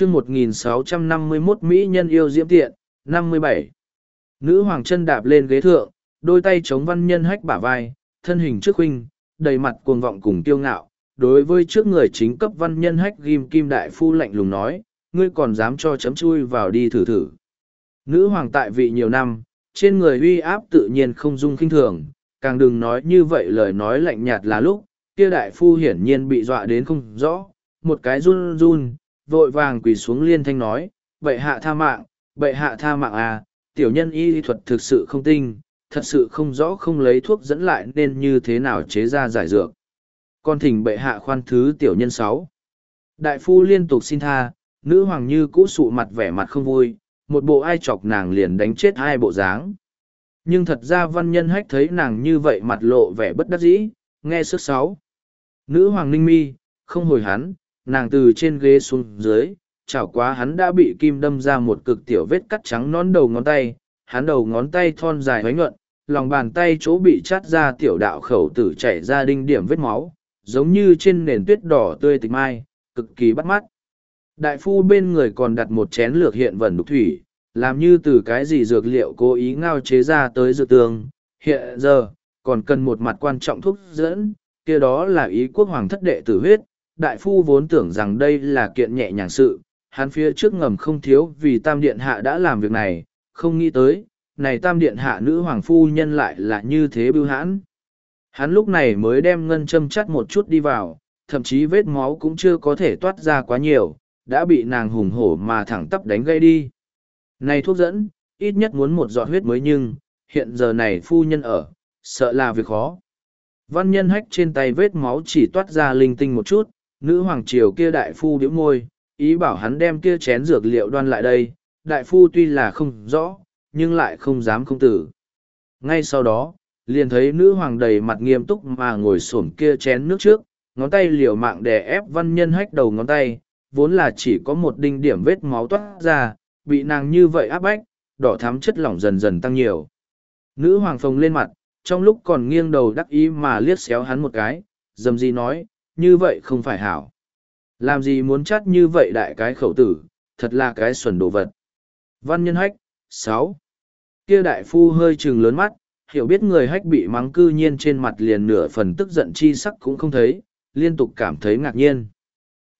chương 1651 Mỹ nhân yêu diễm tiện, 57. Nữ hoàng chân đạp lên ghế thượng, đôi tay chống văn nhân hách bả vai, thân hình trước huynh, đầy mặt cuồng vọng cùng tiêu ngạo. Đối với trước người chính cấp văn nhân hách ghim kim đại phu lạnh lùng nói, ngươi còn dám cho chấm chui vào đi thử thử. Nữ hoàng tại vị nhiều năm, trên người uy áp tự nhiên không dung kinh thường, càng đừng nói như vậy lời nói lạnh nhạt là lúc, kia đại phu hiển nhiên bị dọa đến không rõ, một cái run run, vội vàng quỳ xuống liên thanh nói, bệ hạ tha mạng, bệ hạ tha mạng à, tiểu nhân y thuật thực sự không tinh, thật sự không rõ không lấy thuốc dẫn lại nên như thế nào chế ra giải dược. Con thỉnh bệ hạ khoan thứ tiểu nhân sáu. Đại phu liên tục xin tha, nữ hoàng như cũ sụ mặt vẻ mặt không vui, một bộ ai chọc nàng liền đánh chết hai bộ dáng. Nhưng thật ra văn nhân hách thấy nàng như vậy mặt lộ vẻ bất đắc dĩ, nghe sức sáu. Nữ hoàng ninh mi, không hồi hắn, nàng từ trên ghế xuống dưới, chảo quá hắn đã bị kim đâm ra một cực tiểu vết cắt trắng nón đầu ngón tay, hắn đầu ngón tay thon dài hoánh nhuận, lòng bàn tay chỗ bị chát ra tiểu đạo khẩu tử chảy ra đinh điểm vết máu, giống như trên nền tuyết đỏ tươi tịch mai, cực kỳ bắt mắt. Đại phu bên người còn đặt một chén lược hiện vẩn đục thủy, làm như từ cái gì dược liệu cố ý ngao chế ra tới dược tường. Hiện giờ, còn cần một mặt quan trọng thuốc dẫn, kia đó là ý quốc hoàng thất đệ tử huyết. Đại phu vốn tưởng rằng đây là kiện nhẹ nhàng sự, hắn phía trước ngầm không thiếu vì tam điện hạ đã làm việc này, không nghĩ tới, này tam điện hạ nữ hoàng phu nhân lại là như thế bưu hãn. Hắn lúc này mới đem ngân châm chắt một chút đi vào, thậm chí vết máu cũng chưa có thể toát ra quá nhiều, đã bị nàng hùng hổ mà thẳng tắp đánh gây đi. Này thuốc dẫn, ít nhất muốn một giọt huyết mới nhưng, hiện giờ này phu nhân ở, sợ là việc khó. Văn nhân hách trên tay vết máu chỉ toát ra linh tinh một chút, nữ hoàng triều kia đại phu điếu môi, ý bảo hắn đem kia chén dược liệu đoan lại đây, đại phu tuy là không rõ, nhưng lại không dám không tử. Ngay sau đó, liền thấy nữ hoàng đầy mặt nghiêm túc mà ngồi xổm kia chén nước trước, ngón tay liều mạng đè ép văn nhân hách đầu ngón tay, vốn là chỉ có một đinh điểm vết máu toát ra, bị nàng như vậy áp bách, đỏ thắm chất lỏng dần dần tăng nhiều. Nữ hoàng phồng lên mặt, trong lúc còn nghiêng đầu đắc ý mà liếc xéo hắn một cái, dầm gì nói, như vậy không phải hảo. Làm gì muốn chắt như vậy đại cái khẩu tử, thật là cái xuẩn đồ vật. Văn nhân hách, sáu Kia đại phu hơi trừng lớn mắt, hiểu biết người hách bị mắng cư nhiên trên mặt liền nửa phần tức giận chi sắc cũng không thấy, liên tục cảm thấy ngạc nhiên.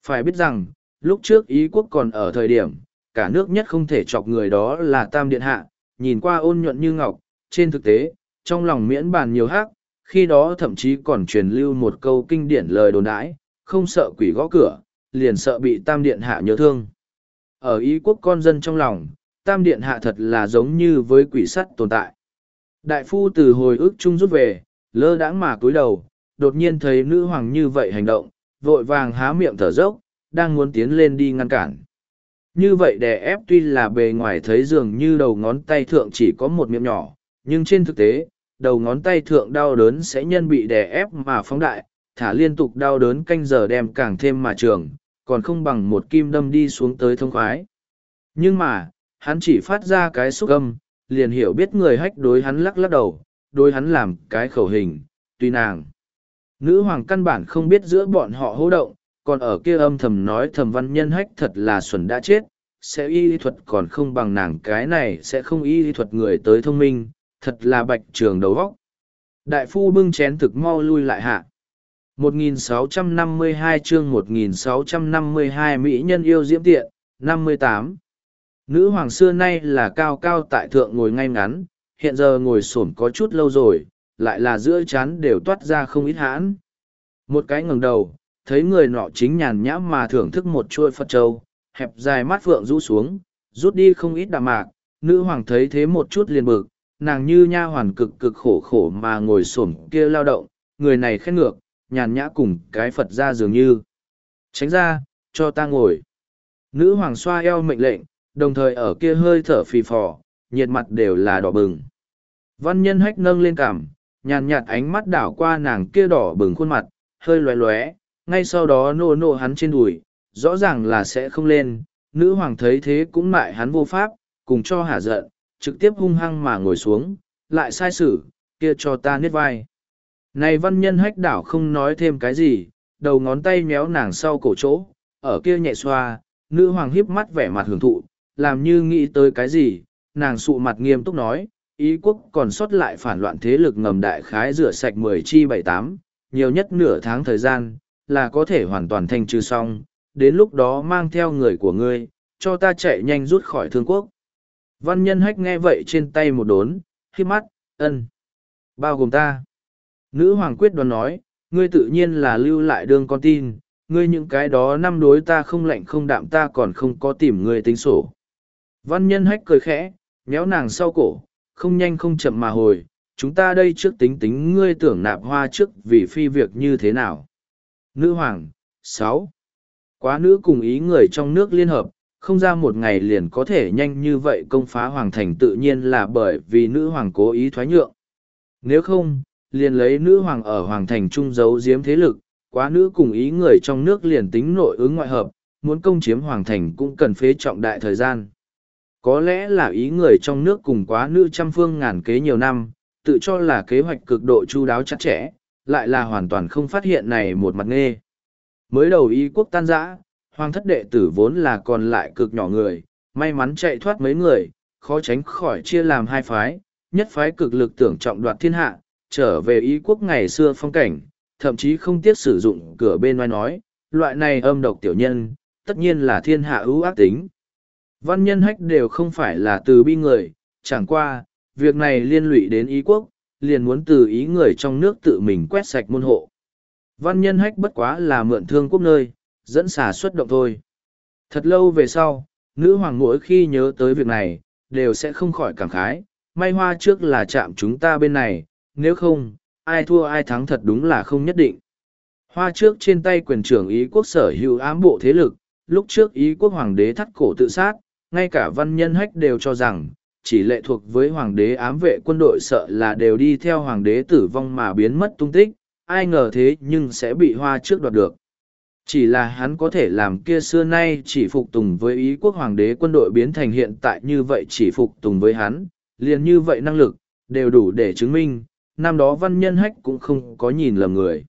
Phải biết rằng, lúc trước Ý quốc còn ở thời điểm, cả nước nhất không thể chọc người đó là Tam Điện Hạ, nhìn qua ôn nhuận như ngọc, trên thực tế, trong lòng miễn bàn nhiều hát, khi đó thậm chí còn truyền lưu một câu kinh điển lời đồn đãi, không sợ quỷ gõ cửa, liền sợ bị Tam Điện Hạ nhớ thương. Ở Ý quốc con dân trong lòng, Tam Điện Hạ thật là giống như với quỷ sắt tồn tại. Đại phu từ hồi ức chung rút về, lơ đãng mà cúi đầu, đột nhiên thấy nữ hoàng như vậy hành động, vội vàng há miệng thở dốc, đang muốn tiến lên đi ngăn cản. Như vậy đè ép tuy là bề ngoài thấy dường như đầu ngón tay thượng chỉ có một miệng nhỏ, nhưng trên thực tế, đầu ngón tay thượng đau đớn sẽ nhân bị đè ép mà phóng đại, thả liên tục đau đớn canh giờ đem càng thêm mà trường, còn không bằng một kim đâm đi xuống tới thông khoái. Nhưng mà, hắn chỉ phát ra cái xúc âm, liền hiểu biết người hách đối hắn lắc lắc đầu, đối hắn làm cái khẩu hình, tuy nàng. Nữ hoàng căn bản không biết giữa bọn họ hô động, còn ở kia âm thầm nói thầm văn nhân hách thật là xuẩn đã chết, sẽ y lý thuật còn không bằng nàng cái này sẽ không y lý thuật người tới thông minh, thật là bạch trường đầu vóc. Đại phu bưng chén thực mau lui lại hạ. 1652 chương 1652 Mỹ nhân yêu diễm tiện, 58. Nữ hoàng xưa nay là cao cao tại thượng ngồi ngay ngắn, hiện giờ ngồi xổm có chút lâu rồi, lại là giữa chán đều toát ra không ít hãn. Một cái ngẩng đầu, thấy người nọ chính nhàn nhã mà thưởng thức một chuôi phật châu hẹp dài mắt phượng rũ xuống, rút đi không ít đạm mạc, nữ hoàng thấy thế một chút liền bực, nàng như nha hoàn cực cực khổ khổ mà ngồi xổm kia lao động, người này khét ngược, nhàn nhã cùng cái Phật ra dường như. Tránh ra, cho ta ngồi. Nữ hoàng xoa eo mệnh lệnh, đồng thời ở kia hơi thở phì phò, nhiệt mặt đều là đỏ bừng. Văn nhân hách nâng lên cằm, nhàn nhạt ánh mắt đảo qua nàng kia đỏ bừng khuôn mặt, hơi loé loé, ngay sau đó nô nô hắn trên đùi, rõ ràng là sẽ không lên, nữ hoàng thấy thế cũng mại hắn vô pháp, cùng cho hả giận, trực tiếp hung hăng mà ngồi xuống, lại sai sử, kia cho ta niết vai. Này văn nhân hách đảo không nói thêm cái gì, đầu ngón tay méo nàng sau cổ chỗ, ở kia nhẹ xoa, nữ hoàng híp mắt vẻ mặt hưởng thụ, làm như nghĩ tới cái gì, nàng sụ mặt nghiêm túc nói, ý quốc còn sót lại phản loạn thế lực ngầm đại khái rửa sạch mười chi bảy tám, nhiều nhất nửa tháng thời gian, là có thể hoàn toàn thanh trừ xong, đến lúc đó mang theo người của ngươi, cho ta chạy nhanh rút khỏi thương quốc. Văn nhân hách nghe vậy trên tay một đốn, khi mắt, ân, bao gồm ta. Nữ hoàng quyết đoán nói, ngươi tự nhiên là lưu lại đương con tin, ngươi những cái đó năm đối ta không lạnh không đạm ta còn không có tìm ngươi tính sổ. Văn nhân hách cười khẽ, méo nàng sau cổ, không nhanh không chậm mà hồi, chúng ta đây trước tính tính ngươi tưởng nạp hoa trước vì phi việc như thế nào. Nữ hoàng, sáu Quá nữ cùng ý người trong nước liên hợp, không ra một ngày liền có thể nhanh như vậy công phá hoàng thành tự nhiên là bởi vì nữ hoàng cố ý thoái nhượng. Nếu không, liền lấy nữ hoàng ở hoàng thành trung giấu giếm thế lực, quá nữ cùng ý người trong nước liền tính nội ứng ngoại hợp, muốn công chiếm hoàng thành cũng cần phế trọng đại thời gian. Có lẽ là ý người trong nước cùng quá nữ trăm phương ngàn kế nhiều năm, tự cho là kế hoạch cực độ chu đáo chặt chẽ, lại là hoàn toàn không phát hiện này một mặt nghê. Mới đầu ý quốc tan rã, hoàng thất đệ tử vốn là còn lại cực nhỏ người, may mắn chạy thoát mấy người, khó tránh khỏi chia làm hai phái, nhất phái cực lực tưởng trọng đoạt thiên hạ, trở về ý quốc ngày xưa phong cảnh, thậm chí không tiếc sử dụng cửa bên ngoài nói, loại này âm độc tiểu nhân, tất nhiên là thiên hạ ưu ác tính. Văn nhân hách đều không phải là từ bi người, chẳng qua, việc này liên lụy đến ý quốc, liền muốn từ ý người trong nước tự mình quét sạch môn hộ. Văn nhân hách bất quá là mượn thương quốc nơi, dẫn xả xuất động thôi. Thật lâu về sau, nữ hoàng mỗi khi nhớ tới việc này, đều sẽ không khỏi cảm khái, may hoa trước là chạm chúng ta bên này, nếu không, ai thua ai thắng thật đúng là không nhất định. Hoa trước trên tay quyền trưởng ý quốc sở hữu ám bộ thế lực, lúc trước ý quốc hoàng đế thắt cổ tự sát, ngay cả văn nhân hách đều cho rằng, chỉ lệ thuộc với hoàng đế ám vệ quân đội sợ là đều đi theo hoàng đế tử vong mà biến mất tung tích, ai ngờ thế nhưng sẽ bị hoa trước đoạt được. Chỉ là hắn có thể làm kia xưa nay chỉ phục tùng với ý quốc hoàng đế quân đội biến thành hiện tại như vậy chỉ phục tùng với hắn, liền như vậy năng lực, đều đủ để chứng minh, năm đó văn nhân hách cũng không có nhìn lầm người.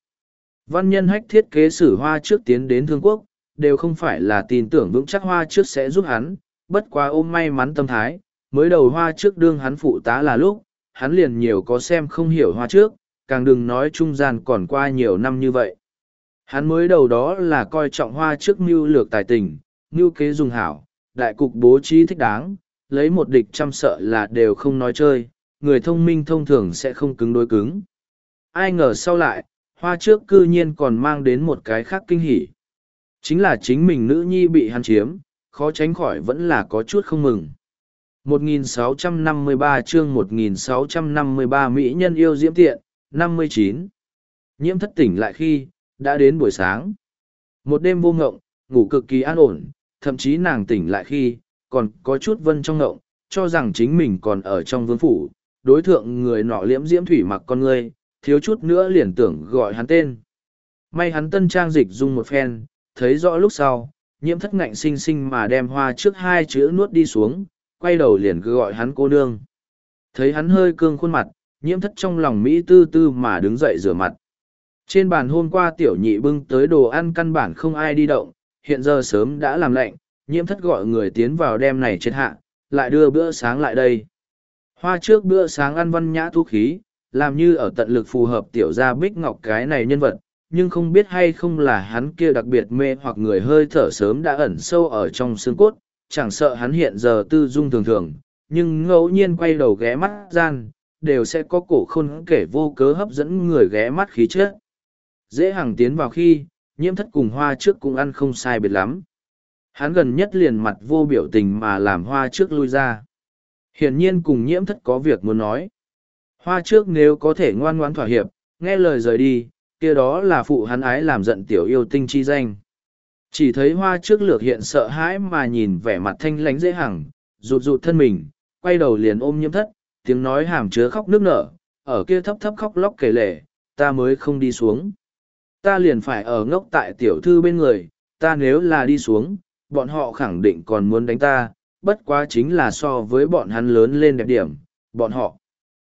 Văn nhân hách thiết kế sử hoa trước tiến đến thương quốc, đều không phải là tin tưởng vững chắc hoa trước sẽ giúp hắn, bất quá ôm may mắn tâm thái, mới đầu hoa trước đương hắn phụ tá là lúc, hắn liền nhiều có xem không hiểu hoa trước, càng đừng nói trung gian còn qua nhiều năm như vậy. Hắn mới đầu đó là coi trọng hoa trước mưu lược tài tình, mưu kế dùng hảo, đại cục bố trí thích đáng, lấy một địch chăm sợ là đều không nói chơi, người thông minh thông thường sẽ không cứng đối cứng. Ai ngờ sau lại, hoa trước cư nhiên còn mang đến một cái khác kinh hỉ. Chính là chính mình nữ nhi bị hắn chiếm, khó tránh khỏi vẫn là có chút không mừng. 1653 chương 1653 Mỹ nhân yêu diễm tiện, 59. Nhiễm thất tỉnh lại khi, đã đến buổi sáng. Một đêm vô ngộng, ngủ cực kỳ an ổn, thậm chí nàng tỉnh lại khi, còn có chút vân trong ngộng, cho rằng chính mình còn ở trong vương phủ, đối tượng người nọ liễm diễm thủy mặc con ngươi, thiếu chút nữa liền tưởng gọi hắn tên. May hắn tân trang dịch dung một phen, thấy rõ lúc sau, nhiễm thất ngạnh xinh xinh mà đem hoa trước hai chữ nuốt đi xuống, quay đầu liền cứ gọi hắn cô nương. Thấy hắn hơi cương khuôn mặt, nhiễm thất trong lòng Mỹ tư tư mà đứng dậy rửa mặt. Trên bàn hôm qua tiểu nhị bưng tới đồ ăn căn bản không ai đi động, hiện giờ sớm đã làm lạnh, nhiễm thất gọi người tiến vào đem này chết hạ, lại đưa bữa sáng lại đây. Hoa trước bữa sáng ăn văn nhã thu khí, làm như ở tận lực phù hợp tiểu gia bích ngọc cái này nhân vật, nhưng không biết hay không là hắn kia đặc biệt mê hoặc người hơi thở sớm đã ẩn sâu ở trong xương cốt, chẳng sợ hắn hiện giờ tư dung thường thường, nhưng ngẫu nhiên quay đầu ghé mắt gian, đều sẽ có cổ khôn kể vô cớ hấp dẫn người ghé mắt khí chất. Dễ hàng tiến vào khi, nhiễm thất cùng hoa trước cũng ăn không sai biệt lắm. Hắn gần nhất liền mặt vô biểu tình mà làm hoa trước lui ra. Hiển nhiên cùng nhiễm thất có việc muốn nói. Hoa trước nếu có thể ngoan ngoãn thỏa hiệp, nghe lời rời đi, kia đó là phụ hắn ái làm giận tiểu yêu tinh chi danh. Chỉ thấy hoa trước lược hiện sợ hãi mà nhìn vẻ mặt thanh lánh dễ hằng, rụt rụt thân mình, quay đầu liền ôm nhiễm thất, tiếng nói hàm chứa khóc nước nở, ở kia thấp thấp khóc lóc kể lể, ta mới không đi xuống. Ta liền phải ở ngốc tại tiểu thư bên người, ta nếu là đi xuống, bọn họ khẳng định còn muốn đánh ta, bất quá chính là so với bọn hắn lớn lên đẹp điểm, bọn họ.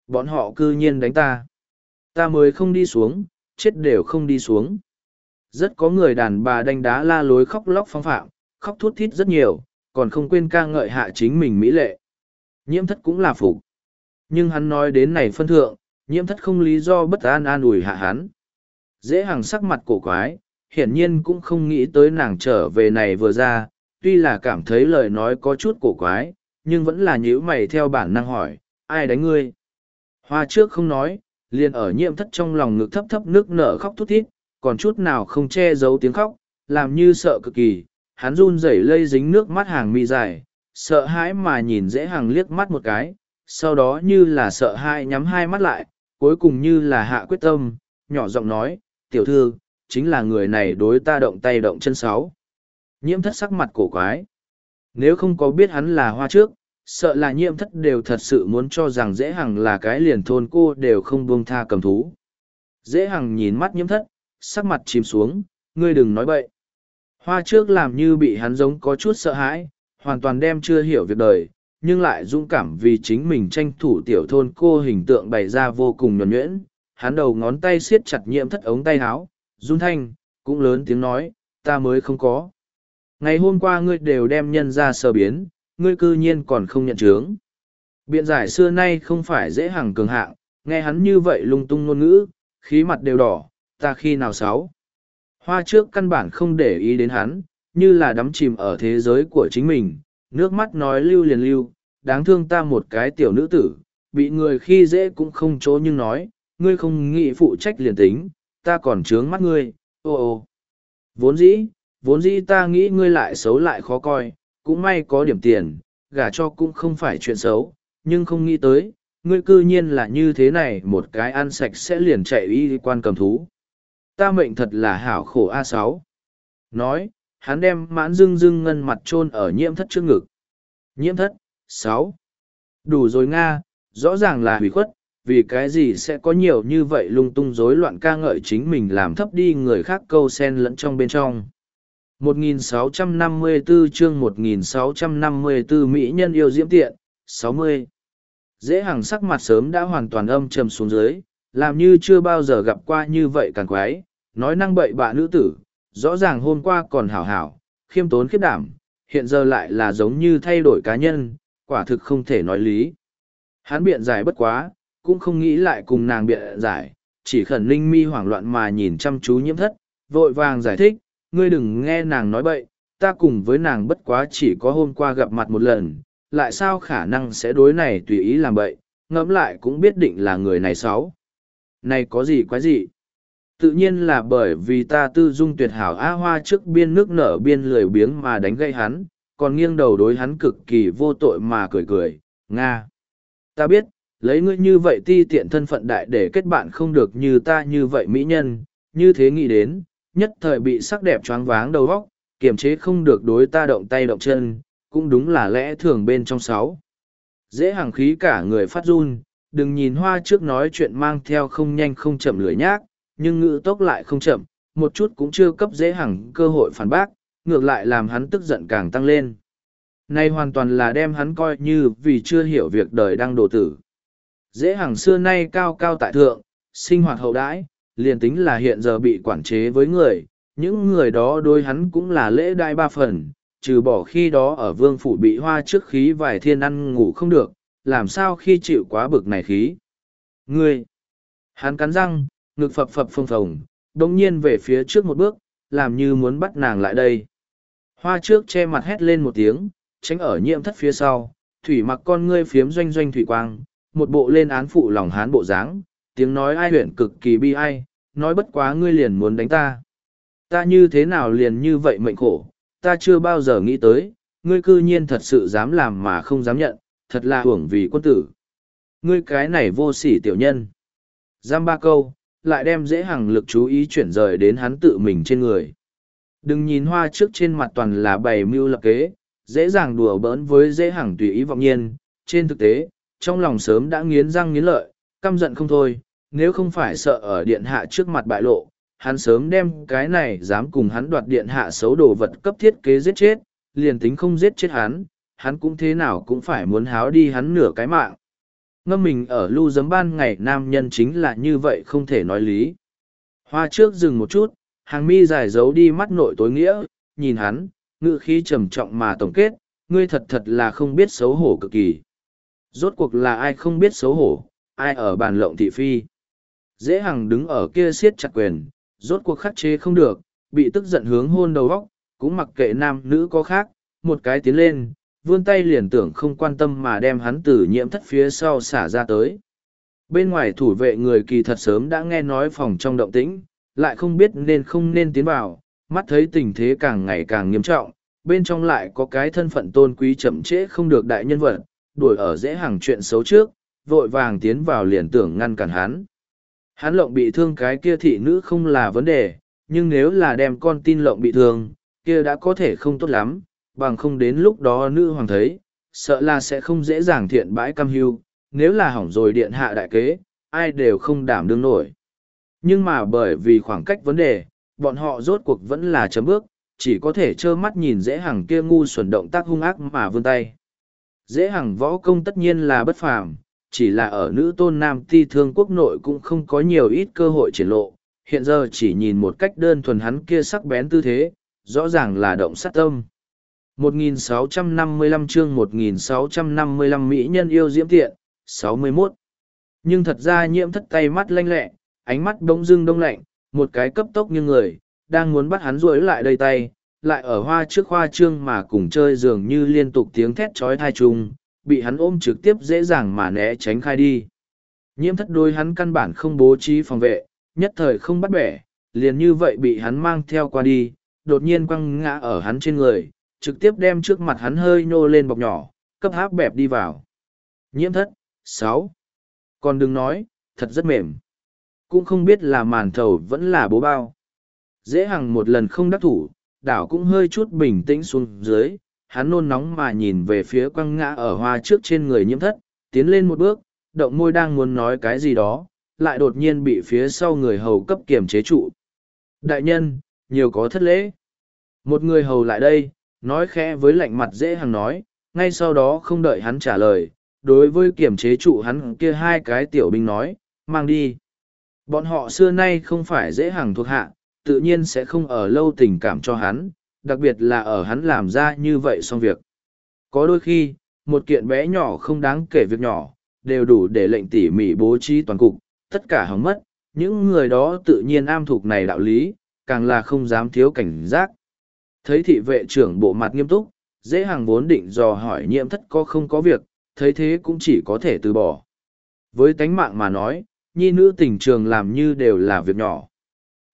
Bọn họ cư nhiên đánh ta. Ta mới không đi xuống, chết đều không đi xuống. Rất có người đàn bà đánh đá la lối khóc lóc phong phạm, khóc thút thít rất nhiều, còn không quên ca ngợi hạ chính mình mỹ lệ. Nhiễm thất cũng là phục. Nhưng hắn nói đến này phân thượng, nhiễm thất không lý do bất an an ủi hạ hắn. Dễ hàng sắc mặt cổ quái, hiển nhiên cũng không nghĩ tới nàng trở về này vừa ra, tuy là cảm thấy lời nói có chút cổ quái, nhưng vẫn là nhíu mày theo bản năng hỏi, ai đánh ngươi? Hoa trước không nói, liền ở nhiễm thất trong lòng ngực thấp thấp nước nở khóc thút thít, còn chút nào không che giấu tiếng khóc, làm như sợ cực kỳ, hắn run rẩy lây dính nước mắt hàng mi dài, sợ hãi mà nhìn dễ hàng liếc mắt một cái, sau đó như là sợ hãi nhắm hai mắt lại, cuối cùng như là hạ quyết tâm, nhỏ giọng nói, tiểu thư, chính là người này đối ta động tay động chân sáu. Nhiễm thất sắc mặt cổ quái. Nếu không có biết hắn là hoa trước, sợ là nhiễm thất đều thật sự muốn cho rằng dễ hằng là cái liền thôn cô đều không buông tha cầm thú. Dễ hằng nhìn mắt nhiễm thất, sắc mặt chìm xuống, ngươi đừng nói bậy. Hoa trước làm như bị hắn giống có chút sợ hãi, hoàn toàn đem chưa hiểu việc đời, nhưng lại dũng cảm vì chính mình tranh thủ tiểu thôn cô hình tượng bày ra vô cùng nhuẩn nhuyễn. Hắn đầu ngón tay siết chặt nhiễm thất ống tay áo, run thanh, cũng lớn tiếng nói, ta mới không có. Ngày hôm qua ngươi đều đem nhân ra sờ biến, ngươi cư nhiên còn không nhận chướng. Biện giải xưa nay không phải dễ hàng cường hạng, nghe hắn như vậy lung tung ngôn ngữ, khí mặt đều đỏ, ta khi nào sáu. Hoa trước căn bản không để ý đến hắn, như là đắm chìm ở thế giới của chính mình, nước mắt nói lưu liền lưu, đáng thương ta một cái tiểu nữ tử, bị người khi dễ cũng không chỗ nhưng nói, ngươi không nghĩ phụ trách liền tính, ta còn trướng mắt ngươi, ô ô. Vốn dĩ, vốn dĩ ta nghĩ ngươi lại xấu lại khó coi, cũng may có điểm tiền, gả cho cũng không phải chuyện xấu, nhưng không nghĩ tới, ngươi cư nhiên là như thế này một cái ăn sạch sẽ liền chạy y quan cầm thú. Ta mệnh thật là hảo khổ a sáu. Nói, hắn đem mãn dưng dưng ngân mặt chôn ở nhiễm thất trước ngực. Nhiễm thất, sáu. Đủ rồi Nga, rõ ràng là hủy khuất, vì cái gì sẽ có nhiều như vậy lung tung rối loạn ca ngợi chính mình làm thấp đi người khác câu sen lẫn trong bên trong. 1654 chương 1654 Mỹ nhân yêu diễm tiện, 60. Dễ hàng sắc mặt sớm đã hoàn toàn âm trầm xuống dưới, làm như chưa bao giờ gặp qua như vậy càng quái, nói năng bậy bạ nữ tử, rõ ràng hôm qua còn hảo hảo, khiêm tốn khiếp đảm, hiện giờ lại là giống như thay đổi cá nhân, quả thực không thể nói lý. Hắn biện giải bất quá, cũng không nghĩ lại cùng nàng biện giải, chỉ khẩn linh mi hoảng loạn mà nhìn chăm chú nhiễm thất, vội vàng giải thích, ngươi đừng nghe nàng nói bậy, ta cùng với nàng bất quá chỉ có hôm qua gặp mặt một lần, lại sao khả năng sẽ đối này tùy ý làm bậy, ngẫm lại cũng biết định là người này xấu. Này có gì quái gì? Tự nhiên là bởi vì ta tư dung tuyệt hảo A hoa trước biên nước nở biên lười biếng mà đánh gây hắn, còn nghiêng đầu đối hắn cực kỳ vô tội mà cười cười, Nga. Ta biết, lấy ngươi như vậy ti tiện thân phận đại để kết bạn không được như ta như vậy mỹ nhân, như thế nghĩ đến, nhất thời bị sắc đẹp choáng váng đầu óc, kiềm chế không được đối ta động tay động chân, cũng đúng là lẽ thường bên trong sáu. Dễ hàng khí cả người phát run, đừng nhìn hoa trước nói chuyện mang theo không nhanh không chậm lưỡi nhác, nhưng ngữ tốc lại không chậm, một chút cũng chưa cấp dễ hằng cơ hội phản bác, ngược lại làm hắn tức giận càng tăng lên. Này hoàn toàn là đem hắn coi như vì chưa hiểu việc đời đang đổ tử. Dễ hàng xưa nay cao cao tại thượng, sinh hoạt hậu đãi, liền tính là hiện giờ bị quản chế với người, những người đó đôi hắn cũng là lễ đại ba phần, trừ bỏ khi đó ở vương phủ bị hoa trước khí vài thiên ăn ngủ không được, làm sao khi chịu quá bực này khí. Ngươi! Hắn cắn răng, ngực phập phập phồng phồng, đồng nhiên về phía trước một bước, làm như muốn bắt nàng lại đây. Hoa trước che mặt hét lên một tiếng, tránh ở nhiễm thất phía sau, thủy mặc con ngươi phiếm doanh doanh thủy quang, một bộ lên án phụ lòng hán bộ dáng, tiếng nói ai huyện cực kỳ bi ai, nói bất quá ngươi liền muốn đánh ta. Ta như thế nào liền như vậy mệnh khổ, ta chưa bao giờ nghĩ tới, ngươi cư nhiên thật sự dám làm mà không dám nhận, thật là hưởng vì quân tử. Ngươi cái này vô sỉ tiểu nhân. Giam ba câu, lại đem dễ hằng lực chú ý chuyển rời đến hắn tự mình trên người. Đừng nhìn hoa trước trên mặt toàn là bày mưu lập kế, dễ dàng đùa bỡn với dễ hằng tùy ý vọng nhiên, trên thực tế, trong lòng sớm đã nghiến răng nghiến lợi, căm giận không thôi, nếu không phải sợ ở điện hạ trước mặt bại lộ, hắn sớm đem cái này dám cùng hắn đoạt điện hạ xấu đồ vật cấp thiết kế giết chết, liền tính không giết chết hắn, hắn cũng thế nào cũng phải muốn háo đi hắn nửa cái mạng. Ngâm mình ở lưu giấm ban ngày nam nhân chính là như vậy không thể nói lý. Hoa trước dừng một chút, hàng mi dài giấu đi mắt nội tối nghĩa, nhìn hắn, ngự khí trầm trọng mà tổng kết, ngươi thật thật là không biết xấu hổ cực kỳ. Rốt cuộc là ai không biết xấu hổ, ai ở bàn lộng thị phi. Dễ hằng đứng ở kia siết chặt quyền, rốt cuộc khắc chế không được, bị tức giận hướng hôn đầu góc, cũng mặc kệ nam nữ có khác, một cái tiến lên, vươn tay liền tưởng không quan tâm mà đem hắn từ nhiễm thất phía sau xả ra tới. Bên ngoài thủ vệ người kỳ thật sớm đã nghe nói phòng trong động tĩnh, lại không biết nên không nên tiến vào, mắt thấy tình thế càng ngày càng nghiêm trọng, bên trong lại có cái thân phận tôn quý chậm trễ không được đại nhân vật, đuổi ở dễ hàng chuyện xấu trước, vội vàng tiến vào liền tưởng ngăn cản hắn. Hắn lộng bị thương cái kia thị nữ không là vấn đề, nhưng nếu là đem con tin lộng bị thương, kia đã có thể không tốt lắm, bằng không đến lúc đó nữ hoàng thấy, sợ là sẽ không dễ dàng thiện bãi cam hưu, nếu là hỏng rồi điện hạ đại kế, ai đều không đảm đương nổi. Nhưng mà bởi vì khoảng cách vấn đề, bọn họ rốt cuộc vẫn là chấm bước, chỉ có thể trơ mắt nhìn dễ hàng kia ngu xuẩn động tác hung ác mà vươn tay. Dễ hằng võ công tất nhiên là bất phàm, chỉ là ở nữ tôn nam ti thương quốc nội cũng không có nhiều ít cơ hội triển lộ. Hiện giờ chỉ nhìn một cách đơn thuần hắn kia sắc bén tư thế, rõ ràng là động sát tâm. 1655 chương 1655 Mỹ nhân yêu diễm tiện, 61. Nhưng thật ra nhiễm thất tay mắt lanh lẹ, ánh mắt bỗng dưng đông lạnh, một cái cấp tốc như người, đang muốn bắt hắn rối lại đầy tay, lại ở hoa trước hoa trương mà cùng chơi dường như liên tục tiếng thét trói thai chung, bị hắn ôm trực tiếp dễ dàng mà né tránh khai đi. Nhiễm thất đôi hắn căn bản không bố trí phòng vệ, nhất thời không bắt bẻ, liền như vậy bị hắn mang theo qua đi, đột nhiên quăng ngã ở hắn trên người, trực tiếp đem trước mặt hắn hơi nhô lên bọc nhỏ, cấp háp bẹp đi vào. Nhiễm thất, sáu. Còn đừng nói, thật rất mềm. Cũng không biết là màn thầu vẫn là bố bao. Dễ hằng một lần không đắc thủ, đảo cũng hơi chút bình tĩnh xuống dưới, hắn nôn nóng mà nhìn về phía quăng ngã ở hoa trước trên người nhiễm thất, tiến lên một bước, động môi đang muốn nói cái gì đó, lại đột nhiên bị phía sau người hầu cấp kiềm chế trụ. Đại nhân, nhiều có thất lễ. Một người hầu lại đây, nói khẽ với lạnh mặt dễ hàng nói, ngay sau đó không đợi hắn trả lời, đối với kiểm chế trụ hắn kia hai cái tiểu binh nói, mang đi. Bọn họ xưa nay không phải dễ hàng thuộc hạ, tự nhiên sẽ không ở lâu tình cảm cho hắn, đặc biệt là ở hắn làm ra như vậy xong việc. Có đôi khi, một kiện bé nhỏ không đáng kể việc nhỏ, đều đủ để lệnh tỉ mỉ bố trí toàn cục, tất cả hỏng mất, những người đó tự nhiên am thuộc này đạo lý, càng là không dám thiếu cảnh giác. Thấy thị vệ trưởng bộ mặt nghiêm túc, dễ hàng vốn định dò hỏi nhiễm thất có không có việc, thấy thế cũng chỉ có thể từ bỏ. Với tánh mạng mà nói, nhi nữ tình trường làm như đều là việc nhỏ.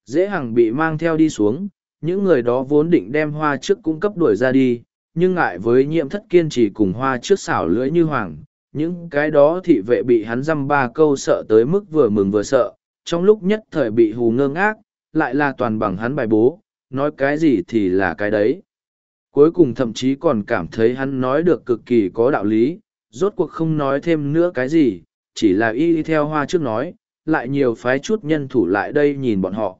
Dễ hằng bị mang theo đi xuống, những người đó vốn định đem hoa trước cung cấp đuổi ra đi, nhưng ngại với nhiễm thất kiên trì cùng hoa trước xảo lưỡi như hoàng. Những cái đó thị vệ bị hắn dăm ba câu sợ tới mức vừa mừng vừa sợ, trong lúc nhất thời bị hù ngơ ngác, lại là toàn bằng hắn bài bố, nói cái gì thì là cái đấy. Cuối cùng thậm chí còn cảm thấy hắn nói được cực kỳ có đạo lý, rốt cuộc không nói thêm nữa cái gì, chỉ là y theo hoa trước nói, lại nhiều phái chút nhân thủ lại đây nhìn bọn họ.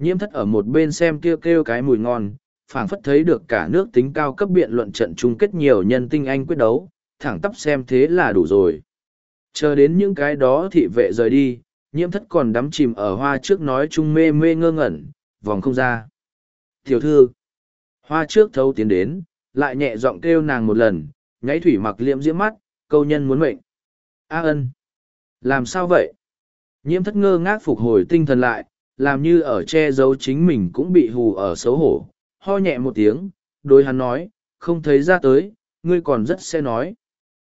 Nhiễm thất ở một bên xem kêu kêu cái mùi ngon, phảng phất thấy được cả nước tính cao cấp biện luận trận chung kết nhiều nhân tinh anh quyết đấu, thẳng tắp xem thế là đủ rồi. Chờ đến những cái đó thị vệ rời đi, nhiễm thất còn đắm chìm ở hoa trước nói chung mê mê ngơ ngẩn, vòng không ra. Tiểu thư, hoa trước thấu tiến đến, lại nhẹ giọng kêu nàng một lần, nháy thủy mặc liễm diễm mắt, câu nhân muốn mệnh. A ân, làm sao vậy? Nhiễm thất ngơ ngác phục hồi tinh thần lại, làm như ở che giấu chính mình cũng bị hù ở xấu hổ, ho nhẹ một tiếng, đối hắn nói, không thấy ra tới, ngươi còn rất sẽ nói.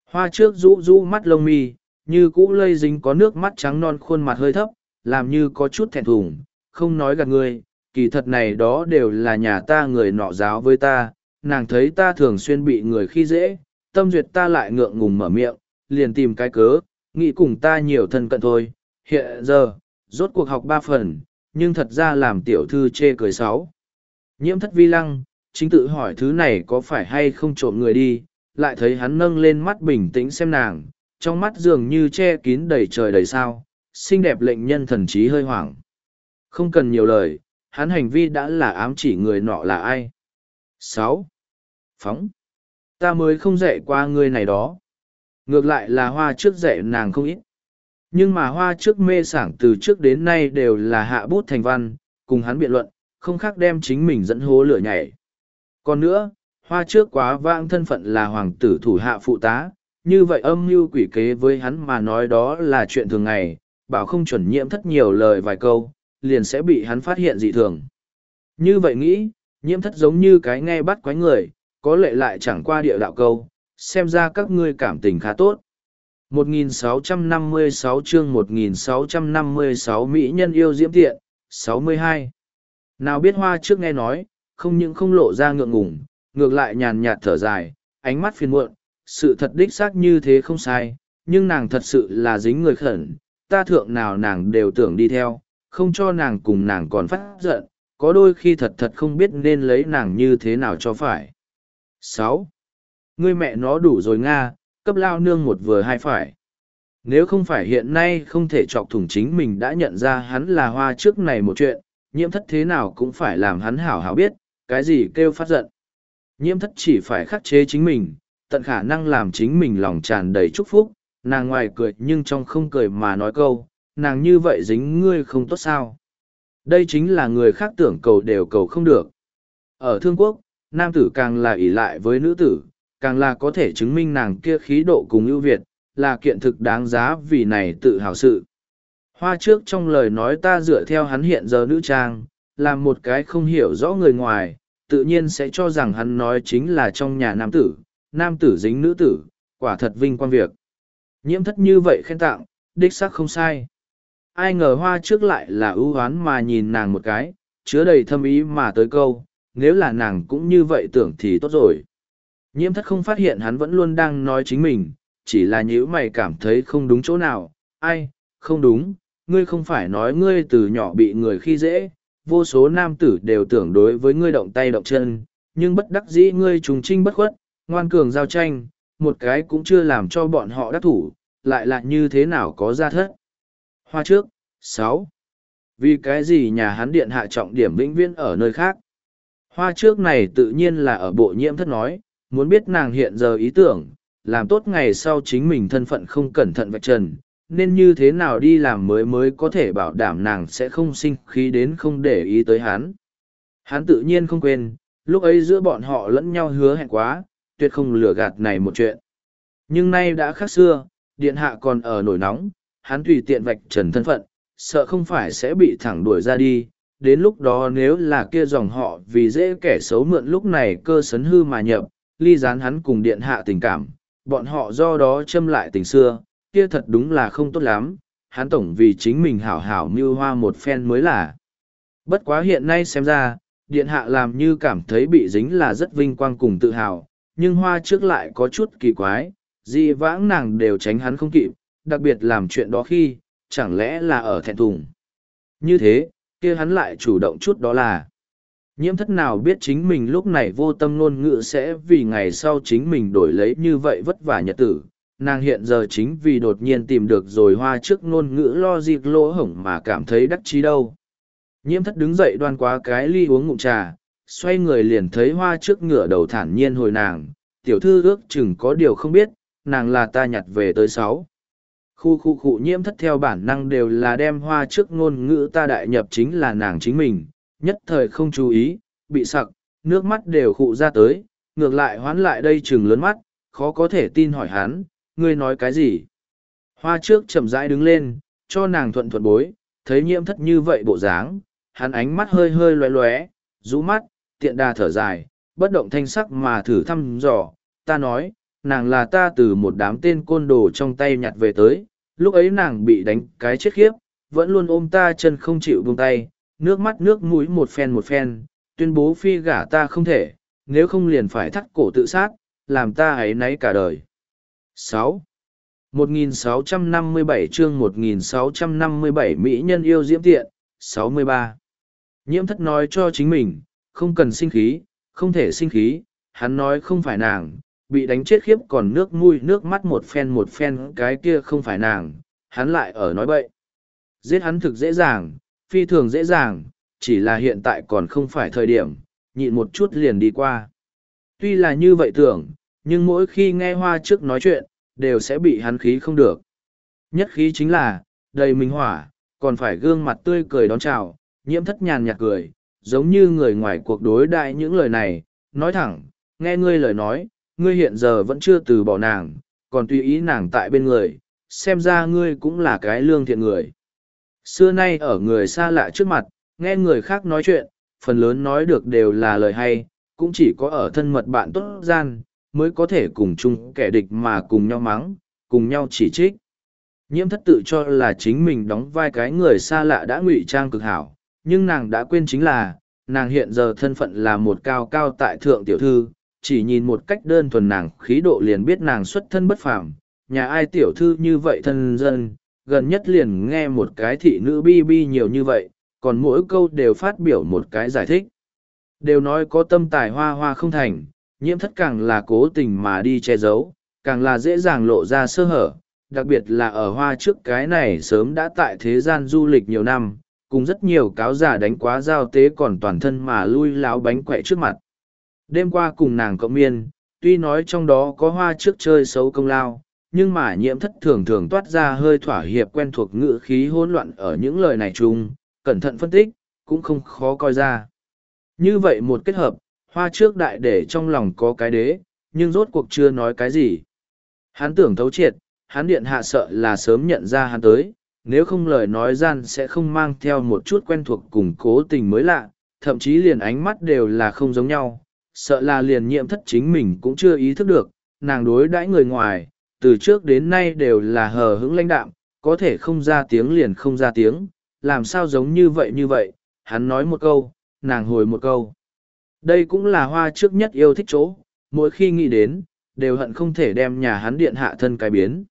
Hoa trước rũ rũ mắt lông mi, như cũ lây dính có nước mắt trắng non khuôn mặt hơi thấp, làm như có chút thẹn thùng, không nói gạt ngươi, kỳ thật này đó đều là nhà ta người nọ giáo với ta, nàng thấy ta thường xuyên bị người khi dễ, tâm duyệt ta lại ngượng ngùng mở miệng, liền tìm cái cớ, nghĩ cùng ta nhiều thân cận thôi. Hiện giờ, rốt cuộc học ba phần, nhưng thật ra làm tiểu thư chê cười sáu. Nhiễm thất vi lăng, chính tự hỏi thứ này có phải hay không trộm người đi, lại thấy hắn nâng lên mắt bình tĩnh xem nàng, trong mắt dường như che kín đầy trời đầy sao, xinh đẹp lệnh nhân thần trí hơi hoảng. Không cần nhiều lời, hắn hành vi đã là ám chỉ người nọ là ai. sáu Phóng. Ta mới không dạy qua ngươi này đó. Ngược lại là hoa trước dạy nàng không ít. Nhưng mà hoa trước mê sảng từ trước đến nay đều là hạ bút thành văn, cùng hắn biện luận, không khác đem chính mình dẫn hố lửa nhảy. Còn nữa, hoa trước quá vãng thân phận là hoàng tử thủ hạ phụ tá, như vậy âm mưu quỷ kế với hắn mà nói đó là chuyện thường ngày, bảo không chuẩn nhiễm thất nhiều lời vài câu, liền sẽ bị hắn phát hiện dị thường. Như vậy nghĩ, nhiễm thất giống như cái nghe bắt quái người, có lệ lại chẳng qua địa đạo câu, xem ra các ngươi cảm tình khá tốt. 1656 chương 1656 Mỹ nhân yêu diễm tiện, 62. Nào biết hoa trước nghe nói, không những không lộ ra ngượng ngùng, ngược lại nhàn nhạt thở dài, ánh mắt phiền muộn, sự thật đích xác như thế không sai, nhưng nàng thật sự là dính người khẩn, ta thượng nào nàng đều tưởng đi theo, không cho nàng cùng nàng còn phát giận, có đôi khi thật thật không biết nên lấy nàng như thế nào cho phải. 6 Ngươi mẹ nó đủ rồi Nga, cấp lao nương một vừa hai phải. Nếu không phải hiện nay không thể chọc thủng chính mình đã nhận ra hắn là hoa trước này một chuyện, nhiễm thất thế nào cũng phải làm hắn hảo hảo biết, cái gì kêu phát giận. Nhiễm thất chỉ phải khắc chế chính mình, tận khả năng làm chính mình lòng tràn đầy chúc phúc, nàng ngoài cười nhưng trong không cười mà nói câu, nàng như vậy dính ngươi không tốt sao. Đây chính là người khác tưởng cầu đều cầu không được. Ở Thương Quốc, nam tử càng là ỷ lại với nữ tử, càng là có thể chứng minh nàng kia khí độ cùng ưu việt, là kiện thực đáng giá vì này tự hào sự. Hoa trước trong lời nói ta dựa theo hắn hiện giờ nữ trang, làm một cái không hiểu rõ người ngoài, tự nhiên sẽ cho rằng hắn nói chính là trong nhà nam tử, nam tử dính nữ tử, quả thật vinh quang việc. Nhiễm thất như vậy khen tặng, đích xác không sai. Ai ngờ hoa trước lại là ưu hoán mà nhìn nàng một cái, chứa đầy thâm ý mà tới câu, nếu là nàng cũng như vậy tưởng thì tốt rồi. Nhiễm thất không phát hiện hắn vẫn luôn đang nói chính mình, chỉ là nhữ mày cảm thấy không đúng chỗ nào. Ai, không đúng, ngươi không phải nói ngươi từ nhỏ bị người khi dễ, vô số nam tử đều tưởng đối với ngươi động tay động chân, nhưng bất đắc dĩ ngươi trùng trinh bất khuất, ngoan cường giao tranh, một cái cũng chưa làm cho bọn họ đắc thủ, lại là như thế nào có ra thất. Hoa trước, sáu Vì cái gì nhà hắn điện hạ trọng điểm vĩnh viễn ở nơi khác? Hoa trước này tự nhiên là ở bộ nhiễm thất nói, muốn biết nàng hiện giờ ý tưởng, làm tốt ngày sau chính mình thân phận không cẩn thận vạch trần, nên như thế nào đi làm mới mới có thể bảo đảm nàng sẽ không sinh khí đến không để ý tới hắn. Hắn tự nhiên không quên, lúc ấy giữa bọn họ lẫn nhau hứa hẹn quá, tuyệt không lừa gạt này một chuyện. Nhưng nay đã khác xưa, điện hạ còn ở nổi nóng, hắn tùy tiện vạch trần thân phận, sợ không phải sẽ bị thẳng đuổi ra đi. Đến lúc đó nếu là kia dòng họ vì dễ kẻ xấu mượn lúc này cơ sấn hư mà nhập, ly gián hắn cùng điện hạ tình cảm, bọn họ do đó châm lại tình xưa, kia thật đúng là không tốt lắm, hắn tổng vì chính mình hảo hảo mưu hoa một phen mới là. Bất quá hiện nay xem ra, điện hạ làm như cảm thấy bị dính là rất vinh quang cùng tự hào, nhưng hoa trước lại có chút kỳ quái, dị vãng nàng đều tránh hắn không kịp, đặc biệt làm chuyện đó khi, chẳng lẽ là ở thẹn thùng. Như thế, kia hắn lại chủ động chút đó là. Nhiễm thất nào biết chính mình lúc này vô tâm ngôn ngữ sẽ vì ngày sau chính mình đổi lấy như vậy vất vả nhật tử. Nàng hiện giờ chính vì đột nhiên tìm được rồi hoa trước ngôn ngữ lo dịp lỗ hổng mà cảm thấy đắc chí đâu. Nhiễm thất đứng dậy đoan quá cái ly uống ngụm trà, xoay người liền thấy hoa trước ngựa đầu thản nhiên hồi nàng, tiểu thư ước chừng có điều không biết, nàng là ta nhặt về tới sáu. Khu khu khu nhiễm thất theo bản năng đều là đem hoa trước ngôn ngữ ta đại nhập chính là nàng chính mình, nhất thời không chú ý, bị sặc, nước mắt đều khụ ra tới, ngược lại hoán lại đây chừng lớn mắt, khó có thể tin hỏi hắn, ngươi nói cái gì? Hoa trước chậm rãi đứng lên, cho nàng thuận thuận bối, thấy nhiễm thất như vậy bộ dáng, hắn ánh mắt hơi hơi loé loé, rũ mắt, tiện đà thở dài, bất động thanh sắc mà thử thăm dò, ta nói, nàng là ta từ một đám tên côn đồ trong tay nhặt về tới, lúc ấy nàng bị đánh cái chết khiếp, vẫn luôn ôm ta chân không chịu buông tay, nước mắt nước mũi một phen một phen, tuyên bố phi gả ta không thể, nếu không liền phải thắt cổ tự sát, làm ta ấy nấy cả đời. 6. 1657 chương 1657 Mỹ nhân yêu diễm tiện, 63. Nhiễm thất nói cho chính mình, không cần sinh khí, không thể sinh khí, hắn nói không phải nàng, bị đánh chết khiếp còn nước mũi nước mắt một phen một phen cái kia không phải nàng, hắn lại ở nói bậy. Giết hắn thực dễ dàng, phi thường dễ dàng, chỉ là hiện tại còn không phải thời điểm, nhịn một chút liền đi qua. Tuy là như vậy tưởng, nhưng mỗi khi nghe hoa trước nói chuyện, đều sẽ bị hắn khí không được. Nhất khí chính là, đầy minh hỏa, còn phải gương mặt tươi cười đón chào, nhiễm thất nhàn nhạt cười, giống như người ngoài cuộc đối đại những lời này, nói thẳng, nghe ngươi lời nói, ngươi hiện giờ vẫn chưa từ bỏ nàng, còn tùy ý nàng tại bên người, xem ra ngươi cũng là cái lương thiện người. Xưa nay ở người xa lạ trước mặt, nghe người khác nói chuyện, phần lớn nói được đều là lời hay, cũng chỉ có ở thân mật bạn tốt gian, mới có thể cùng chung kẻ địch mà cùng nhau mắng, cùng nhau chỉ trích. Nhiễm thất tự cho là chính mình đóng vai cái người xa lạ đã ngụy trang cực hảo, nhưng nàng đã quên chính là, nàng hiện giờ thân phận là một cao cao tại thượng tiểu thư, chỉ nhìn một cách đơn thuần nàng khí độ liền biết nàng xuất thân bất phàm, nhà ai tiểu thư như vậy thân dân, gần nhất liền nghe một cái thị nữ bi bi nhiều như vậy, còn mỗi câu đều phát biểu một cái giải thích. Đều nói có tâm tài hoa hoa không thành, nhiễm thất càng là cố tình mà đi che giấu, càng là dễ dàng lộ ra sơ hở, đặc biệt là ở hoa trước cái này sớm đã tại thế gian du lịch nhiều năm, cùng rất nhiều cáo giả đánh quá giao tế còn toàn thân mà lui láo bánh quậy trước mặt. Đêm qua cùng nàng cộng miên, tuy nói trong đó có hoa trước chơi xấu công lao, nhưng mà nhiễm thất thường thường toát ra hơi thỏa hiệp quen thuộc ngữ khí hỗn loạn ở những lời này chung, cẩn thận phân tích, cũng không khó coi ra. Như vậy một kết hợp, hoa trước đại để trong lòng có cái đế, nhưng rốt cuộc chưa nói cái gì. Hắn tưởng thấu triệt, hắn điện hạ sợ là sớm nhận ra hắn tới, nếu không lời nói gian sẽ không mang theo một chút quen thuộc cùng cố tình mới lạ, thậm chí liền ánh mắt đều là không giống nhau, sợ là liền nhiễm thất chính mình cũng chưa ý thức được, nàng đối đãi người ngoài, từ trước đến nay đều là hờ hững lãnh đạm, có thể không ra tiếng liền không ra tiếng, làm sao giống như vậy như vậy, hắn nói một câu, nàng hồi một câu. Đây cũng là hoa trước nhất yêu thích chỗ, mỗi khi nghĩ đến, đều hận không thể đem nhà hắn điện hạ thân cái biến.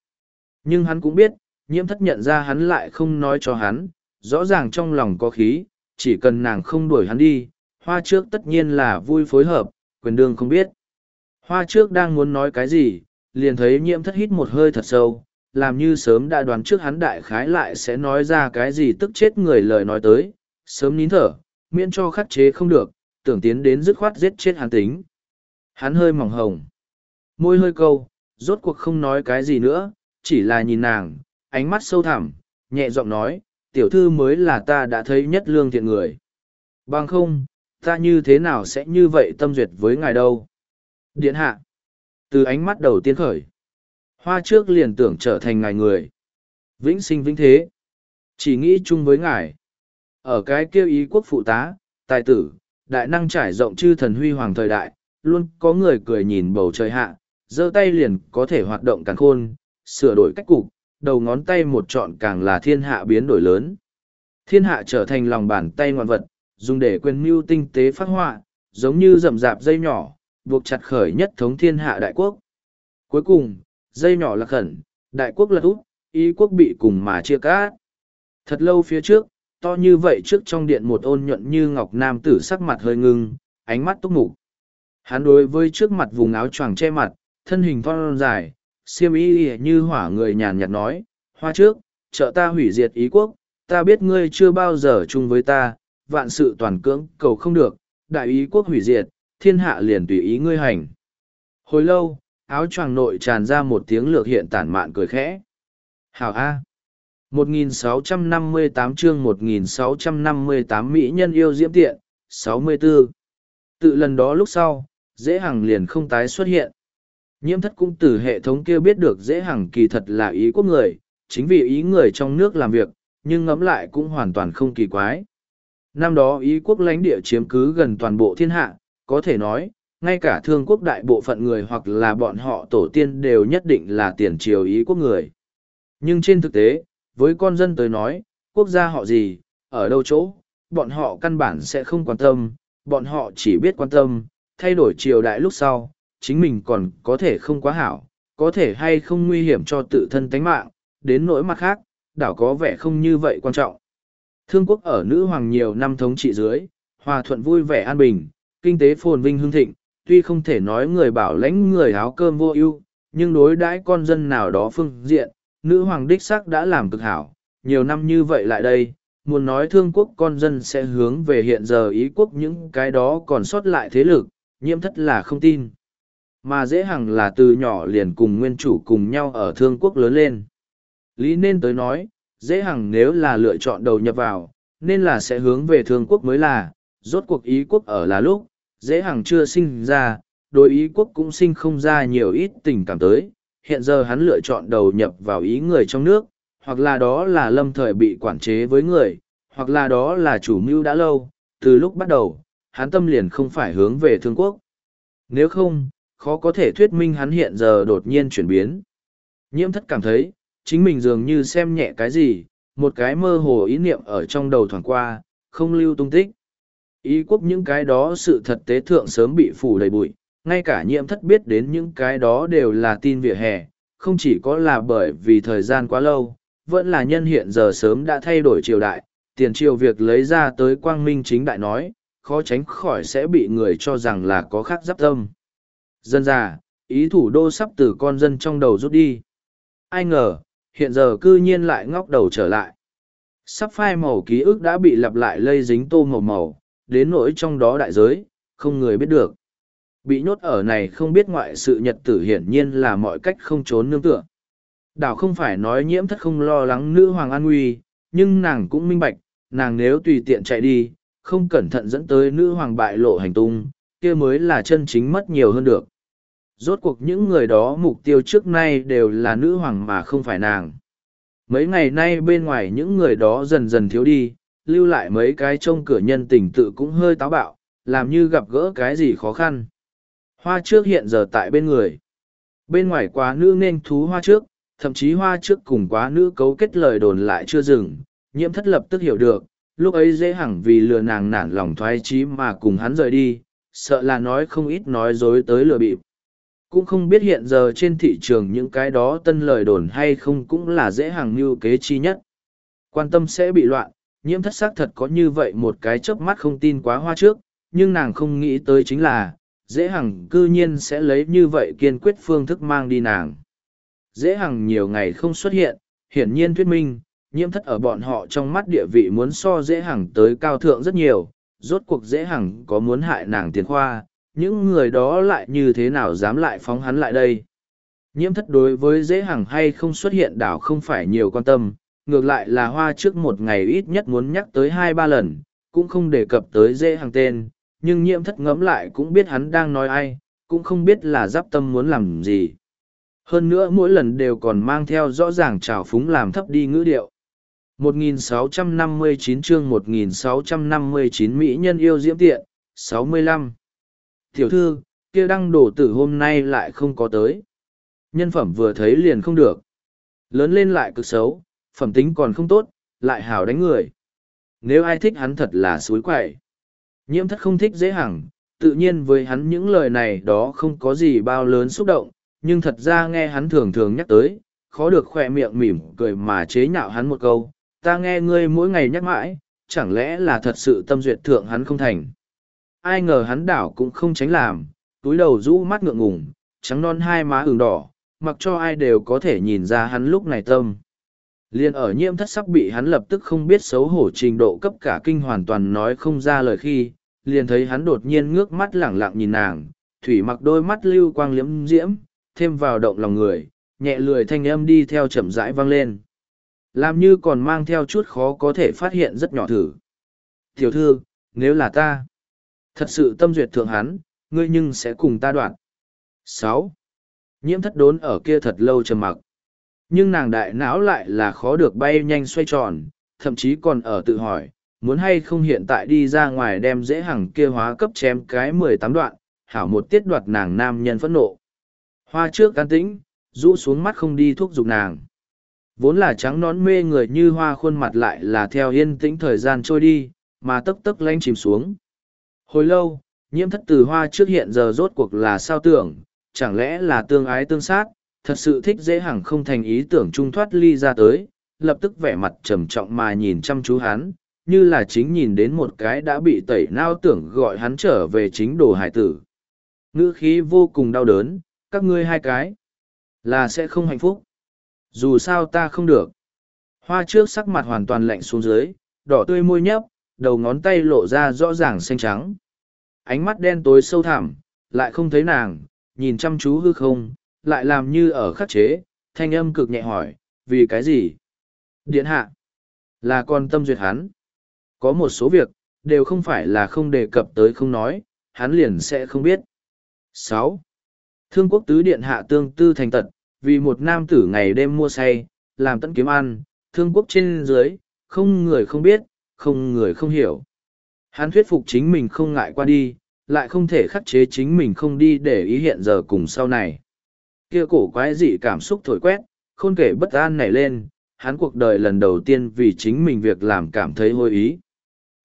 Nhưng hắn cũng biết, nhiễm thất nhận ra hắn lại không nói cho hắn, rõ ràng trong lòng có khí, chỉ cần nàng không đuổi hắn đi, hoa trước tất nhiên là vui phối hợp, quyền đương không biết. Hoa trước đang muốn nói cái gì, liền thấy nhiễm thất hít một hơi thật sâu, làm như sớm đã đoán trước hắn đại khái lại sẽ nói ra cái gì tức chết người lời nói tới, sớm nín thở, miễn cho khắc chế không được, tưởng tiến đến dứt khoát giết chết hắn tính. Hắn hơi mỏng hồng, môi hơi câu, rốt cuộc không nói cái gì nữa, chỉ là nhìn nàng, ánh mắt sâu thẳm, nhẹ giọng nói, tiểu thư mới là ta đã thấy nhất lương thiện người. Bằng không, ta như thế nào sẽ như vậy tâm duyệt với ngài đâu? Điện hạ, từ ánh mắt đầu tiên khởi, hoa trước liền tưởng trở thành ngài người. Vĩnh sinh vĩnh thế, chỉ nghĩ chung với ngài. Ở cái kêu ý quốc phụ tá, tài tử, đại năng trải rộng chư thần huy hoàng thời đại, luôn có người cười nhìn bầu trời hạ, giơ tay liền có thể hoạt động càng khôn, sửa đổi cách cục, đầu ngón tay một trọn càng là thiên hạ biến đổi lớn. Thiên hạ trở thành lòng bàn tay ngoạn vật, dùng để quyền mưu tinh tế phát họa, giống như rậm rạp dây nhỏ, buộc chặt khởi nhất thống thiên hạ đại quốc. Cuối cùng, dây nhỏ là khẩn, đại quốc lật úp, ý quốc bị cùng mà chia cát. Thật lâu phía trước, to như vậy trước trong điện một ôn nhuận như ngọc nam tử sắc mặt hơi ngưng, ánh mắt túc mục. Hắn đối với trước mặt vùng áo choàng che mặt, thân hình thon dài, siêm y như hỏa người nhàn nhạt nói, hoa trước, trợ ta hủy diệt ý quốc, ta biết ngươi chưa bao giờ chung với ta, vạn sự toàn cưỡng cầu không được, đại ý quốc hủy diệt, thiên hạ liền tùy ý ngươi hành. Hồi lâu, áo choàng nội tràn ra một tiếng lược hiện tản mạn cười khẽ. Hảo A. 1658 chương 1658 Mỹ nhân yêu diễm tiện, 64. Tự lần đó lúc sau, dễ hằng liền không tái xuất hiện. Nhiễm thất cũng từ hệ thống kia biết được dễ hằng kỳ thật là ý quốc người, chính vì ý người trong nước làm việc, nhưng ngẫm lại cũng hoàn toàn không kỳ quái. Năm đó ý quốc lãnh địa chiếm cứ gần toàn bộ thiên hạ, có thể nói, ngay cả thương quốc đại bộ phận người hoặc là bọn họ tổ tiên đều nhất định là tiền triều ý quốc người. Nhưng trên thực tế, với con dân tới nói, quốc gia họ gì, ở đâu chỗ, bọn họ căn bản sẽ không quan tâm, bọn họ chỉ biết quan tâm, thay đổi triều đại lúc sau, chính mình còn có thể không quá hảo, có thể hay không nguy hiểm cho tự thân tánh mạng, đến nỗi mặt khác, đảo có vẻ không như vậy quan trọng. Thương quốc ở nữ hoàng nhiều năm thống trị dưới, hòa thuận vui vẻ an bình, kinh tế phồn vinh hương thịnh, tuy không thể nói người bảo lãnh người áo cơm vô ưu, nhưng đối đãi con dân nào đó phương diện, nữ hoàng đích sắc đã làm cực hảo. Nhiều năm như vậy lại đây, muốn nói thương quốc con dân sẽ hướng về hiện giờ ý quốc những cái đó còn sót lại thế lực, nhiễm thất là không tin. Mà dễ hằng là từ nhỏ liền cùng nguyên chủ cùng nhau ở thương quốc lớn lên. Lý nên tới nói, dễ hằng nếu là lựa chọn đầu nhập vào, nên là sẽ hướng về thương quốc mới là, rốt cuộc ý quốc ở là lúc, dễ hằng chưa sinh ra, đối ý quốc cũng sinh không ra nhiều ít tình cảm tới, hiện giờ hắn lựa chọn đầu nhập vào ý người trong nước, hoặc là đó là lâm thời bị quản chế với người, hoặc là đó là chủ mưu đã lâu, từ lúc bắt đầu, hắn tâm liền không phải hướng về thương quốc. Nếu không, khó có thể thuyết minh hắn hiện giờ đột nhiên chuyển biến. Nhiễm thất cảm thấy, chính mình dường như xem nhẹ cái gì, một cái mơ hồ ý niệm ở trong đầu thoảng qua, không lưu tung tích. Ý quốc những cái đó sự thật tế thượng sớm bị phủ đầy bụi, ngay cả nhiễm thất biết đến những cái đó đều là tin vỉa hè, không chỉ có là bởi vì thời gian quá lâu, vẫn là nhân hiện giờ sớm đã thay đổi triều đại, tiền triều việc lấy ra tới quang minh chính đại nói, khó tránh khỏi sẽ bị người cho rằng là có khác giáp tâm. Dân già, ý thủ đô sắp từ con dân trong đầu rút đi. Ai ngờ, hiện giờ cư nhiên lại ngóc đầu trở lại. Sắp phai màu ký ức đã bị lặp lại lây dính tô màu màu, đến nỗi trong đó đại giới, không người biết được. Bị nhốt ở này không biết ngoại sự nhật tử hiển nhiên là mọi cách không trốn nương tựa. Đảo không phải nói nhiễm thất không lo lắng nữ hoàng an nguy, nhưng nàng cũng minh bạch, nàng nếu tùy tiện chạy đi, không cẩn thận dẫn tới nữ hoàng bại lộ hành tung, kia mới là chân chính mất nhiều hơn được. Rốt cuộc những người đó mục tiêu trước nay đều là nữ hoàng mà không phải nàng. Mấy ngày nay bên ngoài những người đó dần dần thiếu đi, lưu lại mấy cái trông cửa nhân tình tự cũng hơi táo bạo, làm như gặp gỡ cái gì khó khăn. Hoa trước hiện giờ tại bên người. Bên ngoài quá nữ nên thú hoa trước, thậm chí hoa trước cùng quá nữ cấu kết lời đồn lại chưa dừng, nhiễm thất lập tức hiểu được, lúc ấy dễ hẳn vì lừa nàng nản lòng thoái chí mà cùng hắn rời đi, sợ là nói không ít nói dối tới lừa bịp. Cũng không biết hiện giờ trên thị trường những cái đó tân lời đồn hay không cũng là dễ hàng mưu kế chi nhất. Quan tâm sẽ bị loạn, nhiễm thất xác thật có như vậy một cái chớp mắt không tin quá hoa trước, nhưng nàng không nghĩ tới chính là, dễ hằng cư nhiên sẽ lấy như vậy kiên quyết phương thức mang đi nàng. Dễ hằng nhiều ngày không xuất hiện, hiển nhiên thuyết minh, nhiễm thất ở bọn họ trong mắt địa vị muốn so dễ hằng tới cao thượng rất nhiều, rốt cuộc dễ hằng có muốn hại nàng tiền khoa, những người đó lại như thế nào dám lại phóng hắn lại đây. Nhiễm thất đối với dễ hằng hay không xuất hiện đảo không phải nhiều quan tâm, ngược lại là hoa trước một ngày ít nhất muốn nhắc tới hai ba lần, cũng không đề cập tới dễ hàng tên, nhưng nhiễm thất ngẫm lại cũng biết hắn đang nói ai, cũng không biết là giáp tâm muốn làm gì. Hơn nữa mỗi lần đều còn mang theo rõ ràng trào phúng làm thấp đi ngữ điệu. 1659 chương 1659 Mỹ nhân yêu diễm tiện, 65. Tiểu thư, kia đăng đổ tử hôm nay lại không có tới. Nhân phẩm vừa thấy liền không được. Lớn lên lại cực xấu, phẩm tính còn không tốt, lại hào đánh người. Nếu ai thích hắn thật là suối quậy. Nhiễm thất không thích dễ hẳng, tự nhiên với hắn những lời này đó không có gì bao lớn xúc động, nhưng thật ra nghe hắn thường thường nhắc tới, khó được khỏe miệng mỉm cười mà chế nhạo hắn một câu, ta nghe ngươi mỗi ngày nhắc mãi, chẳng lẽ là thật sự tâm duyệt thượng hắn không thành. Ai ngờ hắn đảo cũng không tránh làm, túi đầu rũ mắt ngượng ngùng, trắng non hai má ửng đỏ, mặc cho ai đều có thể nhìn ra hắn lúc này tâm. Liên ở nhiễm thất sắc bị hắn lập tức không biết xấu hổ trình độ cấp cả kinh hoàn toàn nói không ra lời khi, liền thấy hắn đột nhiên ngước mắt lẳng lặng nhìn nàng, thủy mặc đôi mắt lưu quang liễm diễm, thêm vào động lòng người, nhẹ lười thanh âm đi theo chậm rãi vang lên. Làm như còn mang theo chút khó có thể phát hiện rất nhỏ thử. Tiểu thư, nếu là ta, thật sự tâm duyệt thượng hắn, ngươi nhưng sẽ cùng ta đoạn. sáu Nhiễm thất đốn ở kia thật lâu trầm mặc nhưng nàng đại não lại là khó được bay nhanh xoay tròn, thậm chí còn ở tự hỏi, muốn hay không hiện tại đi ra ngoài đem dễ hằng kia hóa cấp chém cái mười tám đoạn, hảo một tiết đoạt nàng nam nhân phẫn nộ. Hoa trước can tĩnh, rũ xuống mắt không đi thuốc giục nàng. Vốn là trắng nón mê người như hoa khuôn mặt lại là theo yên tĩnh thời gian trôi đi, mà tấc tấc lanh chìm xuống. Hồi lâu, nhiễm thất từ hoa trước hiện giờ rốt cuộc là sao tưởng, chẳng lẽ là tương ái tương sát thật sự thích dễ hằng không thành ý tưởng trung thoát ly ra tới, lập tức vẻ mặt trầm trọng mà nhìn chăm chú hắn, như là chính nhìn đến một cái đã bị tẩy nao tưởng gọi hắn trở về chính đồ hải tử. Ngữ khí vô cùng đau đớn, các ngươi hai cái, là sẽ không hạnh phúc. Dù sao ta không được. Hoa trước sắc mặt hoàn toàn lạnh xuống dưới, đỏ tươi môi nhấp, đầu ngón tay lộ ra rõ ràng xanh trắng. Ánh mắt đen tối sâu thẳm, lại không thấy nàng, nhìn chăm chú hư không, lại làm như ở khắc chế, thanh âm cực nhẹ hỏi, vì cái gì? Điện hạ, là con tâm duyệt hắn. Có một số việc, đều không phải là không đề cập tới không nói, hắn liền sẽ không biết. sáu Thương quốc tứ điện hạ tương tư thành tật, vì một nam tử ngày đêm mua say, làm tận kiếm ăn, thương quốc trên dưới, không người không biết, không người không hiểu. Hắn thuyết phục chính mình không ngại qua đi, lại không thể khắc chế chính mình không đi để ý hiện giờ cùng sau này. Kia cổ quái dị cảm xúc thổi quét, khôn kể bất an nảy lên, hắn cuộc đời lần đầu tiên vì chính mình việc làm cảm thấy hôi ý.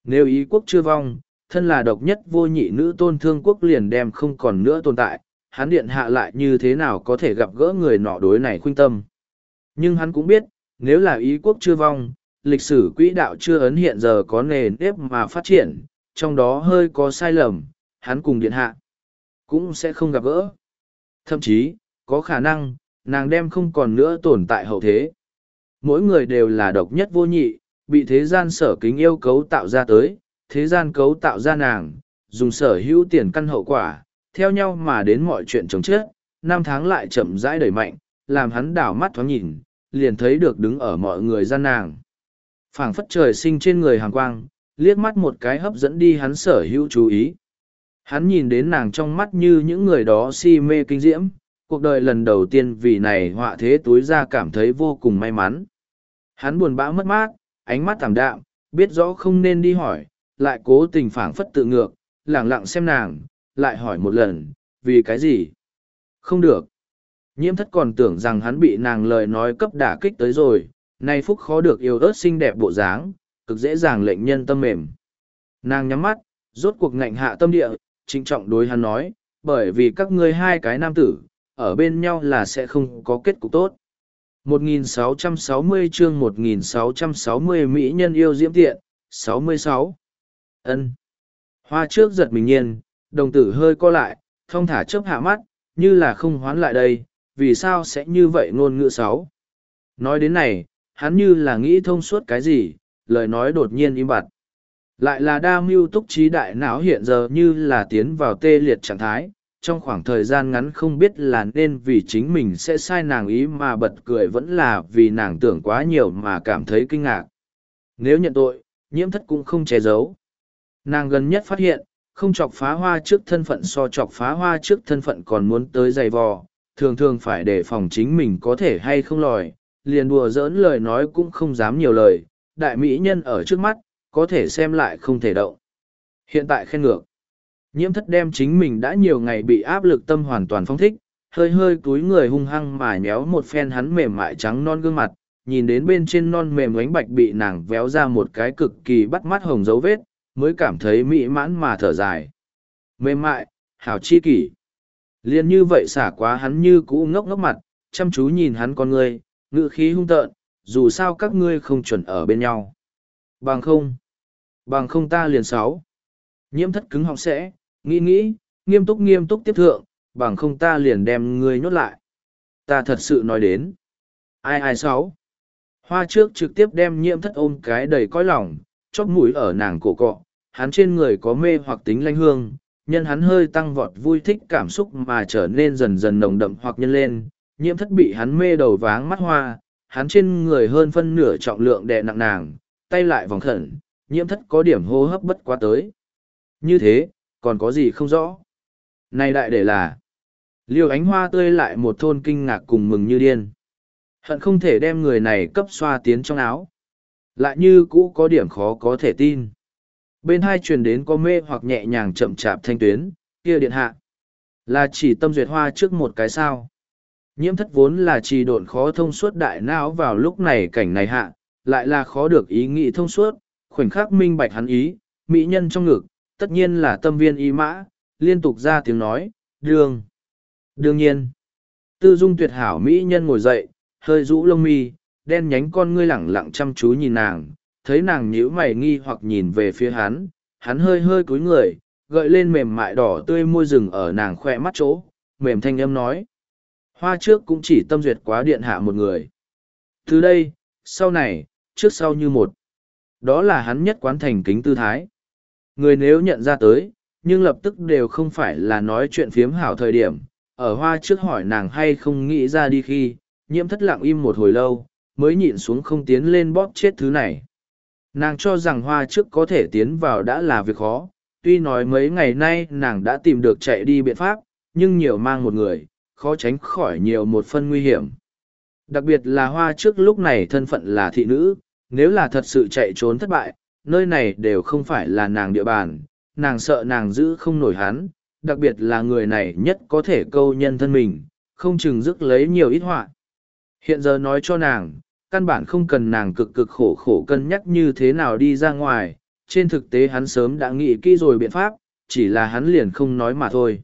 Nếu ý quốc chưa vong, thân là độc nhất vô nhị nữ tôn thương quốc liền đem không còn nữa tồn tại, hắn điện hạ lại như thế nào có thể gặp gỡ người nọ đối này khuynh tâm. Nhưng hắn cũng biết, nếu là ý quốc chưa vong, lịch sử quỹ đạo chưa ấn hiện giờ có nề nếp mà phát triển, trong đó hơi có sai lầm, hắn cùng điện hạ cũng sẽ không gặp gỡ. Thậm chí, có khả năng, nàng đem không còn nữa tồn tại hậu thế. Mỗi người đều là độc nhất vô nhị, bị thế gian sở kính yêu cấu tạo ra tới, thế gian cấu tạo ra nàng, dùng sở hữu tiền căn hậu quả, theo nhau mà đến mọi chuyện chống chết, năm tháng lại chậm rãi đẩy mạnh, làm hắn đảo mắt thoáng nhìn, liền thấy được đứng ở mọi người gian nàng. phảng phất trời sinh trên người hàng quang, liếc mắt một cái hấp dẫn đi hắn sở hữu chú ý. Hắn nhìn đến nàng trong mắt như những người đó si mê kinh diễm, cuộc đời lần đầu tiên vì này họa thế túi ra cảm thấy vô cùng may mắn. Hắn buồn bã mất mát, ánh mắt tảm đạm, biết rõ không nên đi hỏi, lại cố tình phảng phất tự ngược, lẳng lặng xem nàng, lại hỏi một lần, vì cái gì? Không được. Nhiễm thất còn tưởng rằng hắn bị nàng lời nói cấp đả kích tới rồi, nay phúc khó được yêu ớt xinh đẹp bộ dáng, cực dễ dàng lệnh nhân tâm mềm. Nàng nhắm mắt, rốt cuộc ngạnh hạ tâm địa, trịnh trọng đối hắn nói, bởi vì các ngươi hai cái nam tử, ở bên nhau là sẽ không có kết cục tốt. 1660 chương 1660 Mỹ nhân yêu diễm tiện, 66. ân Hoa trước giật mình nhiên, đồng tử hơi co lại, thông thả chớp hạ mắt, như là không hoán lại đây, vì sao sẽ như vậy ngôn ngữ sáu. Nói đến này, hắn như là nghĩ thông suốt cái gì, lời nói đột nhiên im bặt. Lại là đa mưu túc trí đại não hiện giờ như là tiến vào tê liệt trạng thái, trong khoảng thời gian ngắn không biết là nên vì chính mình sẽ sai nàng ý mà bật cười vẫn là vì nàng tưởng quá nhiều mà cảm thấy kinh ngạc. Nếu nhận tội, nhiễm thất cũng không che giấu. Nàng gần nhất phát hiện, không chọc phá hoa trước thân phận so chọc phá hoa trước thân phận còn muốn tới dày vò, thường thường phải đề phòng chính mình có thể hay không lòi, liền đùa giỡn lời nói cũng không dám nhiều lời, đại mỹ nhân ở trước mắt, có thể xem lại không thể động. Hiện tại khen ngược, nhiễm thất đem chính mình đã nhiều ngày bị áp lực tâm hoàn toàn phong thích, hơi hơi túi người hung hăng mà nhéo một phen hắn mềm mại trắng non gương mặt, nhìn đến bên trên non mềm ánh bạch bị nàng véo ra một cái cực kỳ bắt mắt hồng dấu vết, mới cảm thấy mỹ mãn mà thở dài. Mềm mại, hảo chi kỷ. Liên như vậy xả quá hắn như cũ ngốc ngốc mặt, chăm chú nhìn hắn con ngươi, ngự khí hung tợn, dù sao các ngươi không chuẩn ở bên nhau. Bằng không. Bằng không ta liền sáu. Nhiễm thất cứng họng sẽ, nghĩ nghĩ, nghiêm túc nghiêm túc tiếp thượng, bằng không ta liền đem ngươi nhốt lại. Ta thật sự nói đến. Ai ai sáu. Hoa trước trực tiếp đem nhiễm thất ôm cái đầy cõi lòng, chóp mũi ở nàng cổ cọ, hắn trên người có mê hoặc tính lanh hương, nhân hắn hơi tăng vọt vui thích cảm xúc mà trở nên dần dần nồng đậm hoặc nhân lên, nhiễm thất bị hắn mê đầu váng mắt hoa, hắn trên người hơn phân nửa trọng lượng đè nặng nàng, tay lại vòng khẩn, nhiễm thất có điểm hô hấp bất quá tới. Như thế, còn có gì không rõ? nay đại để là, liều ánh hoa tươi lại một thôn kinh ngạc cùng mừng như điên. Hận không thể đem người này cấp xoa tiến trong áo. Lại như cũ có điểm khó có thể tin bên hai truyền đến có mê hoặc nhẹ nhàng chậm chạp thanh tuyến kia điện hạ là chỉ tâm duyệt hoa trước một cái sao nhiễm thất vốn là trì độn khó thông suốt đại não vào lúc này cảnh này hạ lại là khó được ý nghĩ thông suốt khoảnh khắc minh bạch hắn ý mỹ nhân trong ngực tất nhiên là tâm viên y mã liên tục ra tiếng nói đương đương nhiên tư dung tuyệt hảo mỹ nhân ngồi dậy hơi rũ lông mi đen nhánh con ngươi lẳng lặng chăm chú nhìn nàng thấy nàng nhíu mày nghi hoặc nhìn về phía hắn, hắn hơi hơi cúi người, gợi lên mềm mại đỏ tươi môi rừng ở nàng khoe mắt chỗ, mềm thanh âm nói. Hoa trước cũng chỉ tâm duyệt quá điện hạ một người. Từ đây, sau này, trước sau như một. Đó là hắn nhất quán thành kính tư thái. Người nếu nhận ra tới, nhưng lập tức đều không phải là nói chuyện phiếm hảo thời điểm. Ở hoa trước hỏi nàng hay không nghĩ ra đi khi, nhiễm thất lặng im một hồi lâu, mới nhịn xuống không tiến lên bóp chết thứ này. Nàng cho rằng hoa trước có thể tiến vào đã là việc khó, tuy nói mấy ngày nay nàng đã tìm được chạy đi biện pháp, nhưng nhiều mang một người, khó tránh khỏi nhiều một phân nguy hiểm. Đặc biệt là hoa trước lúc này thân phận là thị nữ, nếu là thật sự chạy trốn thất bại, nơi này đều không phải là nàng địa bàn, nàng sợ nàng giữ không nổi hắn, đặc biệt là người này nhất có thể câu nhân thân mình, không chừng dứt lấy nhiều ít họa. Hiện giờ nói cho nàng, căn bản không cần nàng cực cực khổ khổ cân nhắc như thế nào đi ra ngoài, trên thực tế hắn sớm đã nghĩ kỹ rồi biện pháp, chỉ là hắn liền không nói mà thôi.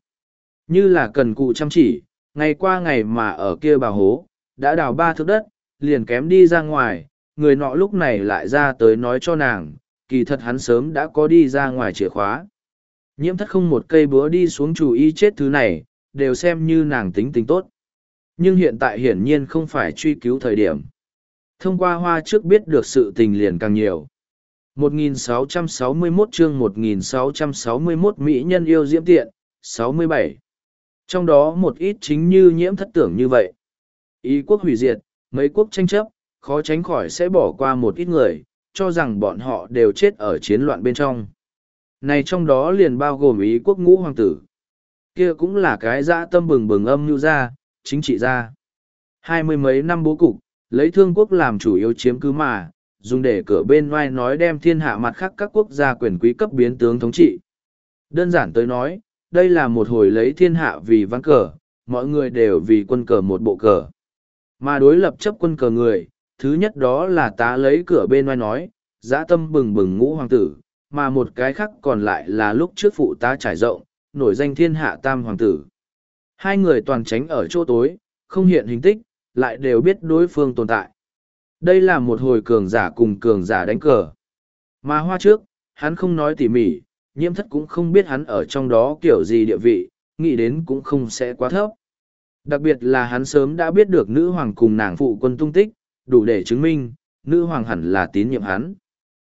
Như là cần cụ chăm chỉ, ngày qua ngày mà ở kia bà hố, đã đào ba thước đất, liền kém đi ra ngoài, người nọ lúc này lại ra tới nói cho nàng, kỳ thật hắn sớm đã có đi ra ngoài chìa khóa. Nhiễm thất không một cây búa đi xuống chủ ý chết thứ này, đều xem như nàng tính tính tốt. Nhưng hiện tại hiển nhiên không phải truy cứu thời điểm. Thông qua hoa trước biết được sự tình liền càng nhiều. 1661 chương 1661 Mỹ nhân yêu diễm tiện, 67. Trong đó một ít chính như nhiễm thất tưởng như vậy. Ý quốc hủy diệt, mấy quốc tranh chấp, khó tránh khỏi sẽ bỏ qua một ít người, cho rằng bọn họ đều chết ở chiến loạn bên trong. Này trong đó liền bao gồm ý quốc ngũ hoàng tử. Kia cũng là cái dã tâm bừng bừng âm như ra, chính trị ra. Hai mươi mấy năm bố cục, lấy thương quốc làm chủ yếu chiếm cứ mà, dùng để cửa bên ngoài nói đem thiên hạ mặt khác các quốc gia quyền quý cấp biến tướng thống trị. Đơn giản tới nói, đây là một hồi lấy thiên hạ vì ván cờ, mọi người đều vì quân cờ một bộ cờ. Mà đối lập chấp quân cờ người, thứ nhất đó là tá lấy cửa bên ngoài nói, dã tâm bừng bừng ngũ hoàng tử, mà một cái khác còn lại là lúc trước phụ tá trải rộng, nổi danh thiên hạ tam hoàng tử. Hai người toàn tránh ở chỗ tối, không hiện hình tích, lại đều biết đối phương tồn tại. Đây là một hồi cường giả cùng cường giả đánh cờ. Mà hoa trước, hắn không nói tỉ mỉ, nhiễm thất cũng không biết hắn ở trong đó kiểu gì địa vị, nghĩ đến cũng không sẽ quá thấp. Đặc biệt là hắn sớm đã biết được nữ hoàng cùng nàng phụ quân tung tích, đủ để chứng minh, nữ hoàng hẳn là tín nhiệm hắn.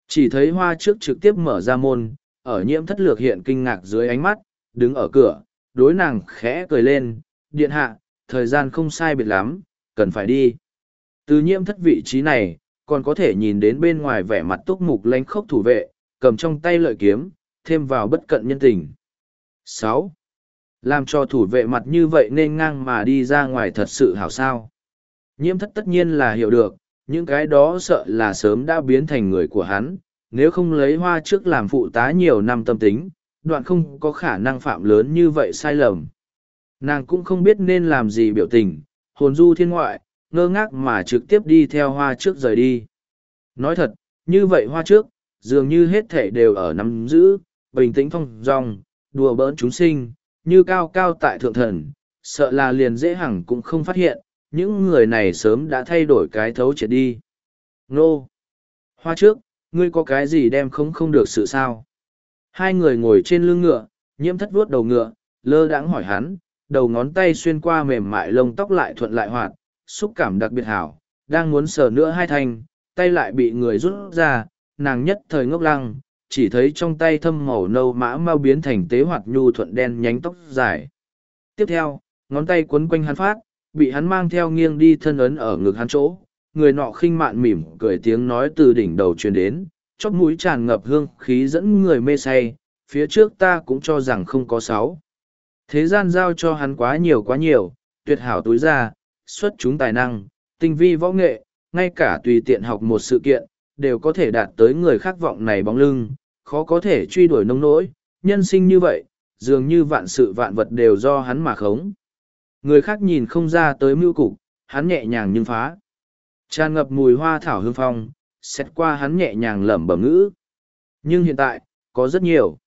Chỉ thấy hoa trước trực tiếp mở ra môn, ở nhiễm thất lược hiện kinh ngạc dưới ánh mắt, đứng ở cửa, đối nàng khẽ cười lên, điện hạ, thời gian không sai biệt lắm, cần phải đi. Từ nhiễm thất vị trí này, còn có thể nhìn đến bên ngoài vẻ mặt túc mục lánh khốc thủ vệ, cầm trong tay lợi kiếm, thêm vào bất cận nhân tình. sáu Làm cho thủ vệ mặt như vậy nên ngang mà đi ra ngoài thật sự hảo sao. Nhiễm thất tất nhiên là hiểu được, những cái đó sợ là sớm đã biến thành người của hắn, nếu không lấy hoa trước làm phụ tá nhiều năm tâm tính, đoạn không có khả năng phạm lớn như vậy sai lầm. Nàng cũng không biết nên làm gì biểu tình, hồn du thiên ngoại, ngơ ngác mà trực tiếp đi theo hoa trước rời đi. Nói thật, như vậy hoa trước, dường như hết thể đều ở nắm giữ, bình tĩnh phong dong, đùa bỡn chúng sinh, như cao cao tại thượng thần, sợ là liền dễ hẳn cũng không phát hiện, những người này sớm đã thay đổi cái thấu triệt đi. Nô! Hoa trước, ngươi có cái gì đem không không được sự sao? Hai người ngồi trên lưng ngựa, nhiễm thất vuốt đầu ngựa, lơ đãng hỏi hắn, đầu ngón tay xuyên qua mềm mại lông tóc lại thuận lại hoạt, xúc cảm đặc biệt hảo, đang muốn sờ nữa hai thanh, tay lại bị người rút ra, nàng nhất thời ngốc lăng, chỉ thấy trong tay thâm màu nâu mã mau biến thành tế hoạt nhu thuận đen nhánh tóc dài. Tiếp theo, ngón tay quấn quanh hắn phát, bị hắn mang theo nghiêng đi thân ấn ở ngực hắn chỗ, người nọ khinh mạn mỉm cười tiếng nói từ đỉnh đầu truyền đến, chóp mũi tràn ngập hương khí dẫn người mê say, phía trước ta cũng cho rằng không có sáu. Thế gian giao cho hắn quá nhiều quá nhiều, tuyệt hảo túi ra, xuất chúng tài năng, tinh vi võ nghệ, ngay cả tùy tiện học một sự kiện, đều có thể đạt tới người khác vọng này bóng lưng, khó có thể truy đuổi nông nỗi, nhân sinh như vậy, dường như vạn sự vạn vật đều do hắn mà khống. Người khác nhìn không ra tới mưu cục, hắn nhẹ nhàng nhưng phá. Tràn ngập mùi hoa thảo hương phong, xét qua hắn nhẹ nhàng lẩm bẩm ngữ. Nhưng hiện tại, có rất nhiều.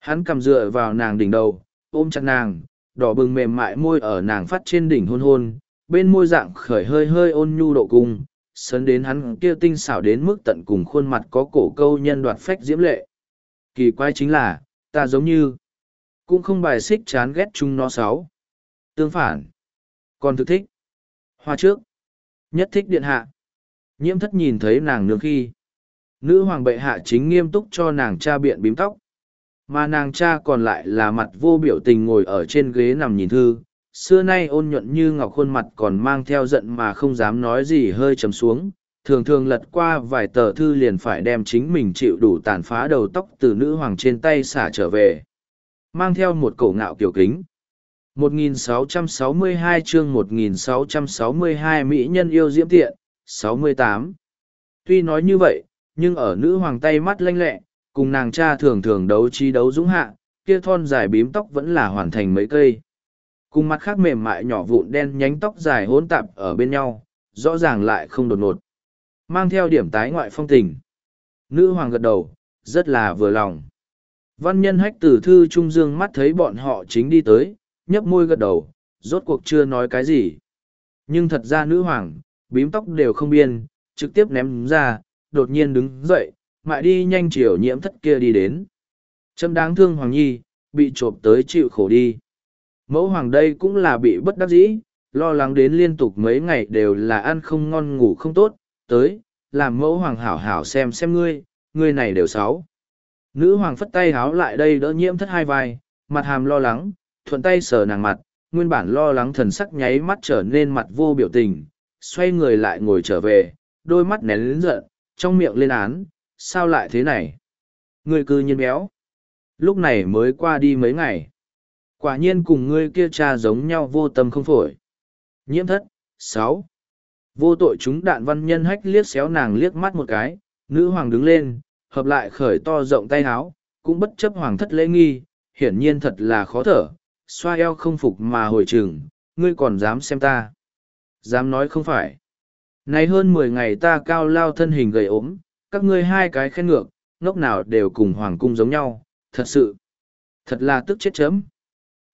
Hắn cầm dựa vào nàng đỉnh đầu, ôm chặt nàng, đỏ bừng mềm mại môi ở nàng phát trên đỉnh hôn hôn, bên môi dạng khởi hơi hơi ôn nhu độ cung, sấn đến hắn kia tinh xảo đến mức tận cùng khuôn mặt có cổ câu nhân đoạt phách diễm lệ. Kỳ quái chính là, ta giống như, cũng không bài xích chán ghét chung nó sáu. Tương phản, còn thực thích. Hoa trước, nhất thích điện hạ. Nhiễm thất nhìn thấy nàng nương khi. Nữ hoàng bệ hạ chính nghiêm túc cho nàng cha biện bím tóc. Mà nàng cha còn lại là mặt vô biểu tình ngồi ở trên ghế nằm nhìn thư. Xưa nay ôn nhuận như ngọc khuôn mặt còn mang theo giận mà không dám nói gì hơi trầm xuống. thường thường lật qua vài tờ thư liền phải đem chính mình chịu đủ tàn phá đầu tóc từ nữ hoàng trên tay xả trở về. Mang theo một cổ ngạo kiểu kính. 1662 chương 1662 Mỹ nhân yêu diễm tiện, 68. Tuy nói như vậy, nhưng ở nữ hoàng tay mắt lanh lẹ, cùng nàng cha thường thường đấu trí đấu dũng hạ, kia thon dài bím tóc vẫn là hoàn thành mấy cây. Cùng mặt khác mềm mại nhỏ vụn đen nhánh tóc dài hỗn tạp ở bên nhau, rõ ràng lại không đột ngột. Mang theo điểm tái ngoại phong tình. Nữ hoàng gật đầu, rất là vừa lòng. Văn nhân hách tử thư trung dương mắt thấy bọn họ chính đi tới, nhấp môi gật đầu, rốt cuộc chưa nói cái gì. Nhưng thật ra nữ hoàng, bím tóc đều không biên, trực tiếp ném ra, đột nhiên đứng dậy, mại đi nhanh chiều nhiễm thất kia đi đến. Châm đáng thương Hoàng Nhi, bị trộm tới chịu khổ đi. Mẫu Hoàng đây cũng là bị bất đắc dĩ, lo lắng đến liên tục mấy ngày đều là ăn không ngon ngủ không tốt, tới, làm mẫu Hoàng hảo hảo xem xem ngươi, ngươi này đều xấu. Nữ Hoàng phất tay háo lại đây đỡ nhiễm thất hai vai, mặt hàm lo lắng, thuận tay sờ nàng mặt, nguyên bản lo lắng thần sắc nháy mắt trở nên mặt vô biểu tình, xoay người lại ngồi trở về, đôi mắt nén lớn giận, trong miệng lên án, sao lại thế này? Ngươi cư nhiên béo. Lúc này mới qua đi mấy ngày. Quả nhiên cùng ngươi kia cha giống nhau vô tâm không phổi. Nhiễm thất, sáu. Vô tội chúng đạn văn nhân hách liếc xéo nàng liếc mắt một cái, nữ hoàng đứng lên, hợp lại khởi to rộng tay háo, cũng bất chấp hoàng thất lễ nghi, hiển nhiên thật là khó thở, xoa eo không phục mà hồi chừng ngươi còn dám xem ta. Dám nói không phải. Nay hơn mười ngày ta cao lao thân hình gầy ốm, các ngươi hai cái khen ngược, ngốc nào đều cùng hoàng cung giống nhau, thật sự. Thật là tức chết chấm.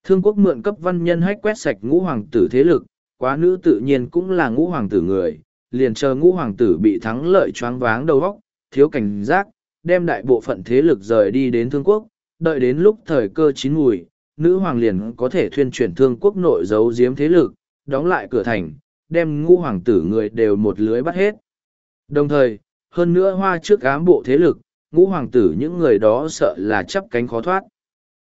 Thương quốc mượn cấp văn nhân hách quét sạch ngũ hoàng tử thế lực, quá nữ tự nhiên cũng là ngũ hoàng tử người, liền chờ ngũ hoàng tử bị thắng lợi choáng váng đầu óc, thiếu cảnh giác, đem đại bộ phận thế lực rời đi đến thương quốc, đợi đến lúc thời cơ chín mùi, nữ hoàng liền có thể thuyên chuyển thương quốc nội giấu giếm thế lực, đóng lại cửa thành, đem ngũ hoàng tử người đều một lưới bắt hết. Đồng thời, hơn nữa hoa trước ám bộ thế lực, ngũ hoàng tử những người đó sợ là chắp cánh khó thoát.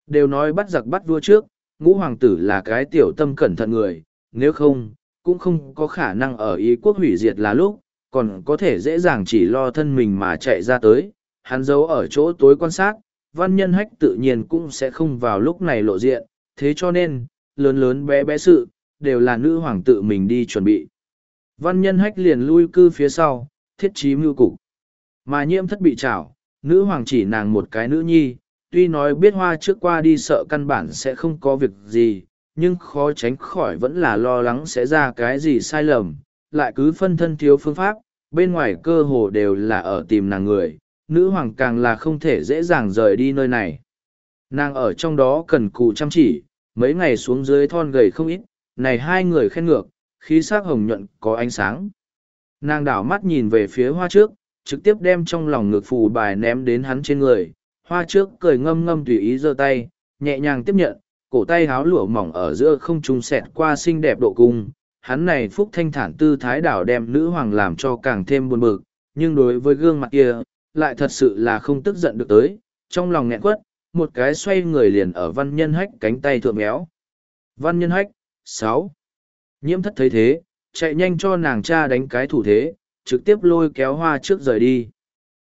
Đều nói bắt giặc bắt vua trước, ngũ hoàng tử là cái tiểu tâm cẩn thận người, nếu không, cũng không có khả năng ở ý quốc hủy diệt là lúc, còn có thể dễ dàng chỉ lo thân mình mà chạy ra tới, hắn giấu ở chỗ tối quan sát, văn nhân hách tự nhiên cũng sẽ không vào lúc này lộ diện, thế cho nên, lớn lớn bé bé sự, đều là nữ hoàng tự mình đi chuẩn bị. Văn nhân hách liền lui cư phía sau, thiết trí mưu cục. Mà nhiễm thất bị trảo, nữ hoàng chỉ nàng một cái nữ nhi, tuy nói biết hoa trước qua đi sợ căn bản sẽ không có việc gì, nhưng khó tránh khỏi vẫn là lo lắng sẽ ra cái gì sai lầm, lại cứ phân thân thiếu phương pháp, bên ngoài cơ hồ đều là ở tìm nàng người, nữ hoàng càng là không thể dễ dàng rời đi nơi này. Nàng ở trong đó cần cù chăm chỉ, mấy ngày xuống dưới thon gầy không ít, này hai người khen ngược, khí sắc hồng nhuận có ánh sáng. Nàng đảo mắt nhìn về phía hoa trước, trực tiếp đem trong lòng ngực phù bài ném đến hắn trên người. Hoa trước cười ngâm ngâm tùy ý giơ tay, nhẹ nhàng tiếp nhận, cổ tay háo lụa mỏng ở giữa không trung xẹt qua xinh đẹp độ cung. Hắn này phúc thanh thản tư thái đảo đem nữ hoàng làm cho càng thêm buồn bực, nhưng đối với gương mặt kia, lại thật sự là không tức giận được tới, trong lòng nghẹn quất, một cái xoay người liền ở văn nhân hách cánh tay thượng méo. Văn nhân hách, sáu Nhiễm thất thấy thế, chạy nhanh cho nàng cha đánh cái thủ thế, trực tiếp lôi kéo hoa trước rời đi.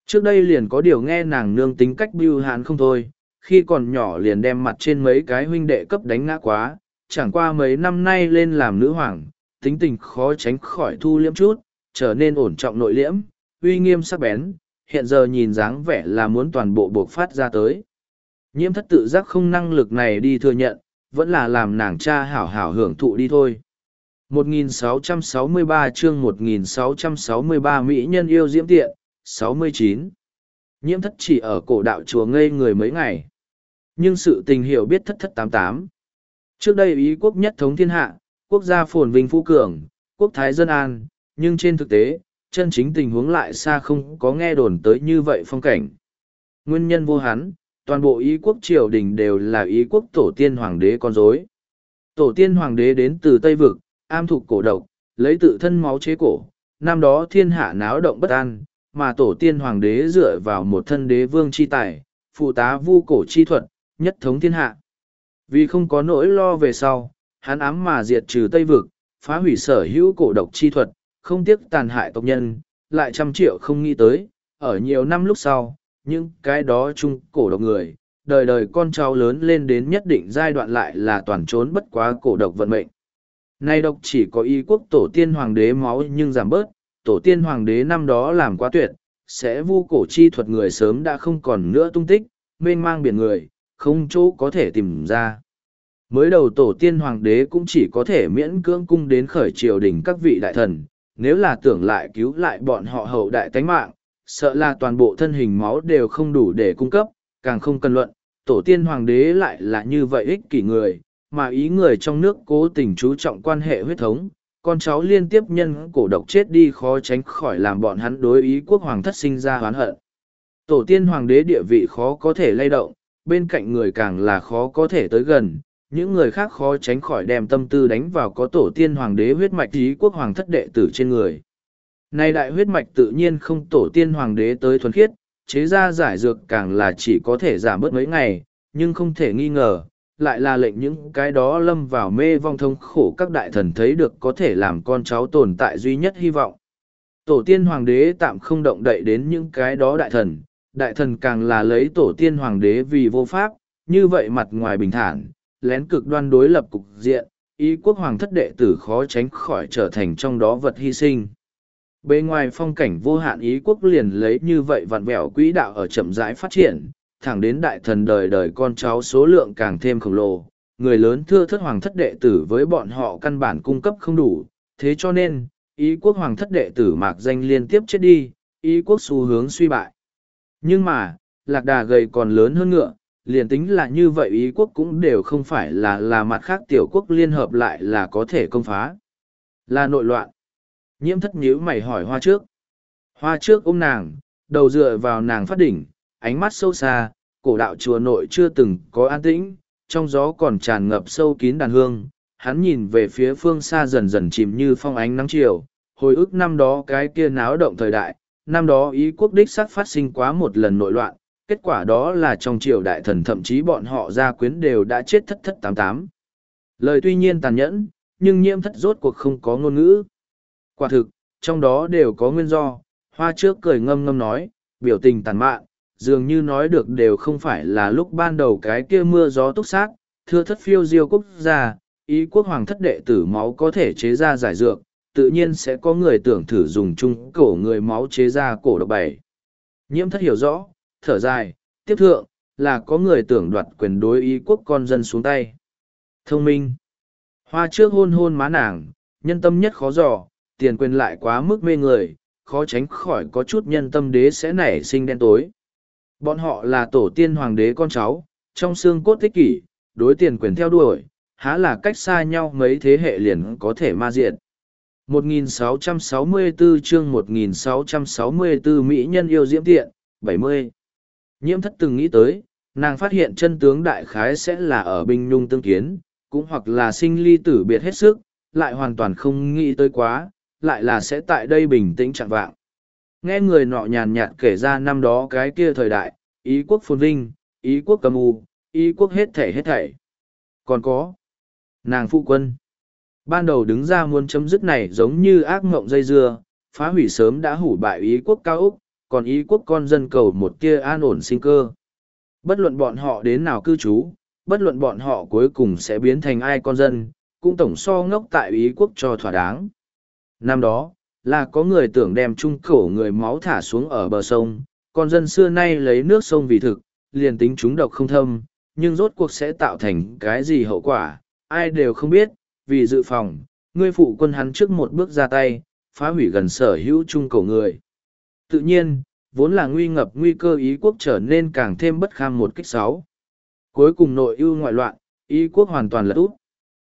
Trước đây liền có điều nghe nàng nương tính cách bưu hàn không thôi, khi còn nhỏ liền đem mặt trên mấy cái huynh đệ cấp đánh ngã quá, chẳng qua mấy năm nay lên làm nữ hoàng, tính tình khó tránh khỏi thu liễm chút, trở nên ổn trọng nội liễm, uy nghiêm sắc bén, hiện giờ nhìn dáng vẻ là muốn toàn bộ buộc phát ra tới. Nhiễm thất tự giác không năng lực này đi thừa nhận, vẫn là làm nàng cha hảo hảo hưởng thụ đi thôi. 1663 chương 1663 Mỹ nhân yêu diễm tiện, 69. Nhiễm thất chỉ ở cổ đạo chùa ngây người mấy ngày. Nhưng sự tình hiểu biết thất thất tám tám. Trước đây ý quốc nhất thống thiên hạ, quốc gia phồn vinh phú cường, quốc thái dân an, nhưng trên thực tế, chân chính tình huống lại xa không có nghe đồn tới như vậy phong cảnh. Nguyên nhân vô hắn, toàn bộ ý quốc triều đình đều là ý quốc tổ tiên hoàng đế con rối. Tổ tiên hoàng đế đến từ Tây Vực, am thục cổ độc, lấy tự thân máu chế cổ, năm đó thiên hạ náo động bất an, mà tổ tiên hoàng đế dựa vào một thân đế vương chi tài, phụ tá vu cổ chi thuật, nhất thống thiên hạ. Vì không có nỗi lo về sau, hắn ám mà diệt trừ Tây Vực, phá hủy sở hữu cổ độc chi thuật, không tiếc tàn hại tộc nhân, lại trăm triệu không nghĩ tới, ở nhiều năm lúc sau, những cái đó chung cổ độc người, đời đời con cháu lớn lên đến nhất định giai đoạn lại là toàn trốn bất quá cổ độc vận mệnh. Nay độc chỉ có y quốc tổ tiên hoàng đế máu nhưng giảm bớt, tổ tiên hoàng đế năm đó làm quá tuyệt, sẽ vu cổ chi thuật người sớm đã không còn nữa tung tích, mênh mang biển người, không chỗ có thể tìm ra. Mới đầu tổ tiên hoàng đế cũng chỉ có thể miễn cưỡng cung đến khởi triều đình các vị đại thần, nếu là tưởng lại cứu lại bọn họ hậu đại tánh mạng, sợ là toàn bộ thân hình máu đều không đủ để cung cấp, càng không cần luận, tổ tiên hoàng đế lại là như vậy ích kỷ người, mà ý người trong nước cố tình chú trọng quan hệ huyết thống, con cháu liên tiếp nhân cổ độc chết đi khó tránh khỏi làm bọn hắn đối ý quốc hoàng thất sinh ra hoán hận. Tổ tiên hoàng đế địa vị khó có thể lay động, bên cạnh người càng là khó có thể tới gần, những người khác khó tránh khỏi đem tâm tư đánh vào có tổ tiên hoàng đế huyết mạch ý quốc hoàng thất đệ tử trên người. Nay đại huyết mạch tự nhiên không tổ tiên hoàng đế tới thuần khiết, chế ra giải dược càng là chỉ có thể giảm bớt mấy ngày, nhưng không thể nghi ngờ, lại là lệnh những cái đó lâm vào mê vong thông khổ các đại thần thấy được có thể làm con cháu tồn tại duy nhất hy vọng. Tổ tiên hoàng đế tạm không động đậy đến những cái đó đại thần, đại thần càng là lấy tổ tiên hoàng đế vì vô pháp, như vậy mặt ngoài bình thản, lén cực đoan đối lập cục diện, ý quốc hoàng thất đệ tử khó tránh khỏi trở thành trong đó vật hy sinh. Bề ngoài phong cảnh vô hạn ý quốc liền lấy như vậy vặn vẹo quỹ đạo ở chậm rãi phát triển, thẳng đến đại thần đời đời con cháu số lượng càng thêm khổng lồ, người lớn thưa thất hoàng thất đệ tử với bọn họ căn bản cung cấp không đủ, thế cho nên, ý quốc hoàng thất đệ tử mạc danh liên tiếp chết đi, ý quốc xu hướng suy bại. Nhưng mà, lạc đà gầy còn lớn hơn ngựa, liền tính là như vậy ý quốc cũng đều không phải là là mặt khác tiểu quốc liên hợp lại là có thể công phá. Là nội loạn. Nhiễm thất nhíu mày hỏi hoa trước. Hoa trước ôm nàng, đầu dựa vào nàng phát đỉnh, ánh mắt sâu xa, cổ đạo chùa nội chưa từng có an tĩnh, trong gió còn tràn ngập sâu kín đàn hương. Hắn nhìn về phía phương xa dần dần chìm như phong ánh nắng chiều, hồi ức năm đó cái kia náo động thời đại, năm đó ý quốc đích sắc phát sinh quá một lần nội loạn, kết quả đó là trong triều đại thần thậm chí bọn họ gia quyến đều đã chết thất thất tám tám. Lời tuy nhiên tàn nhẫn, nhưng nhiễm thất rốt cuộc không có ngôn ngữ. Quả thực, trong đó đều có nguyên do, hoa trước cười ngâm ngâm nói, biểu tình tàn mạn, dường như nói được đều không phải là lúc ban đầu cái kia mưa gió túc xác, thưa thất phiêu diêu quốc gia, ý quốc hoàng thất đệ tử máu có thể chế ra giải dược, tự nhiên sẽ có người tưởng thử dùng chung cổ người máu chế ra cổ độc bảy. Nhiễm thất hiểu rõ, thở dài, tiếp thượng, là có người tưởng đoạt quyền đối ý quốc con dân xuống tay. Thông minh. Hoa trước hôn hôn má nàng, nhân tâm nhất khó dò, tiền quyền lại quá mức mê người, khó tránh khỏi có chút nhân tâm đế sẽ nảy sinh đen tối. Bọn họ là tổ tiên hoàng đế con cháu, trong xương cốt tích kỷ, đối tiền quyền theo đuổi, há là cách xa nhau mấy thế hệ liền có thể ma diệt. 1664 chương 1664 Mỹ nhân yêu diễm tiện, 70. Nhiễm thất từng nghĩ tới, nàng phát hiện chân tướng đại khái sẽ là ở binh nhung tương kiến, cũng hoặc là sinh ly tử biệt hết sức, lại hoàn toàn không nghĩ tới quá, lại là sẽ tại đây bình tĩnh chẳng vạng. Nghe người nọ nhàn nhạt kể ra năm đó cái kia thời đại, ý quốc phồn vinh, ý quốc cầm u, ý quốc hết thể hết thảy. Còn có, nàng phụ quân. Ban đầu đứng ra muốn chấm dứt này giống như ác mộng dây dưa, phá hủy sớm đã hủ bại ý quốc cao Úc, còn ý quốc con dân cầu một tia an ổn sinh cơ. Bất luận bọn họ đến nào cư trú, bất luận bọn họ cuối cùng sẽ biến thành ai con dân, cũng tổng so ngốc tại ý quốc cho thỏa đáng. Năm đó, là có người tưởng đem trung khổ người máu thả xuống ở bờ sông, con dân xưa nay lấy nước sông vì thực, liền tính chúng độc không thâm, nhưng rốt cuộc sẽ tạo thành cái gì hậu quả, ai đều không biết, vì dự phòng, ngươi phụ quân hắn trước một bước ra tay, phá hủy gần sở hữu trung cổ người. Tự nhiên, vốn là nguy ngập nguy cơ ý quốc trở nên càng thêm bất kham một kích sáu. Cuối cùng nội ưu ngoại loạn, ý quốc hoàn toàn lật út.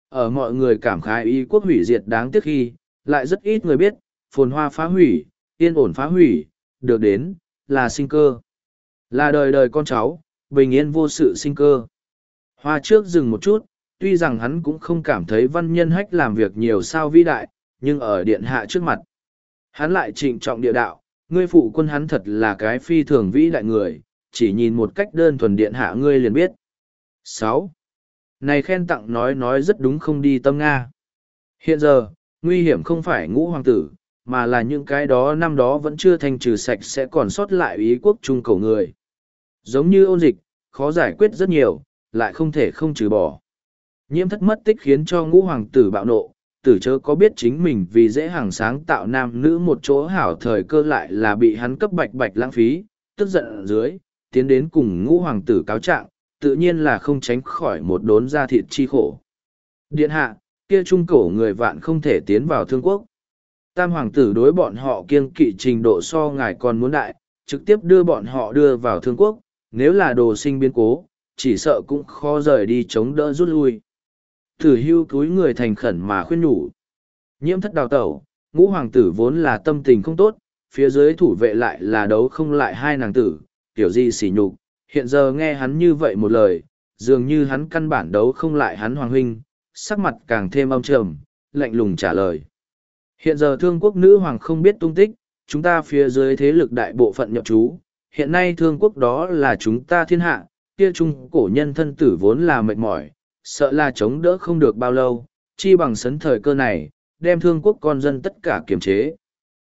Ở mọi người cảm khái ý quốc hủy diệt đáng tiếc khi, lại rất ít người biết, phồn hoa phá hủy, yên ổn phá hủy, được đến, là sinh cơ. Là đời đời con cháu, bình yên vô sự sinh cơ. Hoa trước dừng một chút, tuy rằng hắn cũng không cảm thấy văn nhân hách làm việc nhiều sao vĩ đại, nhưng ở điện hạ trước mặt. Hắn lại trịnh trọng địa đạo, ngươi phụ quân hắn thật là cái phi thường vĩ đại người, chỉ nhìn một cách đơn thuần điện hạ ngươi liền biết. sáu Này khen tặng nói nói rất đúng không đi tâm Nga. Hiện giờ, nguy hiểm không phải ngũ hoàng tử, mà là những cái đó năm đó vẫn chưa thanh trừ sạch sẽ còn sót lại ý quốc trung cầu người. Giống như ôn dịch, khó giải quyết rất nhiều, lại không thể không trừ bỏ. Nhiễm thất mất tích khiến cho ngũ hoàng tử bạo nộ, tử chớ có biết chính mình vì dễ hàng sáng tạo nam nữ một chỗ hảo thời cơ lại là bị hắn cấp bạch bạch lãng phí, tức giận ở dưới, tiến đến cùng ngũ hoàng tử cáo trạng, tự nhiên là không tránh khỏi một đốn da thịt chi khổ. Điện hạ, kia trung cổ người vạn không thể tiến vào thương quốc. Tam hoàng tử đối bọn họ kiêng kỵ trình độ so ngài còn muốn đại, trực tiếp đưa bọn họ đưa vào thương quốc, nếu là đồ sinh biến cố, chỉ sợ cũng khó rời đi chống đỡ rút lui. Tử hưu cúi người thành khẩn mà khuyên nhủ. Nhiễm thất đào tẩu, ngũ hoàng tử vốn là tâm tình không tốt, phía dưới thủ vệ lại là đấu không lại hai nàng tử, tiểu gì xỉ nhục. Hiện giờ nghe hắn như vậy một lời, dường như hắn căn bản đấu không lại hắn hoàng huynh, sắc mặt càng thêm âm trầm, lạnh lùng trả lời. Hiện giờ thương quốc nữ hoàng không biết tung tích, chúng ta phía dưới thế lực đại bộ phận nhập chú hiện nay thương quốc đó là chúng ta thiên hạ, kia trung cổ nhân thân tử vốn là mệt mỏi, sợ là chống đỡ không được bao lâu, chi bằng sấn thời cơ này, đem thương quốc con dân tất cả kiềm chế.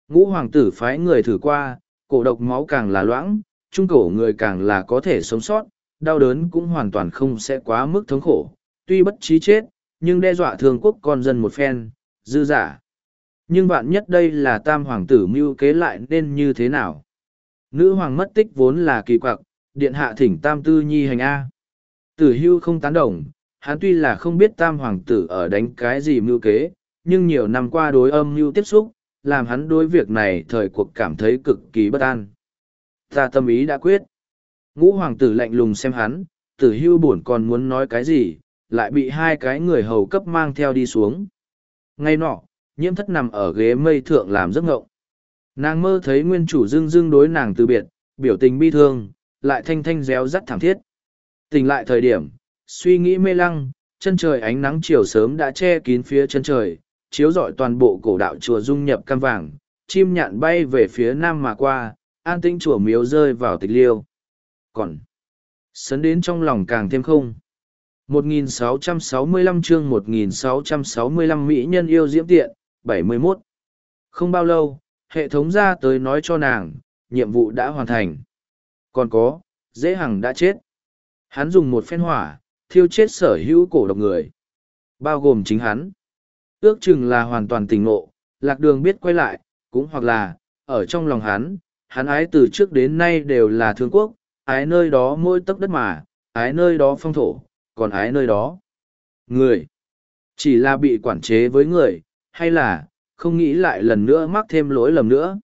Ngũ hoàng tử phái người thử qua, cổ độc máu càng là loãng, trung cổ người càng là có thể sống sót, đau đớn cũng hoàn toàn không sẽ quá mức thống khổ, tuy bất trí chết, nhưng đe dọa thương quốc con dân một phen, dư giả. Nhưng bạn nhất đây là tam hoàng tử mưu kế lại nên như thế nào? Nữ hoàng mất tích vốn là kỳ quặc, điện hạ thỉnh tam tư nhi hành A. Tử hưu không tán đồng, hắn tuy là không biết tam hoàng tử ở đánh cái gì mưu kế, nhưng nhiều năm qua đối âm mưu tiếp xúc, làm hắn đối việc này thời cuộc cảm thấy cực kỳ bất an. Ta tâm ý đã quyết. Ngũ hoàng tử lạnh lùng xem hắn, tử hưu buồn còn muốn nói cái gì, lại bị hai cái người hầu cấp mang theo đi xuống. Ngay nọ, nhiễm thất nằm ở ghế mây thượng làm giấc ngộng. Nàng mơ thấy nguyên chủ dưng dưng đối nàng từ biệt, biểu tình bi thương, lại thanh thanh réo rắt thảm thiết. Tỉnh lại thời điểm, suy nghĩ mê lăng, chân trời ánh nắng chiều sớm đã che kín phía chân trời, chiếu rọi toàn bộ cổ đạo chùa dung nhập cam vàng, chim nhạn bay về phía nam mà qua, an tĩnh chùa miếu rơi vào tịch liêu. Còn, sấn đến trong lòng càng thêm không. 1665 chương 1665 Mỹ nhân yêu diễm tiện, 71. Không bao lâu, hệ thống ra tới nói cho nàng, nhiệm vụ đã hoàn thành. Còn có, dễ hằng đã chết. Hắn dùng một phen hỏa, thiêu chết sở hữu cổ độc người. Bao gồm chính hắn. Ước chừng là hoàn toàn tỉnh ngộ, lạc đường biết quay lại, cũng hoặc là, ở trong lòng hắn, hắn ái từ trước đến nay đều là thương quốc, ái nơi đó mỗi tấc đất mà, ái nơi đó phong thổ, còn ái nơi đó. Người, chỉ là bị quản chế với người, hay là, không nghĩ lại lần nữa mắc thêm lỗi lầm nữa.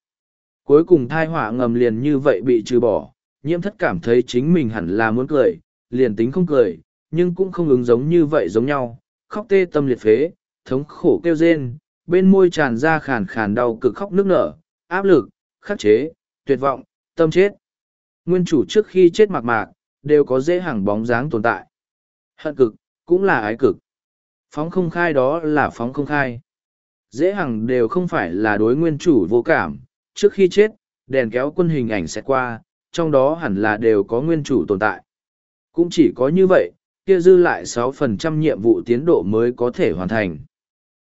Cuối cùng thai họa ngầm liền như vậy bị trừ bỏ, nhiễm thất cảm thấy chính mình hẳn là muốn cười, liền tính không cười, nhưng cũng không ứng giống như vậy giống nhau, khóc tê tâm liệt phế, thống khổ kêu rên, bên môi tràn ra khàn khàn đau cực khóc nước nở, áp lực, khắc chế, tuyệt vọng, tâm chết. Nguyên chủ trước khi chết mạc mạc, đều có dễ hàng bóng dáng tồn tại. Hận cực, cũng là ái cực. Phóng không khai đó là phóng không khai. Dễ hằng đều không phải là đối nguyên chủ vô cảm, trước khi chết, đèn kéo quân hình ảnh sẽ qua, trong đó hẳn là đều có nguyên chủ tồn tại. Cũng chỉ có như vậy, kia dư lại 6% nhiệm vụ tiến độ mới có thể hoàn thành.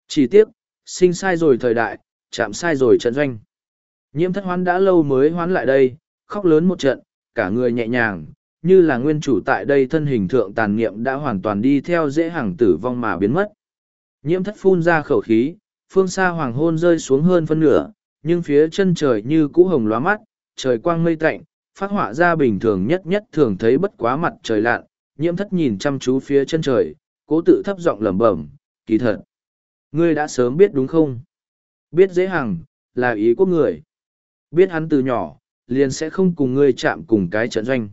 Chỉ tiếc, sinh sai rồi thời đại, chạm sai rồi trận doanh. Nhiễm thất hoán đã lâu mới hoán lại đây, khóc lớn một trận, cả người nhẹ nhàng, như là nguyên chủ tại đây thân hình thượng tàn niệm đã hoàn toàn đi theo dễ hàng tử vong mà biến mất. Nhiễm thất phun ra khẩu khí, phương xa hoàng hôn rơi xuống hơn phân nửa, nhưng phía chân trời như cũ hồng lóa mắt, trời quang mây tạnh, phát họa ra bình thường nhất nhất thường thấy bất quá mặt trời lạn, nhiễm thất nhìn chăm chú phía chân trời, cố tự thấp giọng lẩm bẩm, kỳ thật. Ngươi đã sớm biết đúng không? Biết dễ hằng, là ý của người. Biết hắn từ nhỏ, liền sẽ không cùng ngươi chạm cùng cái trận doanh.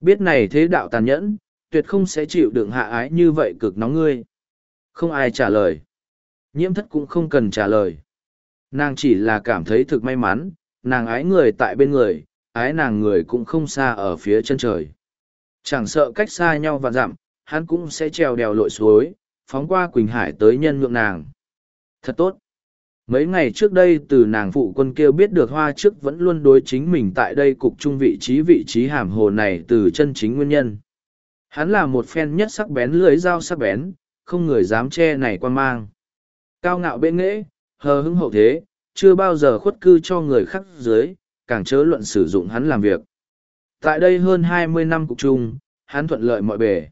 Biết này thế đạo tàn nhẫn, tuyệt không sẽ chịu đựng hạ ái như vậy cực nóng ngươi. Không ai trả lời. Nhiễm thất cũng không cần trả lời. Nàng chỉ là cảm thấy thực may mắn, nàng ái người tại bên người, ái nàng người cũng không xa ở phía chân trời. Chẳng sợ cách xa nhau và dặm, hắn cũng sẽ trèo đèo lội suối, phóng qua Quỳnh Hải tới nhân nhượng nàng. Thật tốt. Mấy ngày trước đây từ nàng phụ quân kêu biết được hoa trước vẫn luôn đối chính mình tại đây cục trung vị trí vị trí hàm hồ này từ chân chính nguyên nhân. Hắn là một phen nhất sắc bén lưới dao sắc bén, không người dám che này quan mang. Cao ngạo bệ nghễ, hờ hững hậu thế, chưa bao giờ khuất cư cho người khác dưới, càng chớ luận sử dụng hắn làm việc. Tại đây hơn hai mươi năm cục chung, hắn thuận lợi mọi bề.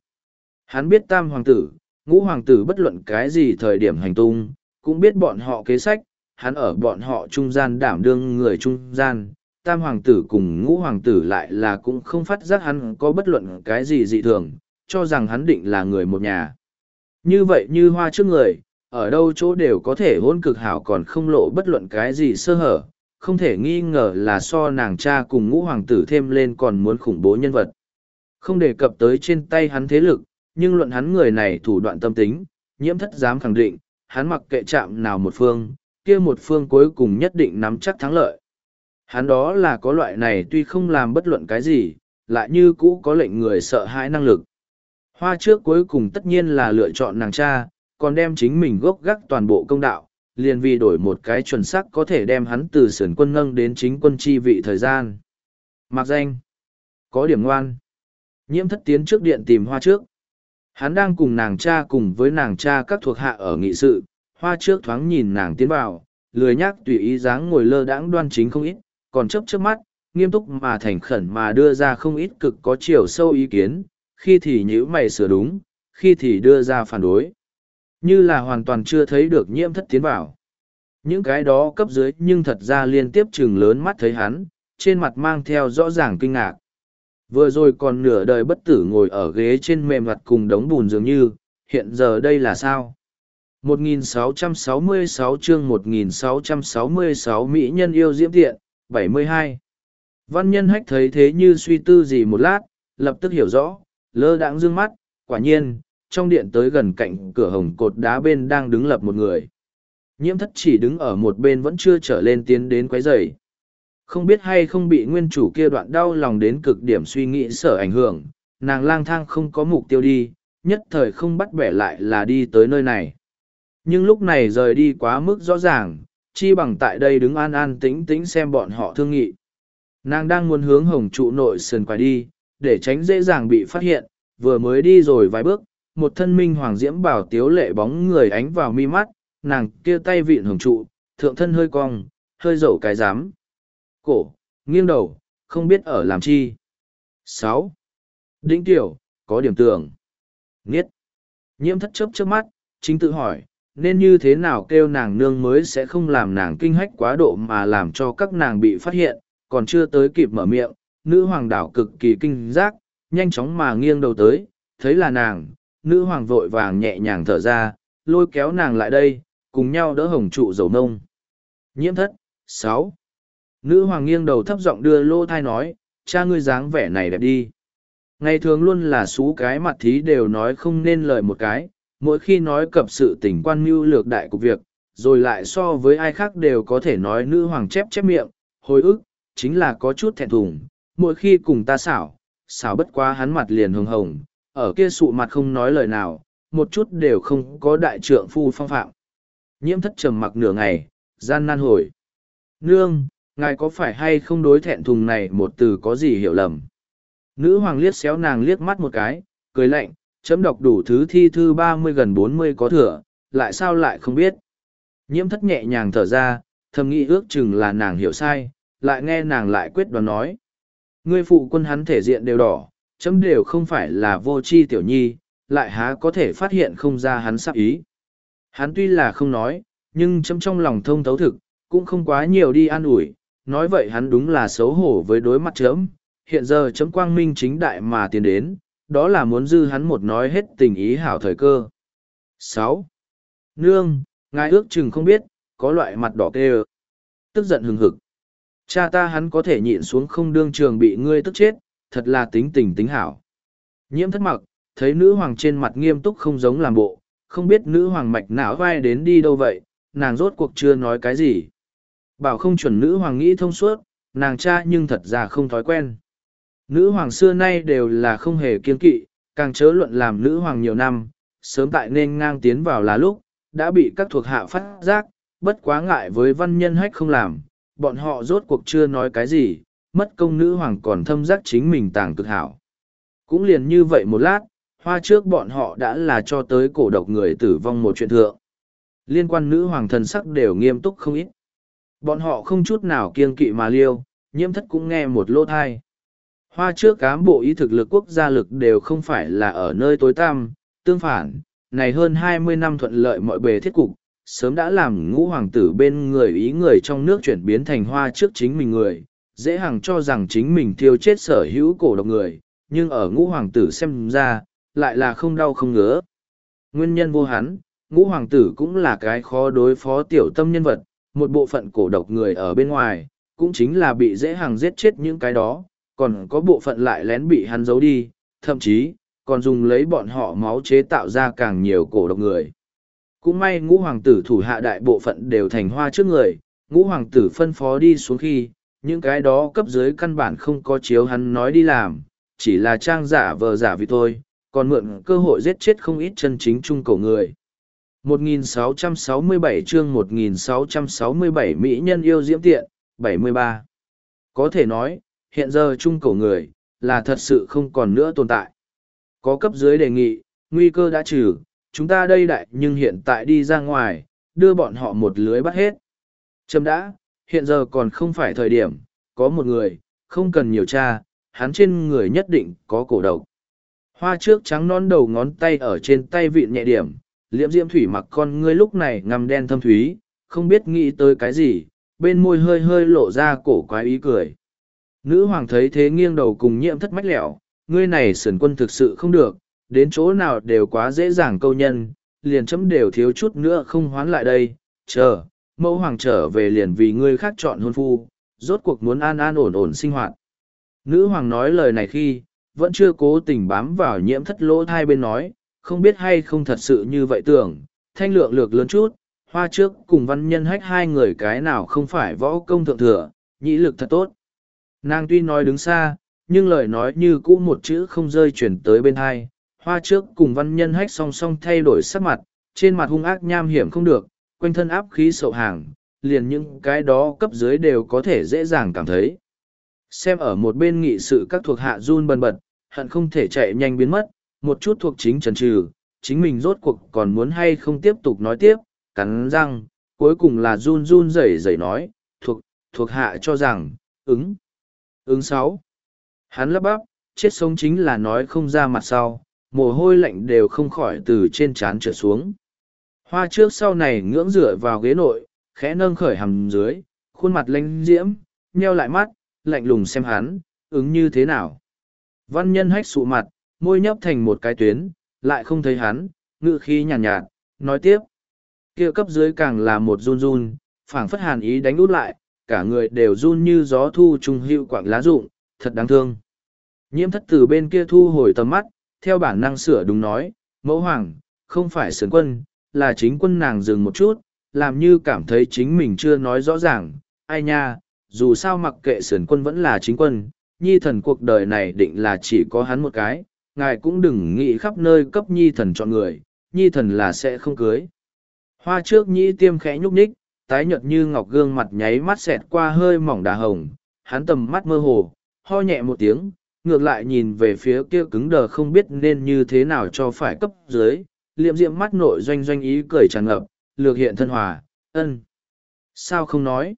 Hắn biết tam hoàng tử, ngũ hoàng tử bất luận cái gì thời điểm hành tung, cũng biết bọn họ kế sách, hắn ở bọn họ trung gian đảm đương người trung gian, tam hoàng tử cùng ngũ hoàng tử lại là cũng không phát giác hắn có bất luận cái gì dị thường, cho rằng hắn định là người một nhà. Như vậy như hoa trước người, ở đâu chỗ đều có thể hôn cực hảo còn không lộ bất luận cái gì sơ hở, không thể nghi ngờ là so nàng cha cùng ngũ hoàng tử thêm lên còn muốn khủng bố nhân vật. Không đề cập tới trên tay hắn thế lực, nhưng luận hắn người này thủ đoạn tâm tính, nhiễm thất dám khẳng định, hắn mặc kệ chạm nào một phương, kia một phương cuối cùng nhất định nắm chắc thắng lợi. Hắn đó là có loại này tuy không làm bất luận cái gì, lại như cũ có lệnh người sợ hãi năng lực. Hoa trước cuối cùng tất nhiên là lựa chọn nàng cha, còn đem chính mình gốc gác toàn bộ công đạo, liền vì đổi một cái chuẩn xác có thể đem hắn từ sườn quân nâng đến chính quân chi vị thời gian. Mặc danh, có điểm ngoan. Nhiễm thất tiến trước điện tìm hoa trước. Hắn đang cùng nàng cha cùng với nàng cha các thuộc hạ ở nghị sự, hoa trước thoáng nhìn nàng tiến vào, lười nhác tùy ý dáng ngồi lơ đãng đoan chính không ít, còn chấp trước mắt, nghiêm túc mà thành khẩn mà đưa ra không ít cực có chiều sâu ý kiến, khi thì nhữ mày sửa đúng, khi thì đưa ra phản đối. Như là hoàn toàn chưa thấy được nhiễm thất tiến vào. Những cái đó cấp dưới nhưng thật ra liên tiếp chừng lớn mắt thấy hắn, trên mặt mang theo rõ ràng kinh ngạc. Vừa rồi còn nửa đời bất tử ngồi ở ghế trên mềm mặt cùng đống bùn dường như, hiện giờ đây là sao? 1666 chương 1666 Mỹ nhân yêu diễm tiện, 72. Văn nhân hách thấy thế như suy tư gì một lát, lập tức hiểu rõ, lơ đãng dương mắt, quả nhiên, trong điện tới gần cạnh cửa hồng cột đá bên đang đứng lập một người. Nhiễm thất chỉ đứng ở một bên vẫn chưa trở lên tiến đến quấy rầy. Không biết hay không bị nguyên chủ kia đoạn đau lòng đến cực điểm suy nghĩ sở ảnh hưởng, nàng lang thang không có mục tiêu đi, nhất thời không bắt bẻ lại là đi tới nơi này. Nhưng lúc này rời đi quá mức rõ ràng, chi bằng tại đây đứng an an tĩnh tĩnh xem bọn họ thương nghị. Nàng đang muốn hướng hồng trụ nội sườn quay đi, để tránh dễ dàng bị phát hiện, vừa mới đi rồi vài bước, một thân minh hoàng diễm bảo tiếu lệ bóng người ánh vào mi mắt, nàng kia tay vịn hưởng trụ, thượng thân hơi cong, hơi dậu cái dám cổ, nghiêng đầu, không biết ở làm chi. sáu Đĩnh tiểu, có điểm tưởng. Nghiết. Nhiễm thất chớp trước mắt, chính tự hỏi, nên như thế nào kêu nàng nương mới sẽ không làm nàng kinh hách quá độ mà làm cho các nàng bị phát hiện, còn chưa tới kịp mở miệng, nữ hoàng đảo cực kỳ kinh giác, nhanh chóng mà nghiêng đầu tới, thấy là nàng, nữ hoàng vội vàng nhẹ nhàng thở ra, lôi kéo nàng lại đây, cùng nhau đỡ hồng trụ dầu nông. Nhiễm thất, sáu Nữ hoàng nghiêng đầu thấp giọng đưa lô thai nói, cha ngươi dáng vẻ này đẹp đi. Ngày thường luôn là xú cái mặt thí đều nói không nên lời một cái, mỗi khi nói cập sự tình quan mưu lược đại của việc, rồi lại so với ai khác đều có thể nói nữ hoàng chép chép miệng, hồi ức, chính là có chút thẹn thùng, mỗi khi cùng ta xảo, xảo bất quá hắn mặt liền hồng hồng, ở kia sụ mặt không nói lời nào, một chút đều không có đại trượng phu phong phạm. Nhiễm thất trầm mặc nửa ngày, gian nan hồi. Nương, ngài có phải hay không đối thẹn thùng này một từ có gì hiểu lầm nữ hoàng liếc xéo nàng liếc mắt một cái cười lạnh chấm đọc đủ thứ thi thư ba mươi gần bốn mươi có thừa lại sao lại không biết nhiễm thất nhẹ nhàng thở ra thầm nghĩ ước chừng là nàng hiểu sai lại nghe nàng lại quyết đoán nói ngươi phụ quân hắn thể diện đều đỏ chấm đều không phải là vô c h i tiểu nhi lại há có thể phát hiện không ra hắn sắp ý hắn tuy là không nói nhưng chấm trong lòng thông thấu thực cũng không quá nhiều đi an ủi nói vậy hắn đúng là xấu hổ với đối mặt chấm, hiện giờ chấm quang minh chính đại mà tiến đến, đó là muốn dư hắn một nói hết tình ý hảo thời cơ. sáu Nương, ngài ước chừng không biết, có loại mặt đỏ kê Tức giận hừng hực. Cha ta hắn có thể nhịn xuống không đương trường bị ngươi tức chết, thật là tính tình tính hảo. Nhiễm thất mặc, thấy nữ hoàng trên mặt nghiêm túc không giống làm bộ, không biết nữ hoàng mạch não vai đến đi đâu vậy, nàng rốt cuộc chưa nói cái gì. Bảo không chuẩn nữ hoàng nghĩ thông suốt, nàng cha nhưng thật ra không thói quen. Nữ hoàng xưa nay đều là không hề kiên kỵ, càng chớ luận làm nữ hoàng nhiều năm, sớm tại nên ngang tiến vào là lúc, đã bị các thuộc hạ phát giác, bất quá ngại với văn nhân hách không làm, bọn họ rốt cuộc chưa nói cái gì, mất công nữ hoàng còn thâm giác chính mình tàng cực hảo. Cũng liền như vậy một lát, hoa trước bọn họ đã là cho tới cổ độc người tử vong một chuyện thượng. Liên quan nữ hoàng thần sắc đều nghiêm túc không ít. Bọn họ không chút nào kiêng kỵ mà liêu, nhiễm thất cũng nghe một lô thai. Hoa trước cám bộ ý thực lực quốc gia lực đều không phải là ở nơi tối tăm, tương phản, này hơn hai mươi năm thuận lợi mọi bề thiết cục, sớm đã làm ngũ hoàng tử bên người ý người trong nước chuyển biến thành hoa trước chính mình người, dễ hằng cho rằng chính mình thiêu chết sở hữu cổ độc người, nhưng ở ngũ hoàng tử xem ra, lại là không đau không ngứa. Nguyên nhân vô hắn, ngũ hoàng tử cũng là cái khó đối phó tiểu tâm nhân vật, một bộ phận cổ độc người ở bên ngoài, cũng chính là bị dễ hằng giết chết những cái đó, còn có bộ phận lại lén bị hắn giấu đi, thậm chí, còn dùng lấy bọn họ máu chế tạo ra càng nhiều cổ độc người. Cũng may ngũ hoàng tử thủ hạ đại bộ phận đều thành hoa trước người, ngũ hoàng tử phân phó đi xuống khi, những cái đó cấp dưới căn bản không có chiếu hắn nói đi làm, chỉ là trang giả vờ giả vì thôi, còn mượn cơ hội giết chết không ít chân chính trung cổ người. 1667 chương 1667 Mỹ nhân yêu diễm tiện, 73. Có thể nói, hiện giờ trung cổ người, là thật sự không còn nữa tồn tại. Có cấp dưới đề nghị, nguy cơ đã trừ, chúng ta đây đại nhưng hiện tại đi ra ngoài, đưa bọn họ một lưới bắt hết. Trâm đã, hiện giờ còn không phải thời điểm, có một người, không cần nhiều cha, hắn trên người nhất định có cổ độc. Hoa trước trắng non đầu ngón tay ở trên tay vịn nhẹ điểm, liễm diễm thủy mặc con ngươi lúc này ngầm đen thâm thúy, không biết nghĩ tới cái gì, bên môi hơi hơi lộ ra cổ quái ý cười. Nữ hoàng thấy thế nghiêng đầu cùng nhiễm thất mách lẹo, ngươi này sườn quân thực sự không được, đến chỗ nào đều quá dễ dàng câu nhân, liền chấm đều thiếu chút nữa không hoán lại đây, chờ, mẫu hoàng trở về liền vì ngươi khác chọn hôn phu, rốt cuộc muốn an an ổn ổn sinh hoạt. Nữ hoàng nói lời này khi, vẫn chưa cố tình bám vào nhiễm thất lỗ thai bên nói, không biết hay không thật sự như vậy tưởng, thanh lượng lược lớn chút, hoa trước cùng văn nhân hách hai người cái nào không phải võ công thượng thừa, nhĩ lực thật tốt. Nàng tuy nói đứng xa, nhưng lời nói như cũ một chữ không rơi chuyển tới bên hai, hoa trước cùng văn nhân hách song song thay đổi sắc mặt, trên mặt hung ác nham hiểm không được, quanh thân áp khí sậu hàng, liền những cái đó cấp dưới đều có thể dễ dàng cảm thấy. Xem ở một bên nghị sự các thuộc hạ run bần bật, hận không thể chạy nhanh biến mất, một chút thuộc chính trần trừ, chính mình rốt cuộc còn muốn hay không tiếp tục nói tiếp, cắn răng, cuối cùng là run run rẩy rẩy nói, thuộc, thuộc hạ cho rằng, ứng, ứng sáu. Hắn lắp bắp, chết sống chính là nói không ra mặt sau, mồ hôi lạnh đều không khỏi từ trên trán trở xuống. Hoa trước sau này ngưỡng rửa vào ghế nội, khẽ nâng khởi hầm dưới, khuôn mặt lanh diễm, nheo lại mắt, lạnh lùng xem hắn, ứng như thế nào. Văn nhân hách sụ mặt, môi nhấp thành một cái tuyến, lại không thấy hắn, ngự khí nhàn nhạt, nhạt, nói tiếp. kia cấp dưới càng là một run run, phảng phất hàn ý đánh út lại, cả người đều run như gió thu trùng hữu quảng lá rụng, thật đáng thương. Nhiễm thất từ bên kia thu hồi tầm mắt, theo bản năng sửa đúng nói, mẫu hoàng, không phải sướng quân, là chính quân nàng dừng một chút, làm như cảm thấy chính mình chưa nói rõ ràng, ai nha, dù sao mặc kệ sườn quân vẫn là chính quân, nhi thần cuộc đời này định là chỉ có hắn một cái, ngài cũng đừng nghĩ khắp nơi cấp nhi thần chọn người, nhi thần là sẽ không cưới. Hoa trước nhĩ tiêm khẽ nhúc nhích, tái nhợt như ngọc gương mặt nháy mắt xẹt qua hơi mỏng đà hồng, hắn tầm mắt mơ hồ, ho nhẹ một tiếng, ngược lại nhìn về phía kia cứng đờ không biết nên như thế nào cho phải cấp dưới, liệm diệm mắt nội doanh doanh ý cười tràn ngập, lược hiện thân hòa, ân. Sao không nói?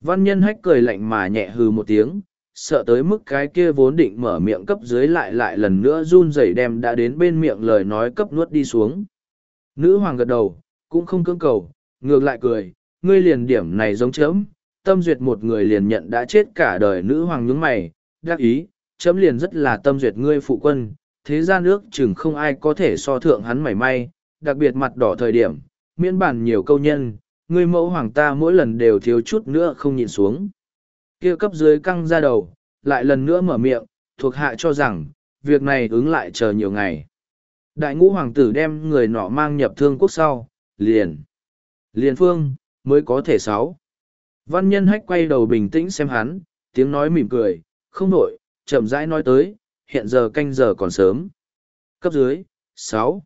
Văn nhân hách cười lạnh mà nhẹ hừ một tiếng, sợ tới mức cái kia vốn định mở miệng cấp dưới lại lại lần nữa run rẩy đem đã đến bên miệng lời nói cấp nuốt đi xuống. Nữ hoàng gật đầu, cũng không cưỡng cầu, ngược lại cười, ngươi liền điểm này giống chấm, tâm duyệt một người liền nhận đã chết cả đời nữ hoàng nhướng mày, đắc ý, chấm liền rất là tâm duyệt ngươi phụ quân, thế gian nước chừng không ai có thể so thượng hắn mảy may, đặc biệt mặt đỏ thời điểm, miễn bản nhiều câu nhân, người mẫu hoàng ta mỗi lần đều thiếu chút nữa không nhìn xuống. Kia cấp dưới căng ra đầu, lại lần nữa mở miệng, thuộc hạ cho rằng, việc này ứng lại chờ nhiều ngày. Đại ngũ hoàng tử đem người nọ mang nhập thương quốc sau, liền. Liền phương, mới có thể sáu. Văn nhân hách quay đầu bình tĩnh xem hắn, tiếng nói mỉm cười, không nổi, chậm rãi nói tới, hiện giờ canh giờ còn sớm. Cấp dưới, sáu.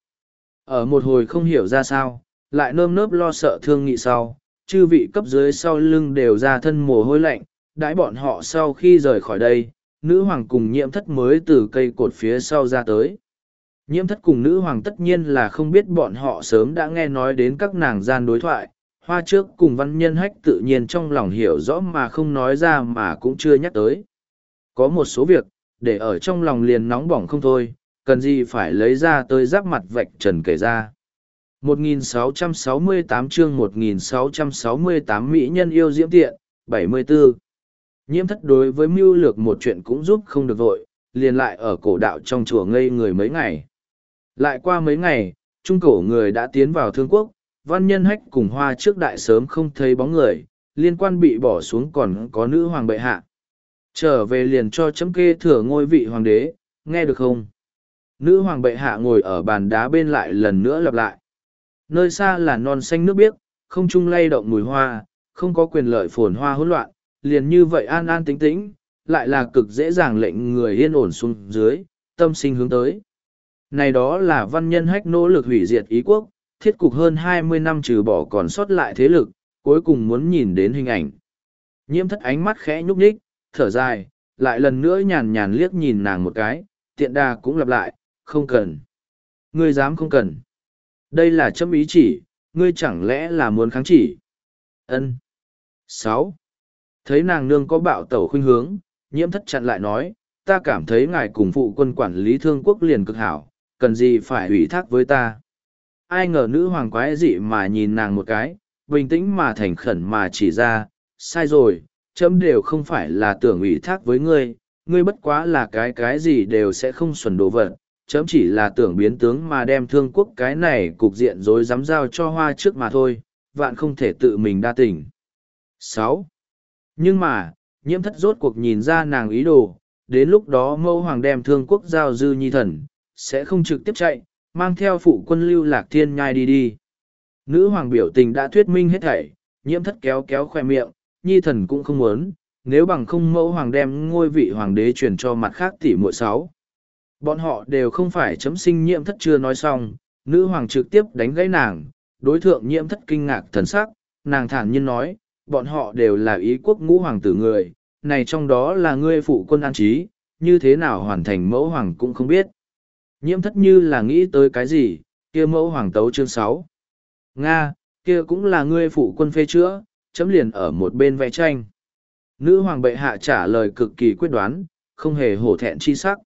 Ở một hồi không hiểu ra sao, lại nơm nớp lo sợ thương nghị sau, chư vị cấp dưới sau lưng đều ra thân mồ hôi lạnh, đãi bọn họ sau khi rời khỏi đây, nữ hoàng cùng nhiễm thất mới từ cây cột phía sau ra tới. Nhiễm thất cùng nữ hoàng tất nhiên là không biết bọn họ sớm đã nghe nói đến các nàng gian đối thoại, hoa trước cùng văn nhân hách tự nhiên trong lòng hiểu rõ mà không nói ra mà cũng chưa nhắc tới. Có một số việc, để ở trong lòng liền nóng bỏng không thôi, cần gì phải lấy ra tới giáp mặt vạch trần kể ra. 1668 chương 1668 Mỹ nhân yêu diễm tiện, 74. Nhiễm thất đối với mưu lược một chuyện cũng giúp không được vội, liền lại ở cổ đạo trong chùa ngây người mấy ngày. Lại qua mấy ngày, trung cổ người đã tiến vào thương quốc, văn nhân hách cùng hoa trước đại sớm không thấy bóng người, liên quan bị bỏ xuống còn có nữ hoàng bệ hạ. Trở về liền cho chấm kê thừa ngôi vị hoàng đế, nghe được không? Nữ hoàng bệ hạ ngồi ở bàn đá bên lại lần nữa lặp lại. Nơi xa là non xanh nước biếc, không trung lay động mùi hoa, không có quyền lợi phồn hoa hỗn loạn, liền như vậy an an tĩnh tĩnh, lại là cực dễ dàng lệnh người yên ổn xuống dưới, tâm sinh hướng tới. Này đó là văn nhân hách nỗ lực hủy diệt ý quốc, thiết cục hơn hai mươi năm trừ bỏ còn sót lại thế lực, cuối cùng muốn nhìn đến hình ảnh. Nhiễm thất ánh mắt khẽ nhúc nhích, thở dài, lại lần nữa nhàn nhàn liếc nhìn nàng một cái, tiện đà cũng lặp lại, không cần. Ngươi dám không cần. Đây là châm ý chỉ, ngươi chẳng lẽ là muốn kháng chỉ. ân sáu Thấy nàng nương có bạo tẩu khuynh hướng, nhiễm thất chặn lại nói, ta cảm thấy ngài cùng phụ quân quản lý thương quốc liền cực hảo, cần gì phải ủy thác với ta. Ai ngờ nữ hoàng quái dị mà nhìn nàng một cái, bình tĩnh mà thành khẩn mà chỉ ra, sai rồi, chấm đều không phải là tưởng ủy thác với ngươi, ngươi bất quá là cái cái gì đều sẽ không xuẩn đồ vật, chấm chỉ là tưởng biến tướng mà đem thương quốc cái này cục diện rối dám giao cho hoa trước mà thôi, vạn không thể tự mình đa tình. sáu Nhưng mà, nhiễm thất rốt cuộc nhìn ra nàng ý đồ, đến lúc đó mẫu hoàng đem thương quốc giao dư nhi thần, sẽ không trực tiếp chạy, mang theo phụ quân lưu lạc thiên nhai đi đi. Nữ hoàng biểu tình đã thuyết minh hết thảy, nhiễm thất kéo kéo khoe miệng, nhi thần cũng không muốn, nếu bằng không mẫu hoàng đem ngôi vị hoàng đế truyền cho mặt khác tỷ muội sáu. Bọn họ đều không phải chấm sinh nhiễm thất chưa nói xong, nữ hoàng trực tiếp đánh gãy nàng, đối thượng nhiễm thất kinh ngạc thần sắc, nàng thản nhiên nói, bọn họ đều là ý quốc ngũ hoàng tử người, này trong đó là ngươi phụ quân an trí, như thế nào hoàn thành mẫu hoàng cũng không biết. Nhiễm thất như là nghĩ tới cái gì, kia mẫu hoàng tấu chương sáu Nga, kia cũng là ngươi phụ quân phê chữa, chấm liền ở một bên vẽ tranh. Nữ hoàng bệ hạ trả lời cực kỳ quyết đoán, không hề hổ thẹn chi sắc.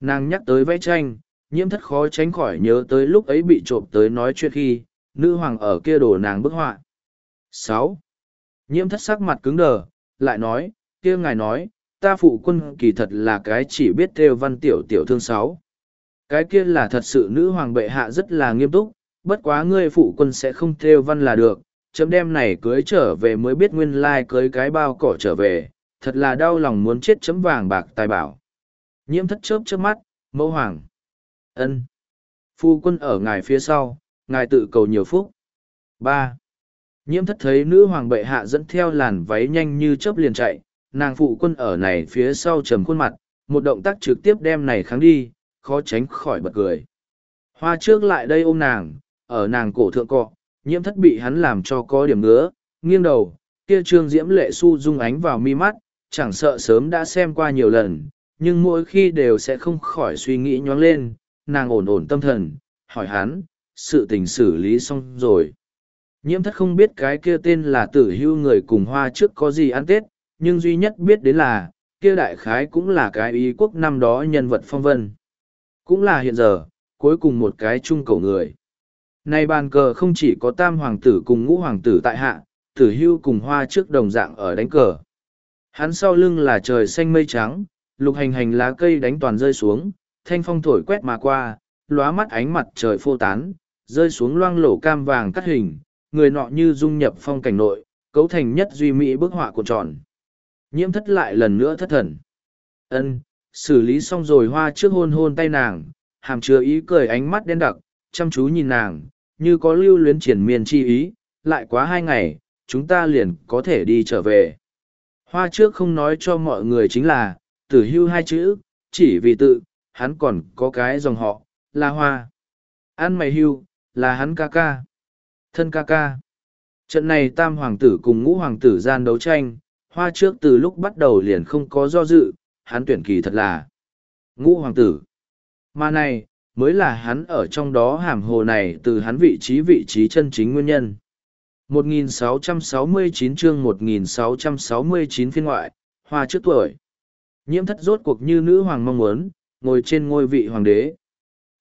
Nàng nhắc tới vẽ tranh, nhiễm thất khó tránh khỏi nhớ tới lúc ấy bị trộm tới nói chuyện khi, nữ hoàng ở kia đổ nàng bức họa. sáu Nhiễm thất sắc mặt cứng đờ, lại nói, kia ngài nói, ta phụ quân kỳ thật là cái chỉ biết theo văn tiểu tiểu thương sáu. Cái kia là thật sự nữ hoàng bệ hạ rất là nghiêm túc, bất quá ngươi phụ quân sẽ không theo văn là được, chấm đem này cưới trở về mới biết nguyên lai cưới cái bao cỏ trở về, thật là đau lòng muốn chết chấm vàng bạc tài bảo. Nhiễm thất chớp chớp mắt, mẫu hoàng. ân Phu quân ở ngài phía sau, ngài tự cầu nhiều phúc. ba Nhiễm thất thấy nữ hoàng bệ hạ dẫn theo làn váy nhanh như chớp liền chạy, nàng phụ quân ở này phía sau trầm khuôn mặt, một động tác trực tiếp đem này kháng đi, khó tránh khỏi bật cười. Hoa trước lại đây ôm nàng, ở nàng cổ thượng cọ, nhiễm thất bị hắn làm cho có điểm ngứa, nghiêng đầu, kia trương diễm lệ su dung ánh vào mi mắt, chẳng sợ sớm đã xem qua nhiều lần, nhưng mỗi khi đều sẽ không khỏi suy nghĩ nhoáng lên, nàng ổn ổn tâm thần, hỏi hắn, sự tình xử lý xong rồi. Nhiễm thất không biết cái kia tên là tử hưu người cùng hoa trước có gì ăn tết, nhưng duy nhất biết đến là, kia đại khái cũng là cái ý quốc năm đó nhân vật phong vân. Cũng là hiện giờ, cuối cùng một cái chung cầu người nay bàn cờ không chỉ có tam hoàng tử cùng ngũ hoàng tử tại hạ, tử hưu cùng hoa trước đồng dạng ở đánh cờ. Hắn sau lưng là trời xanh mây trắng, lục hành hành lá cây đánh toàn rơi xuống, thanh phong thổi quét mà qua, lóa mắt ánh mặt trời phô tán, rơi xuống loang lổ cam vàng cắt hình, người nọ như dung nhập phong cảnh nội, cấu thành nhất duy mỹ bức họa cuộn tròn. Nhiễm thất lại lần nữa thất thần. ân xử lý xong rồi hoa trước hôn hôn tay nàng, hàm chứa ý cười ánh mắt đen đặc, chăm chú nhìn nàng, như có lưu luyến triển miên chi ý, lại quá hai ngày, chúng ta liền có thể đi trở về. Hoa trước không nói cho mọi người chính là, tử hưu hai chữ, chỉ vì tự, hắn còn có cái dòng họ, là hoa. Ăn mày hưu, là hắn ca ca. Thân ca ca. Trận này tam hoàng tử cùng ngũ hoàng tử gian đấu tranh, hoa trước từ lúc bắt đầu liền không có do dự, hắn tuyển kỳ thật là ngũ hoàng tử. Mà này, mới là hắn ở trong đó hàm hồ này từ hắn vị trí vị trí chân chính nguyên nhân. 1669 chương 1669 phiên ngoại, hoa trước tuổi. Nhiễm thất rốt cuộc như nữ hoàng mong muốn, ngồi trên ngôi vị hoàng đế.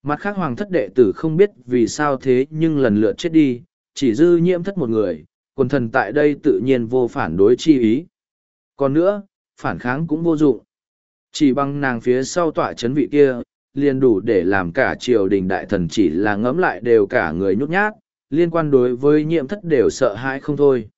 Mặt khác hoàng thất đệ tử không biết vì sao thế nhưng lần lượt chết đi, chỉ dư nhiễm thất một người, quần thần tại đây tự nhiên vô phản đối chi ý. Còn nữa, phản kháng cũng vô dụng. Chỉ bằng nàng phía sau tỏa chấn vị kia, liền đủ để làm cả triều đình đại thần chỉ là ngẫm lại đều cả người nhút nhát, liên quan đối với nhiễm thất đều sợ hãi không thôi.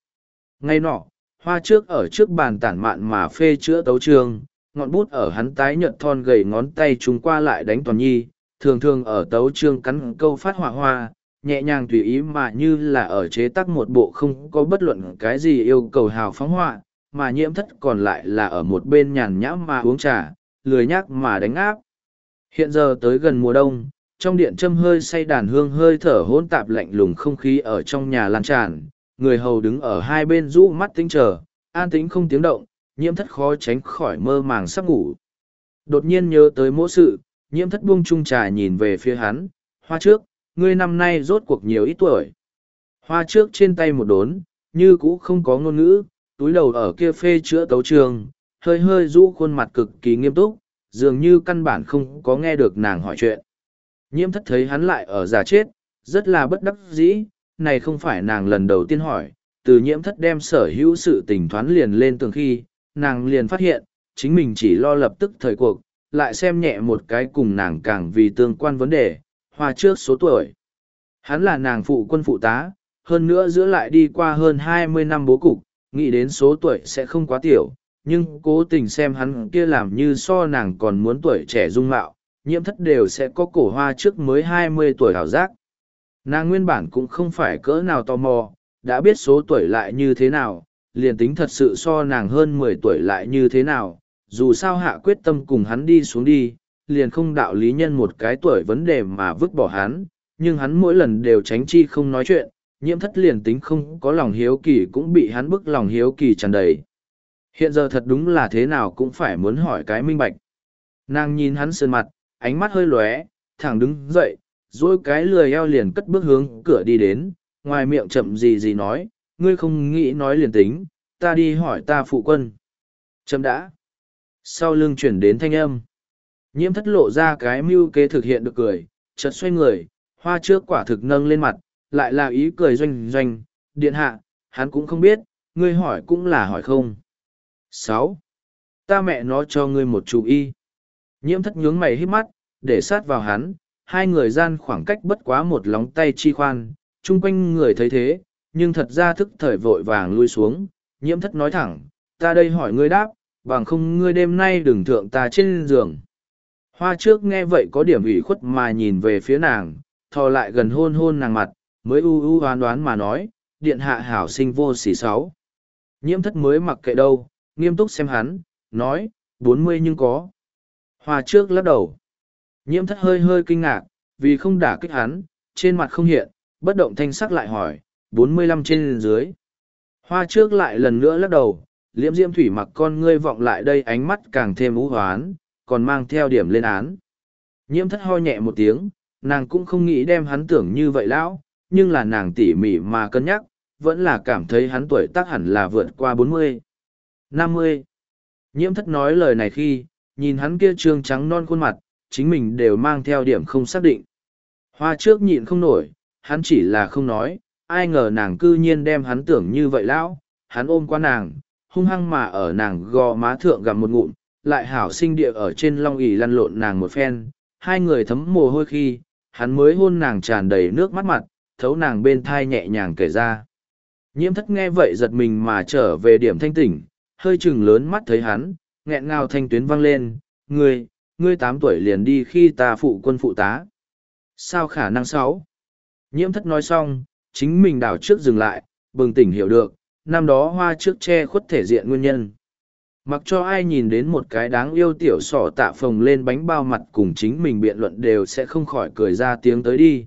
Ngay nọ, hoa trước ở trước bàn tản mạn mà phê chữa tấu trường, ngọn bút ở hắn tái nhợt thon gầy ngón tay chúng qua lại đánh toàn nhi, thường thường ở tấu trương cắn câu phát hỏa hoa, nhẹ nhàng tùy ý mà như là ở chế tác một bộ không có bất luận cái gì yêu cầu hào phóng họa, mà nhiễm thất còn lại là ở một bên nhàn nhã mà uống trà, lười nhác mà đánh áp. Hiện giờ tới gần mùa đông, trong điện châm hơi say đàn hương hơi thở hỗn tạp lạnh lùng không khí ở trong nhà lan tràn, người hầu đứng ở hai bên rũ mắt tính chờ, an tĩnh không tiếng động, nhiễm thất khó tránh khỏi mơ màng sắp ngủ. Đột nhiên nhớ tới mỗi sự, nhiễm thất buông chung trà nhìn về phía hắn, hoa trước, ngươi năm nay rốt cuộc nhiều ít tuổi. Hoa trước trên tay một đốn, như cũ không có ngôn ngữ, túi đầu ở kia phê chữa tấu trường, hơi hơi rũ khuôn mặt cực kỳ nghiêm túc, dường như căn bản không có nghe được nàng hỏi chuyện. Nhiễm thất thấy hắn lại ở già chết, rất là bất đắc dĩ, này không phải nàng lần đầu tiên hỏi, từ nhiễm thất đem sở hữu sự tình thoán liền lên tường khi, nàng liền phát hiện, chính mình chỉ lo lập tức thời cuộc, lại xem nhẹ một cái cùng nàng càng vì tương quan vấn đề, hoa trước số tuổi. Hắn là nàng phụ quân phụ tá, hơn nữa giữa lại đi qua hơn hai mươi năm bố cục, nghĩ đến số tuổi sẽ không quá tiểu, nhưng cố tình xem hắn kia làm như so nàng còn muốn tuổi trẻ dung mạo, nhiễm thất đều sẽ có cổ hoa trước mới hai mươi tuổi ảo giác. Nàng nguyên bản cũng không phải cỡ nào tò mò, đã biết số tuổi lại như thế nào, liền tính thật sự so nàng hơn mười tuổi lại như thế nào, dù sao hạ quyết tâm cùng hắn đi xuống đi, liền không đạo lý nhân một cái tuổi vấn đề mà vứt bỏ hắn, nhưng hắn mỗi lần đều tránh chi không nói chuyện, nhiễm thất liền tính không có lòng hiếu kỳ cũng bị hắn bức lòng hiếu kỳ tràn đầy. Hiện giờ thật đúng là thế nào cũng phải muốn hỏi cái minh bạch. Nàng nhìn hắn sơn mặt, ánh mắt hơi lóe, thẳng đứng dậy, rồi cái lười eo liền cất bước hướng cửa đi đến, ngoài miệng chậm gì gì nói, ngươi không nghĩ nói liền tính, ta đi hỏi ta phụ quân. Chậm đã. Sau lưng chuyển đến thanh âm. Nhiễm thất lộ ra cái mưu kế thực hiện được cười, chợt xoay người, hoa trước quả thực nâng lên mặt, lại là ý cười doanh doanh, điện hạ, hắn cũng không biết, ngươi hỏi cũng là hỏi không sáu Ta mẹ nó cho ngươi một chú y. Nhiễm thất nhướng mày hít mắt, để sát vào hắn, hai người gian khoảng cách bất quá một lóng tay chi khoan, chung quanh người thấy thế, nhưng thật ra thức thời vội vàng lui xuống, nhiễm thất nói thẳng, ta đây hỏi ngươi đáp, bằng không ngươi đêm nay đừng thượng ta trên giường. Hoa trước nghe vậy có điểm ủy khuất mà nhìn về phía nàng, thò lại gần hôn hôn nàng mặt, mới u u oán đoán mà nói, điện hạ hảo sinh vô sỉ sáu. Nhiễm thất mới mặc kệ đâu, nghiêm túc xem hắn, nói, bốn mươi nhưng có. Hoa trước lắc đầu. Nhiễm thất hơi hơi kinh ngạc, vì không đả kích hắn, trên mặt không hiện, bất động thanh sắc lại hỏi, bốn mươi lăm trên dưới. Hoa trước lại lần nữa lắc đầu, liễm diễm thủy mặc con ngươi vọng lại đây ánh mắt càng thêm ú hoán, còn mang theo điểm lên án. Nhiễm thất ho nhẹ một tiếng, nàng cũng không nghĩ đem hắn tưởng như vậy lão, nhưng là nàng tỉ mỉ mà cân nhắc, vẫn là cảm thấy hắn tuổi tác hẳn là vượt qua bốn mươi, năm mươi. Nhiễm thất nói lời này khi, nhìn hắn kia trương trắng non khuôn mặt, chính mình đều mang theo điểm không xác định. Hoa trước nhịn không nổi, hắn chỉ là không nói, ai ngờ nàng cư nhiên đem hắn tưởng như vậy lão, hắn ôm qua nàng, hung hăng mà ở nàng gò má thượng gặm một ngụm, lại hảo sinh địa ở trên long ỉ lăn lộn nàng một phen, hai người thấm mồ hôi khi, hắn mới hôn nàng tràn đầy nước mắt mặt, thấu nàng bên thai nhẹ nhàng kể ra. Nhiễm thất nghe vậy giật mình mà trở về điểm thanh tỉnh, hơi chừng lớn mắt thấy hắn, nghẹn ngào thanh tuyến vang lên, ngươi, ngươi tám tuổi liền đi khi ta phụ quân phụ tá. Sao khả năng sáu? Nhiễm thất nói xong, chính mình đảo trước dừng lại, bừng tỉnh hiểu được, năm đó hoa trước che khuất thể diện nguyên nhân. Mặc cho ai nhìn đến một cái đáng yêu tiểu sỏ tạ phồng lên bánh bao mặt cùng chính mình biện luận đều sẽ không khỏi cười ra tiếng tới đi.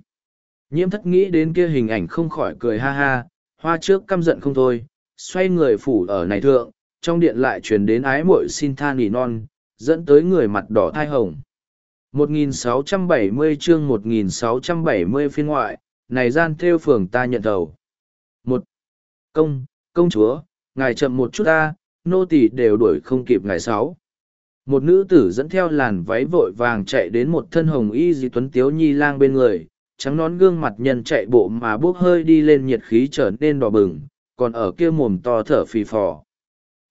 Nhiễm thất nghĩ đến kia hình ảnh không khỏi cười ha ha, hoa trước căm giận không thôi, xoay người phủ ở này thượng, trong điện lại truyền đến ái muội xin tha nỉ non, dẫn tới người mặt đỏ thai hồng. 1670 chương 1670 phiên ngoại, này gian theo phường ta nhận đầu. một Công, công chúa, ngài chậm một chút ta, nô tỳ đều đuổi không kịp ngài sáu. Một nữ tử dẫn theo làn váy vội vàng chạy đến một thân hồng y di tuấn tiếu nhi lang bên người, trắng nón gương mặt nhân chạy bộ mà bước hơi đi lên nhiệt khí trở nên đỏ bừng, còn ở kia mồm to thở phì phò.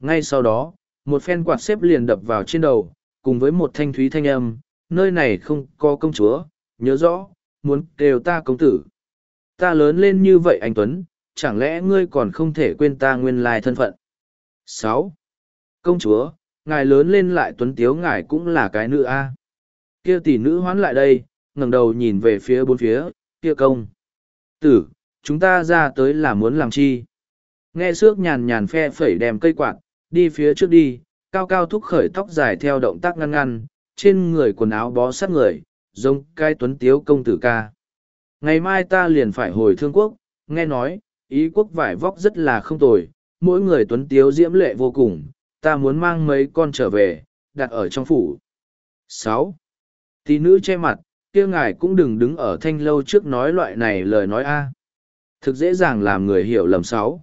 Ngay sau đó, một phen quạt xếp liền đập vào trên đầu, cùng với một thanh thúy thanh âm, nơi này không có công chúa, nhớ rõ, muốn kêu ta công tử. Ta lớn lên như vậy anh Tuấn, chẳng lẽ ngươi còn không thể quên ta nguyên lai thân phận? sáu Công chúa, ngài lớn lên lại Tuấn Tiếu ngài cũng là cái nữ a Kia tỷ nữ hoán lại đây, ngẩng đầu nhìn về phía bốn phía, kia công. Tử, chúng ta ra tới là muốn làm chi? Nghe xước nhàn nhàn phe phẩy đem cây quạt, đi phía trước đi, cao cao thúc khởi tóc dài theo động tác ngăn ngăn, trên người quần áo bó sát người, giống cai tuấn tiếu công tử ca. Ngày mai ta liền phải hồi thương quốc, nghe nói, ý quốc vải vóc rất là không tồi, mỗi người tuấn tiếu diễm lệ vô cùng, ta muốn mang mấy con trở về, đặt ở trong phủ. sáu Tỷ nữ che mặt, kia ngài cũng đừng đứng ở thanh lâu trước nói loại này lời nói a Thực dễ dàng làm người hiểu lầm sáu.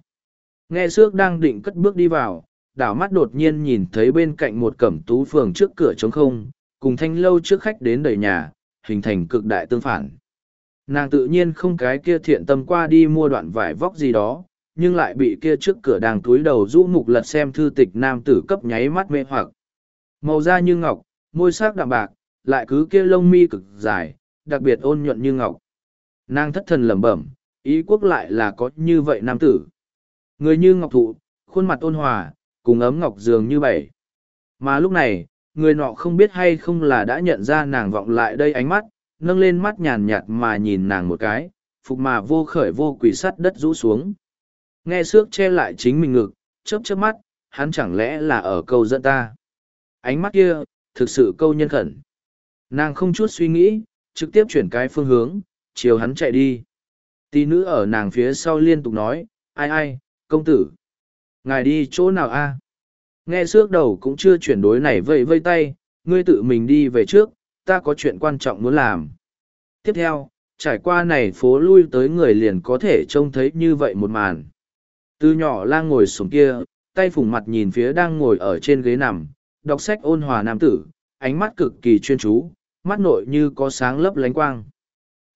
Nghe xước đang định cất bước đi vào, đảo mắt đột nhiên nhìn thấy bên cạnh một cẩm tú phường trước cửa trống không, cùng thanh lâu trước khách đến đầy nhà, hình thành cực đại tương phản. Nàng tự nhiên không cái kia thiện tâm qua đi mua đoạn vải vóc gì đó, nhưng lại bị kia trước cửa đang túi đầu rũ mục lật xem thư tịch nam tử cấp nháy mắt mê hoặc. Màu da như ngọc, môi sắc đạm bạc, lại cứ kia lông mi cực dài, đặc biệt ôn nhuận như ngọc. Nàng thất thần lẩm bẩm, ý quốc lại là có như vậy nam tử. Người như ngọc thụ, khuôn mặt ôn hòa, cùng ấm ngọc dường như bảy. Mà lúc này, người nọ không biết hay không là đã nhận ra nàng vọng lại đây ánh mắt, nâng lên mắt nhàn nhạt mà nhìn nàng một cái, phục mà vô khởi vô quỷ sắt đất rũ xuống. Nghe xước che lại chính mình ngực, chớp chớp mắt, hắn chẳng lẽ là ở câu dẫn ta. Ánh mắt kia, thực sự câu nhân khẩn. Nàng không chút suy nghĩ, trực tiếp chuyển cái phương hướng, chiều hắn chạy đi. Tí nữ ở nàng phía sau liên tục nói, ai ai, công tử. Ngài đi chỗ nào a? Nghe xước đầu cũng chưa chuyển đối này vây vây tay, ngươi tự mình đi về trước, ta có chuyện quan trọng muốn làm. Tiếp theo, trải qua này phố lui tới người liền có thể trông thấy như vậy một màn. Từ nhỏ lang ngồi xuống kia, tay phủng mặt nhìn phía đang ngồi ở trên ghế nằm, đọc sách ôn hòa nam tử, ánh mắt cực kỳ chuyên chú, mắt nội như có sáng lấp lánh quang.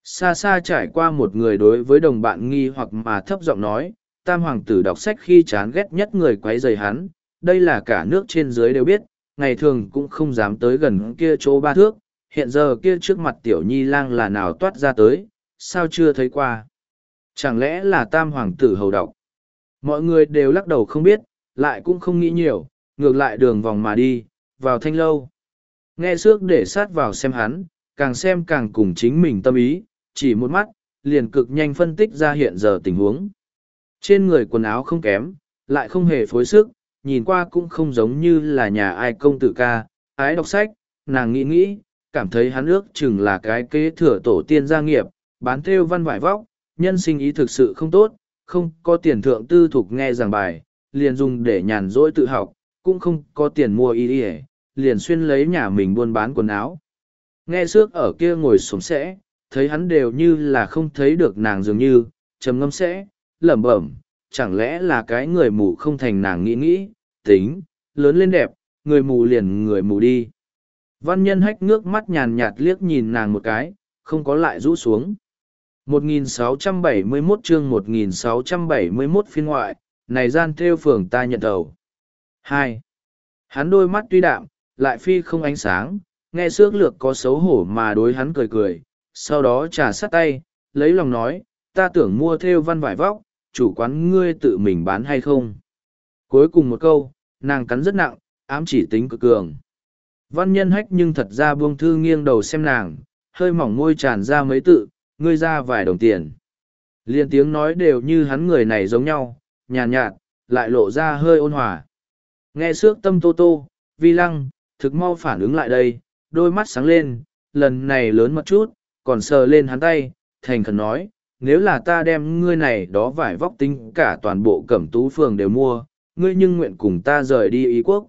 Xa xa trải qua một người đối với đồng bạn nghi hoặc mà thấp giọng nói, tam hoàng tử đọc sách khi chán ghét nhất người quấy rầy hắn, đây là cả nước trên dưới đều biết, ngày thường cũng không dám tới gần kia chỗ ba thước, hiện giờ kia trước mặt tiểu nhi lang là nào toát ra tới, sao chưa thấy qua. Chẳng lẽ là tam hoàng tử hầu đọc? Mọi người đều lắc đầu không biết, lại cũng không nghĩ nhiều, ngược lại đường vòng mà đi, vào thanh lâu. Nghe xước để sát vào xem hắn, càng xem càng cùng chính mình tâm ý, chỉ một mắt, liền cực nhanh phân tích ra hiện giờ tình huống. Trên người quần áo không kém, lại không hề phối sức, nhìn qua cũng không giống như là nhà ai công tử ca, ái đọc sách, nàng nghĩ nghĩ, cảm thấy hắn ước chừng là cái kế thừa tổ tiên gia nghiệp, bán theo văn vải vóc, nhân sinh ý thực sự không tốt, không có tiền thượng tư thục nghe giảng bài, liền dùng để nhàn rỗi tự học, cũng không có tiền mua y đi liền xuyên lấy nhà mình buôn bán quần áo. Nghe xước ở kia ngồi sống sẽ, thấy hắn đều như là không thấy được nàng dường như, trầm ngâm sẽ, lẩm bẩm, chẳng lẽ là cái người mù không thành nàng nghĩ nghĩ, tính, lớn lên đẹp, người mù liền người mù đi. Văn nhân hách nước mắt nhàn nhạt liếc nhìn nàng một cái, không có lại rũ xuống. 1671 chương 1671 phiên ngoại, này gian theo phường ta nhận đầu. Hai, Hắn đôi mắt tuy đạm, lại phi không ánh sáng, nghe xước lược có xấu hổ mà đối hắn cười cười, sau đó trà sát tay, lấy lòng nói, ta tưởng mua theo văn vải vóc, chủ quán ngươi tự mình bán hay không. Cuối cùng một câu, nàng cắn rất nặng, ám chỉ tính cực cường. Văn nhân hách nhưng thật ra buông thư nghiêng đầu xem nàng, hơi mỏng môi tràn ra mấy tự, ngươi ra vài đồng tiền. Liên tiếng nói đều như hắn người này giống nhau, nhàn nhạt, nhạt, lại lộ ra hơi ôn hòa. Nghe xước tâm tô tô, vi lăng, thực mau phản ứng lại đây, đôi mắt sáng lên, lần này lớn một chút, còn sờ lên hắn tay, thành khẩn nói, nếu là ta đem ngươi này đó vải vóc tính cả toàn bộ cẩm tú phường đều mua, ngươi nhưng nguyện cùng ta rời đi ý quốc.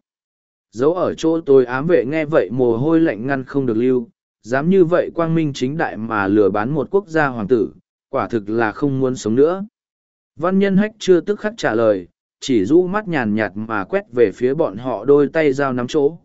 Giấu ở chỗ tôi ám vệ nghe vậy mồ hôi lạnh ngăn không được lưu, dám như vậy quang minh chính đại mà lừa bán một quốc gia hoàng tử, quả thực là không muốn sống nữa. Văn nhân hách chưa tức khắc trả lời, chỉ rũ mắt nhàn nhạt mà quét về phía bọn họ đôi tay dao nắm chỗ.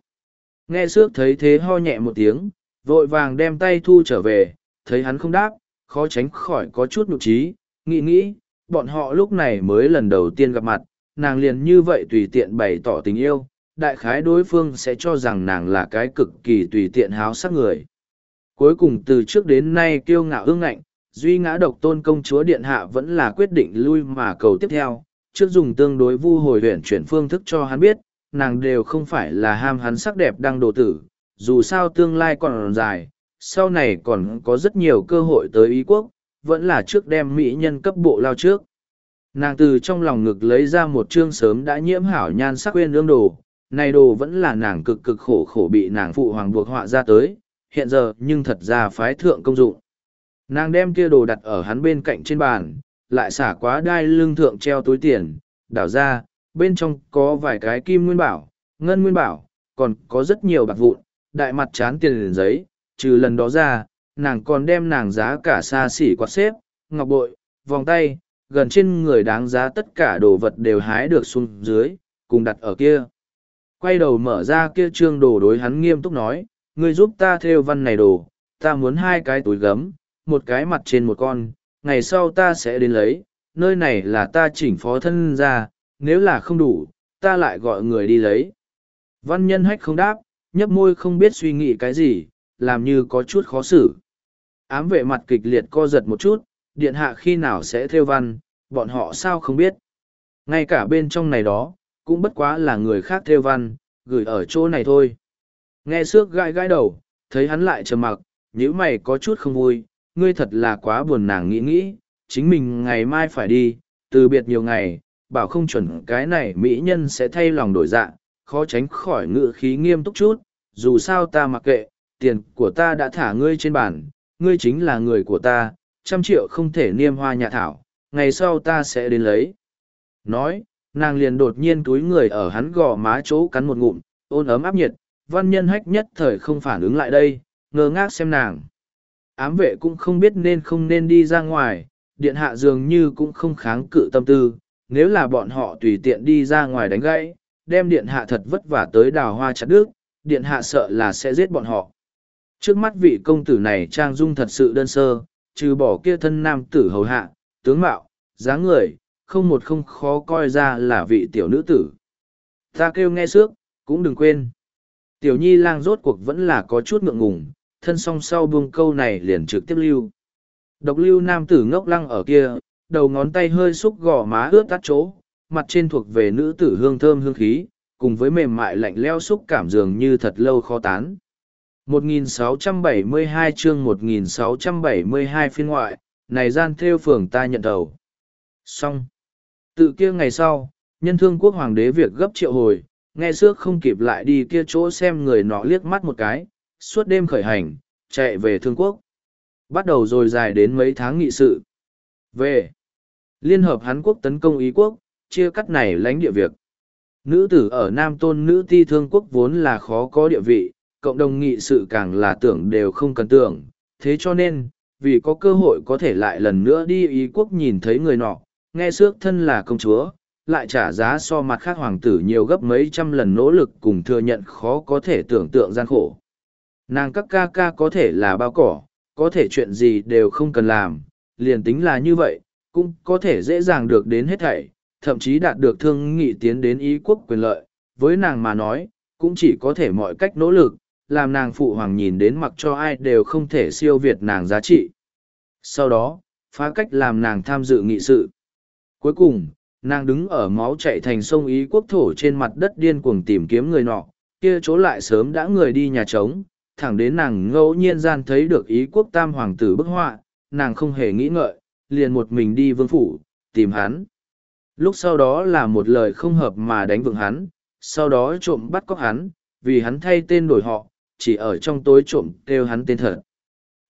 Nghe xước thấy thế ho nhẹ một tiếng, vội vàng đem tay thu trở về, thấy hắn không đáp, khó tránh khỏi có chút nhục trí, nghĩ nghĩ, bọn họ lúc này mới lần đầu tiên gặp mặt, nàng liền như vậy tùy tiện bày tỏ tình yêu, đại khái đối phương sẽ cho rằng nàng là cái cực kỳ tùy tiện háo sắc người. Cuối cùng từ trước đến nay kiêu ngạo ương ngạnh, duy ngã độc tôn công chúa điện hạ vẫn là quyết định lui mà cầu tiếp theo, trước dùng tương đối vu hồi huyện chuyển phương thức cho hắn biết, nàng đều không phải là ham hắn sắc đẹp đang đồ tử, dù sao tương lai còn dài, sau này còn có rất nhiều cơ hội tới Ý quốc, vẫn là trước đem mỹ nhân cấp bộ lao trước. Nàng từ trong lòng ngực lấy ra một chương sớm đã nhiễm hảo nhan sắc quên lương đồ, này đồ vẫn là nàng cực cực khổ khổ bị nàng phụ hoàng buộc họa ra tới, hiện giờ nhưng thật ra phái thượng công dụng. Nàng đem kia đồ đặt ở hắn bên cạnh trên bàn, lại xả quá đai lưng thượng treo túi tiền, đảo ra, bên trong có vài cái kim nguyên bảo, ngân nguyên bảo, còn có rất nhiều bạc vụn, đại mặt chán tiền liền giấy, trừ lần đó ra, nàng còn đem nàng giá cả xa xỉ quạt xếp, ngọc bội, vòng tay, gần trên người đáng giá tất cả đồ vật đều hái được xuống dưới, cùng đặt ở kia. Quay đầu mở ra kia trương đồ đối hắn nghiêm túc nói, ngươi giúp ta theo văn này đồ, ta muốn hai cái túi gấm, một cái mặt trên một con, ngày sau ta sẽ đến lấy, nơi này là ta chỉnh phó thân ra, nếu là không đủ, ta lại gọi người đi lấy. Văn nhân hách không đáp, nhấp môi không biết suy nghĩ cái gì, làm như có chút khó xử. Ám vệ mặt kịch liệt co giật một chút, điện hạ khi nào sẽ theo văn, bọn họ sao không biết. Ngay cả bên trong này đó, cũng bất quá là người khác theo văn, gửi ở chỗ này thôi. Nghe xước gai gai đầu, thấy hắn lại trầm mặc, nếu mày có chút không vui, ngươi thật là quá buồn nàng nghĩ nghĩ, chính mình ngày mai phải đi, từ biệt nhiều ngày, bảo không chuẩn cái này mỹ nhân sẽ thay lòng đổi dạ, khó tránh khỏi ngự khí nghiêm túc chút, dù sao ta mặc kệ, tiền của ta đã thả ngươi trên bàn, ngươi chính là người của ta, trăm triệu không thể niêm hoa nhà thảo, ngày sau ta sẽ đến lấy. Nói, nàng liền đột nhiên túi người ở hắn gò má chỗ cắn một ngụm, ôn ấm áp nhiệt, văn nhân hách nhất thời không phản ứng lại đây, ngơ ngác xem nàng. Ám vệ cũng không biết nên không nên đi ra ngoài, điện hạ dường như cũng không kháng cự tâm tư, nếu là bọn họ tùy tiện đi ra ngoài đánh gãy, đem điện hạ thật vất vả tới đào hoa chặt đứt, điện hạ sợ là sẽ giết bọn họ. Trước mắt vị công tử này trang dung thật sự đơn sơ, trừ bỏ kia thân nam tử hầu hạ, tướng mạo, dáng người, không một không khó coi ra là vị tiểu nữ tử. Ta kêu nghe xước, cũng đừng quên. Tiểu nhi lang rốt cuộc vẫn là có chút ngượng ngùng, thân song sau buông câu này liền trực tiếp lưu. Độc lưu nam tử ngốc lăng ở kia, đầu ngón tay hơi xúc gò má ướt tắt chỗ, mặt trên thuộc về nữ tử hương thơm hương khí, cùng với mềm mại lạnh leo xúc cảm dường như thật lâu khó tán. 1672 chương 1672 phiên ngoại, này gian theo phường ta nhận đầu. Xong. Tự kia ngày sau, nhân thương quốc hoàng đế việc gấp triệu hồi, nghe xước không kịp lại đi kia chỗ xem người nọ liếc mắt một cái, suốt đêm khởi hành, chạy về thương quốc. Bắt đầu rồi dài đến mấy tháng nghị sự. Về. Liên hợp Hán Quốc tấn công Ý quốc, chia cắt này lãnh địa việc. Nữ tử ở Nam Tôn nữ ti thương quốc vốn là khó có địa vị, cộng đồng nghị sự càng là tưởng đều không cần tưởng. Thế cho nên, vì có cơ hội có thể lại lần nữa đi Ý quốc nhìn thấy người nọ, nghe xước thân là công chúa, lại trả giá so mặt khác hoàng tử nhiều gấp mấy trăm lần nỗ lực cùng thừa nhận khó có thể tưởng tượng gian khổ. Nàng các ca ca có thể là bao cỏ, có thể chuyện gì đều không cần làm, liền tính là như vậy, cũng có thể dễ dàng được đến hết thảy, thậm chí đạt được thương nghị tiến đến ý quốc quyền lợi. Với nàng mà nói, cũng chỉ có thể mọi cách nỗ lực, làm nàng phụ hoàng nhìn đến mặc cho ai đều không thể siêu việt nàng giá trị. Sau đó, phá cách làm nàng tham dự nghị sự. Cuối cùng, nàng đứng ở máu chạy thành sông Ý quốc thổ trên mặt đất điên cuồng tìm kiếm người nọ, kia chỗ lại sớm đã người đi nhà trống, thẳng đến nàng ngẫu nhiên gian thấy được Ý quốc tam hoàng tử bức họa, nàng không hề nghĩ ngợi, liền một mình đi vương phủ, tìm hắn. Lúc sau đó là một lời không hợp mà đánh vượng hắn, sau đó trộm bắt cóc hắn, vì hắn thay tên đổi họ, chỉ ở trong tối trộm kêu hắn tên thật.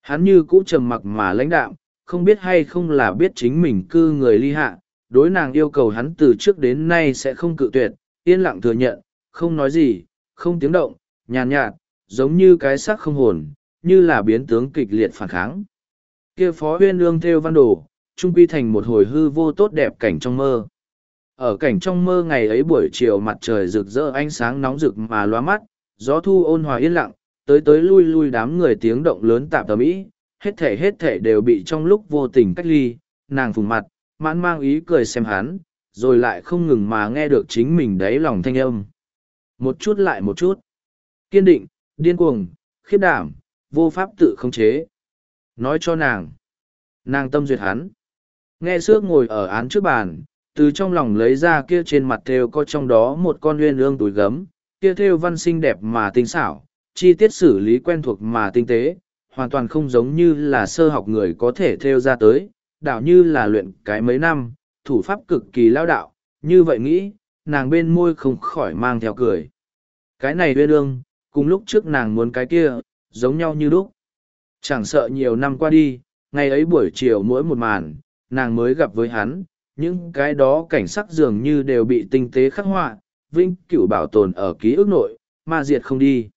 Hắn như cũ trầm mặc mà lãnh đạm, không biết hay không là biết chính mình cư người ly hạ, đối nàng yêu cầu hắn từ trước đến nay sẽ không cự tuyệt, yên lặng thừa nhận, không nói gì, không tiếng động, nhàn nhạt, giống như cái xác không hồn, như là biến tướng kịch liệt phản kháng. Kia phó huyên lương theo văn đồ, trung quy thành một hồi hư vô tốt đẹp cảnh trong mơ. Ở cảnh trong mơ ngày ấy buổi chiều mặt trời rực rỡ ánh sáng nóng rực mà loa mắt, gió thu ôn hòa yên lặng, tới tới lui lui đám người tiếng động lớn tạm tầm ý, hết thể hết thể đều bị trong lúc vô tình cách ly, nàng phùng mặt, mãn mang ý cười xem hắn, rồi lại không ngừng mà nghe được chính mình đáy lòng thanh âm. Một chút lại một chút. Kiên định, điên cuồng, khiếp đảm, vô pháp tự khống chế. Nói cho nàng. Nàng tâm duyệt hắn. Nghe sước ngồi ở án trước bàn, từ trong lòng lấy ra kia trên mặt thêu có trong đó một con nguyên ương túi gấm, kia thêu văn xinh đẹp mà tinh xảo, chi tiết xử lý quen thuộc mà tinh tế, hoàn toàn không giống như là sơ học người có thể theo ra tới, đạo như là luyện cái mấy năm, thủ pháp cực kỳ lao đạo, như vậy nghĩ, nàng bên môi không khỏi mang theo cười. Cái này huyên ương, cùng lúc trước nàng muốn cái kia, giống nhau như lúc. Chẳng sợ nhiều năm qua đi, ngày ấy buổi chiều mỗi một màn, nàng mới gặp với hắn, những cái đó cảnh sắc dường như đều bị tinh tế khắc họa, vinh cửu bảo tồn ở ký ức nội, mà diệt không đi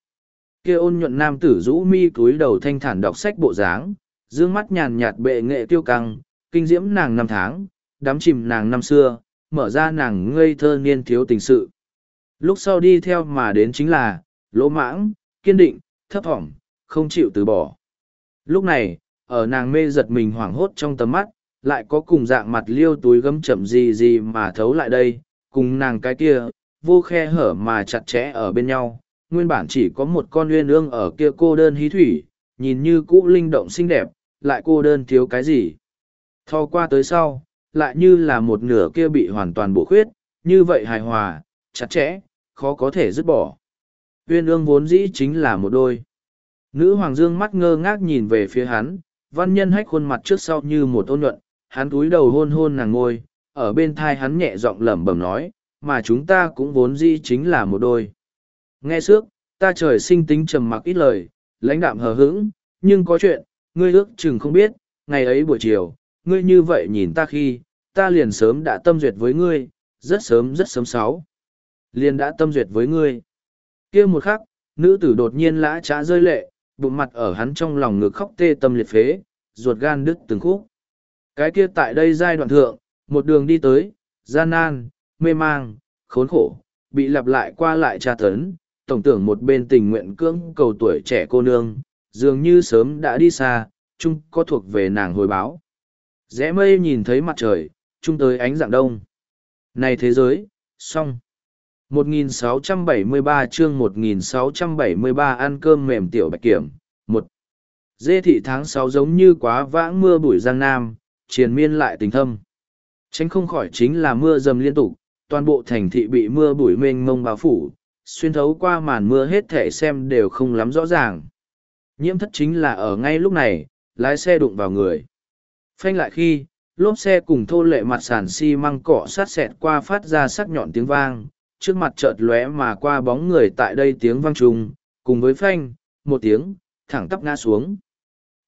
kia ôn nhuận nam tử rũ mi cúi đầu thanh thản đọc sách bộ dáng, dương mắt nhàn nhạt bệ nghệ tiêu căng, kinh diễm nàng năm tháng, đắm chìm nàng năm xưa, mở ra nàng ngây thơ niên thiếu tình sự. Lúc sau đi theo mà đến chính là, lỗ mãng, kiên định, thấp thỏm, không chịu từ bỏ. Lúc này, ở nàng mê giật mình hoảng hốt trong tầm mắt, lại có cùng dạng mặt liêu túi gấm chậm gì gì mà thấu lại đây, cùng nàng cái kia, vô khe hở mà chặt chẽ ở bên nhau. Nguyên bản chỉ có một con uyên ương ở kia cô đơn hí thủy, nhìn như cũ linh động xinh đẹp, lại cô đơn thiếu cái gì. Thò qua tới sau, lại như là một nửa kia bị hoàn toàn bổ khuyết, như vậy hài hòa, chặt chẽ, khó có thể dứt bỏ. Uyên ương vốn dĩ chính là một đôi. Nữ hoàng dương mắt ngơ ngác nhìn về phía hắn, văn nhân hách khuôn mặt trước sau như một ôn nhuận, hắn túi đầu hôn hôn nàng ngôi, ở bên thai hắn nhẹ giọng lẩm bẩm nói, mà chúng ta cũng vốn dĩ chính là một đôi. Nghe xước, ta trời sinh tính trầm mặc ít lời, lãnh đạm hờ hững, nhưng có chuyện, ngươi ước chừng không biết, ngày ấy buổi chiều, ngươi như vậy nhìn ta khi, ta liền sớm đã tâm duyệt với ngươi, rất sớm rất sớm sáu. Liền đã tâm duyệt với ngươi. kia một khắc, nữ tử đột nhiên lã trá rơi lệ, bụng mặt ở hắn trong lòng ngực khóc tê tâm liệt phế, ruột gan đứt từng khúc. Cái kia tại đây giai đoạn thượng, một đường đi tới, gian nan, mê mang, khốn khổ, bị lặp lại qua lại tra tấn, tổng tưởng một bên tình nguyện cưỡng cầu tuổi trẻ cô nương, dường như sớm đã đi xa, chung có thuộc về nàng hồi báo. Rẽ mây nhìn thấy mặt trời, chung tới ánh dạng đông. Này thế giới, xong. 1673 chương 1673 ăn cơm mềm tiểu bạch kiểm. một Dê thị tháng sáu giống như quá vãng mưa bụi giang nam, triền miên lại tình thâm. Tránh không khỏi chính là mưa dầm liên tục, toàn bộ thành thị bị mưa bụi mênh mông bao phủ, xuyên thấu qua màn mưa hết thể xem đều không lắm rõ ràng. Nhiễm thất chính là ở ngay lúc này, lái xe đụng vào người. Phanh lại khi, lốp xe cùng thô lệ mặt sàn xi măng cọ sát xẹt qua phát ra sắc nhọn tiếng vang, trước mặt chợt lóe mà qua bóng người tại đây tiếng vang trùng, cùng với phanh, một tiếng, thẳng tắp ngã xuống.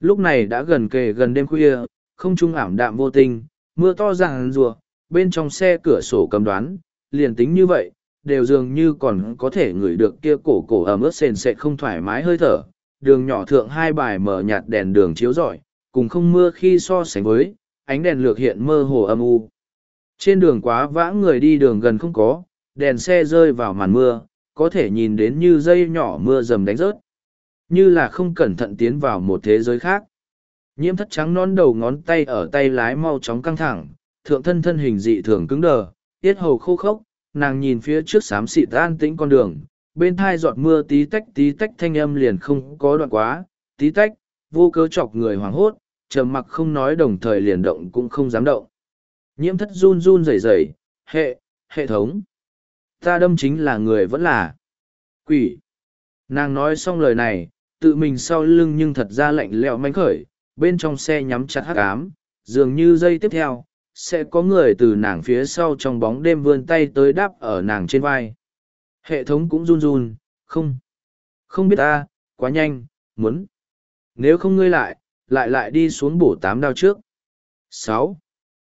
Lúc này đã gần kề gần đêm khuya, không trung ảm đạm vô tình, mưa to ràng rùa, bên trong xe cửa sổ cầm đoán, liền tính như vậy, đều dường như còn có thể ngửi được kia cổ cổ ẩm ướt sền sệt không thoải mái hơi thở. Đường nhỏ thượng hai bài mở nhạt đèn đường chiếu rọi, cùng không mưa khi so sánh với, ánh đèn lược hiện mơ hồ âm u. Trên đường quá vã người đi đường gần không có, đèn xe rơi vào màn mưa, có thể nhìn đến như dây nhỏ mưa rầm đánh rớt. Như là không cẩn thận tiến vào một thế giới khác. Nhiễm thất trắng non đầu ngón tay ở tay lái mau chóng căng thẳng, thượng thân thân hình dị thường cứng đờ, tiết hầu khô khốc, nàng nhìn phía trước xám xịt an tĩnh con đường, bên thai giọt mưa tí tách tí tách thanh âm liền không có đoạn quá, tí tách, vô cớ chọc người hoảng hốt, trầm mặc không nói đồng thời liền động cũng không dám động. Nhiễm thất run run rẩy rẩy, hệ, hệ thống. Ta đâm chính là người vẫn là quỷ. Nàng nói xong lời này, tự mình sau lưng nhưng thật ra lạnh lẽo mánh khởi, bên trong xe nhắm chặt hắc ám, dường như dây tiếp theo, sẽ có người từ nàng phía sau trong bóng đêm vươn tay tới đáp ở nàng trên vai. Hệ thống cũng run run, không. Không biết ta, quá nhanh, muốn. Nếu không ngươi lại, lại lại đi xuống bổ tám đao trước. sáu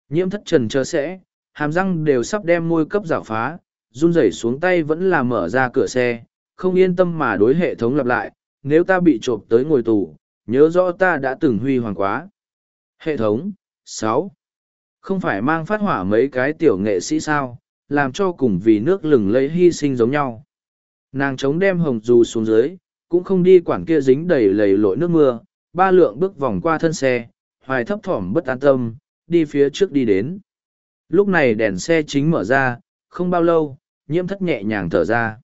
Nhiễm thất trần chờ sẽ, hàm răng đều sắp đem môi cấp rào phá, run rẩy xuống tay vẫn là mở ra cửa xe, không yên tâm mà đối hệ thống lặp lại, nếu ta bị trộm tới ngồi tù, nhớ rõ ta đã từng huy hoàng quá. Hệ thống, sáu không phải mang phát hỏa mấy cái tiểu nghệ sĩ sao, làm cho cùng vì nước lừng lấy hy sinh giống nhau. Nàng chống đem hồng dù xuống dưới, cũng không đi quản kia dính đầy lầy lội nước mưa, ba lượng bước vòng qua thân xe, hoài thấp thỏm bất an tâm, đi phía trước đi đến. Lúc này đèn xe chính mở ra, không bao lâu, nhiễm thất nhẹ nhàng thở ra.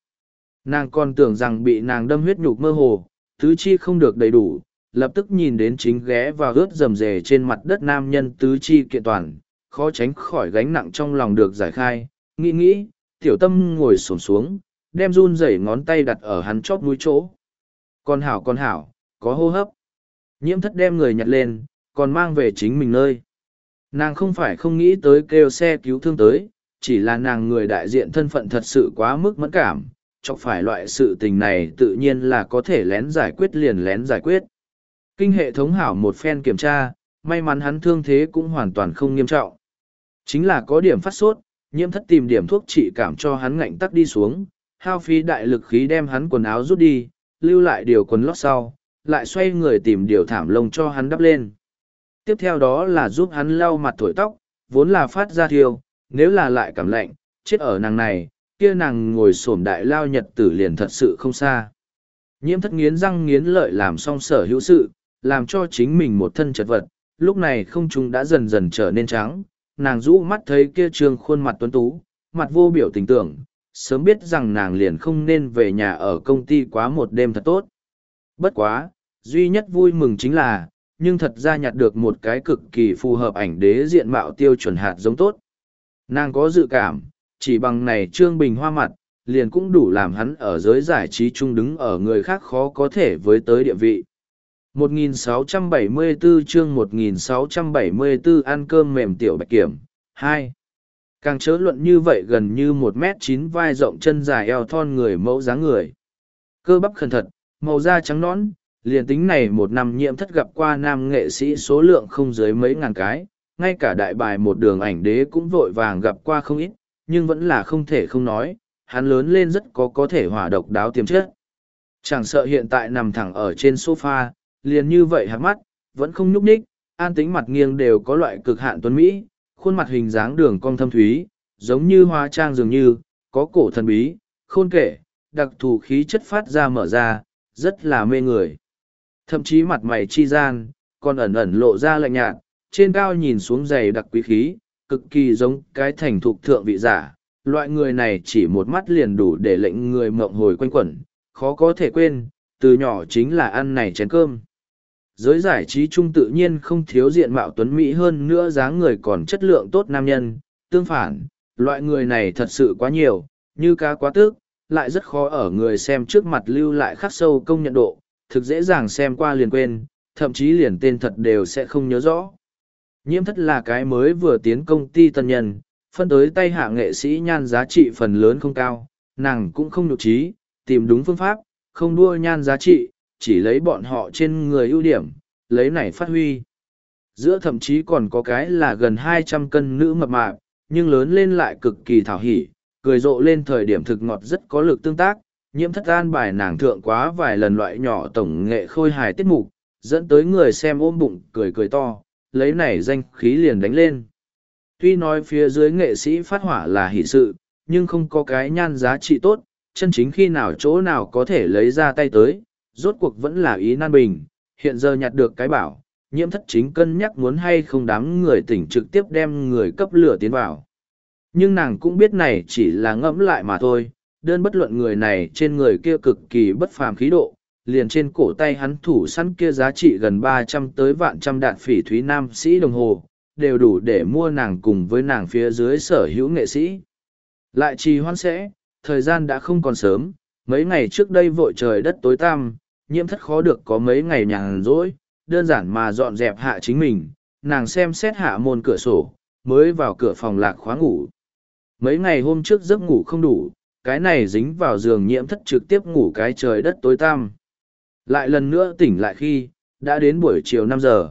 Nàng còn tưởng rằng bị nàng đâm huyết nhục mơ hồ, tứ chi không được đầy đủ, lập tức nhìn đến chính ghé và ướt rầm rề trên mặt đất nam nhân tứ chi kiện toàn, khó tránh khỏi gánh nặng trong lòng được giải khai, nghĩ nghĩ, tiểu tâm ngồi xổm xuống, đem run rẩy ngón tay đặt ở hắn chóp mũi chỗ. Con hảo con hảo, có hô hấp. Nhiễm thất đem người nhặt lên, còn mang về chính mình nơi. Nàng không phải không nghĩ tới kêu xe cứu thương tới, chỉ là nàng người đại diện thân phận thật sự quá mức mẫn cảm, chọc phải loại sự tình này tự nhiên là có thể lén giải quyết liền lén giải quyết. Kinh hệ thống hảo một phen kiểm tra, may mắn hắn thương thế cũng hoàn toàn không nghiêm trọng. Chính là có điểm phát sốt, nhiễm thất tìm điểm thuốc trị cảm cho hắn ngạnh tắc đi xuống, hao phí đại lực khí đem hắn quần áo rút đi, lưu lại điều quần lót sau, lại xoay người tìm điều thảm lông cho hắn đắp lên. Tiếp theo đó là giúp hắn lau mặt thổi tóc, vốn là phát ra thiêu, nếu là lại cảm lạnh, chết ở nàng này, kia nàng ngồi xổm đại lao nhật tử liền thật sự không xa. Nhiễm thất nghiến răng nghiến lợi làm xong sở hữu sự, làm cho chính mình một thân chật vật, lúc này không chúng đã dần dần trở nên trắng, nàng rũ mắt thấy kia trương khuôn mặt tuấn tú, mặt vô biểu tình tưởng, sớm biết rằng nàng liền không nên về nhà ở công ty quá một đêm thật tốt. Bất quá, duy nhất vui mừng chính là, nhưng thật ra nhặt được một cái cực kỳ phù hợp ảnh đế diện mạo tiêu chuẩn hạt giống tốt. Nàng có dự cảm, chỉ bằng này trương bình hoa mặt, liền cũng đủ làm hắn ở giới giải trí chung đứng ở người khác khó có thể với tới địa vị. 1674 chương 1674 ăn cơm mềm tiểu bạch kiểm, 2. Càng chớ luận như vậy gần như một mét chín vai rộng chân dài eo thon người mẫu dáng người. Cơ bắp khẩn thật, màu da trắng nõn, liền tính này một năm nhiễm thất gặp qua nam nghệ sĩ số lượng không dưới mấy ngàn cái, ngay cả đại bài một đường ảnh đế cũng vội vàng gặp qua không ít, nhưng vẫn là không thể không nói, hắn lớn lên rất có có thể hỏa độc đáo tiềm chất. Chẳng sợ hiện tại nằm thẳng ở trên sofa, liền như vậy hạt mắt, vẫn không nhúc nhích, an tính mặt nghiêng đều có loại cực hạn tuấn Mỹ, khuôn mặt hình dáng đường cong thâm thúy, giống như hoa trang dường như, có cổ thần bí, khôn kể, đặc thù khí chất phát ra mở ra, rất là mê người. Thậm chí mặt mày chi gian, còn ẩn ẩn lộ ra lạnh nhạt, trên cao nhìn xuống dày đặc quý khí, cực kỳ giống cái thành thục thượng vị giả. Loại người này chỉ một mắt liền đủ để lệnh người mộng hồi quanh quẩn, khó có thể quên, từ nhỏ chính là ăn này chén cơm. Giới giải trí chung tự nhiên không thiếu diện mạo tuấn Mỹ hơn nữa dáng người còn chất lượng tốt nam nhân, tương phản, loại người này thật sự quá nhiều, như cá quá tước, lại rất khó ở người xem trước mặt lưu lại khắc sâu công nhận độ, thực dễ dàng xem qua liền quên, thậm chí liền tên thật đều sẽ không nhớ rõ. Nhiễm thất là cái mới vừa tiến công ty tân nhân, phân tới tay hạ nghệ sĩ nhan giá trị phần lớn không cao, nàng cũng không nhục trí, tìm đúng phương pháp, không đua nhan giá trị, chỉ lấy bọn họ trên người ưu điểm, lấy này phát huy. Giữa thậm chí còn có cái là gần hai trăm cân nữ mập mạp, nhưng lớn lên lại cực kỳ thảo hỉ, cười rộ lên thời điểm thực ngọt rất có lực tương tác, nhiễm thất an bài nàng thượng quá vài lần loại nhỏ tổng nghệ khôi hài tiết mục, dẫn tới người xem ôm bụng cười cười to, lấy này danh khí liền đánh lên. Tuy nói phía dưới nghệ sĩ phát hỏa là hỷ sự, nhưng không có cái nhan giá trị tốt, chân chính khi nào chỗ nào có thể lấy ra tay tới, rốt cuộc vẫn là ý nan bình, hiện giờ nhặt được cái bảo, nhiễm thất chính cân nhắc muốn hay không đám người tỉnh trực tiếp đem người cấp lửa tiến vào. Nhưng nàng cũng biết này chỉ là ngẫm lại mà thôi, đơn bất luận người này trên người kia cực kỳ bất phàm khí độ, liền trên cổ tay hắn thủ sẵn kia giá trị gần ba trăm tới vạn trăm đạn phỉ thúy nam sĩ đồng hồ, đều đủ để mua nàng cùng với nàng phía dưới sở hữu nghệ sĩ. Lại trì hoan sẽ, thời gian đã không còn sớm, mấy ngày trước đây vội trời đất tối tăm, nhiễm thất khó được có mấy ngày nhàn rỗi, đơn giản mà dọn dẹp hạ chính mình, nàng xem xét hạ môn cửa sổ, mới vào cửa phòng lạc khóa ngủ. Mấy ngày hôm trước giấc ngủ không đủ, cái này dính vào giường nhiễm thất trực tiếp ngủ cái trời đất tối tăm. Lại lần nữa tỉnh lại khi, đã đến buổi chiều năm giờ.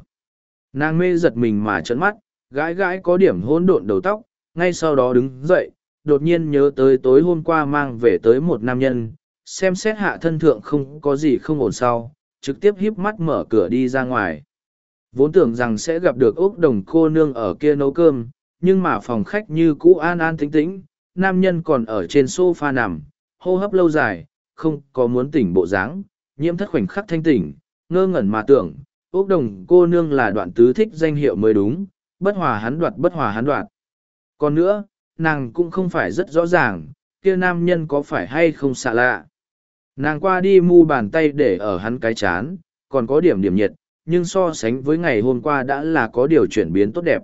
Nàng mê giật mình mà trấn mắt, gãi gãi có điểm hỗn độn đầu tóc, ngay sau đó đứng dậy, đột nhiên nhớ tới tối hôm qua mang về tới một nam nhân, xem xét hạ thân thượng không có gì không ổn sau, trực tiếp híp mắt mở cửa đi ra ngoài. Vốn tưởng rằng sẽ gặp được ốc đồng cô nương ở kia nấu cơm, nhưng mà phòng khách như cũ an an tĩnh tĩnh, nam nhân còn ở trên sofa nằm, hô hấp lâu dài, không có muốn tỉnh bộ dáng, nhiễm thất khoảnh khắc thanh tỉnh, ngơ ngẩn mà tưởng, ốc đồng cô nương là đoạn tứ thích danh hiệu mới đúng, bất hòa hắn đoạt bất hòa hắn đoạt. Còn nữa, nàng cũng không phải rất rõ ràng, kia nam nhân có phải hay không xạ lạ. Nàng qua đi mu bàn tay để ở hắn cái chán, còn có điểm điểm nhiệt, nhưng so sánh với ngày hôm qua đã là có điều chuyển biến tốt đẹp.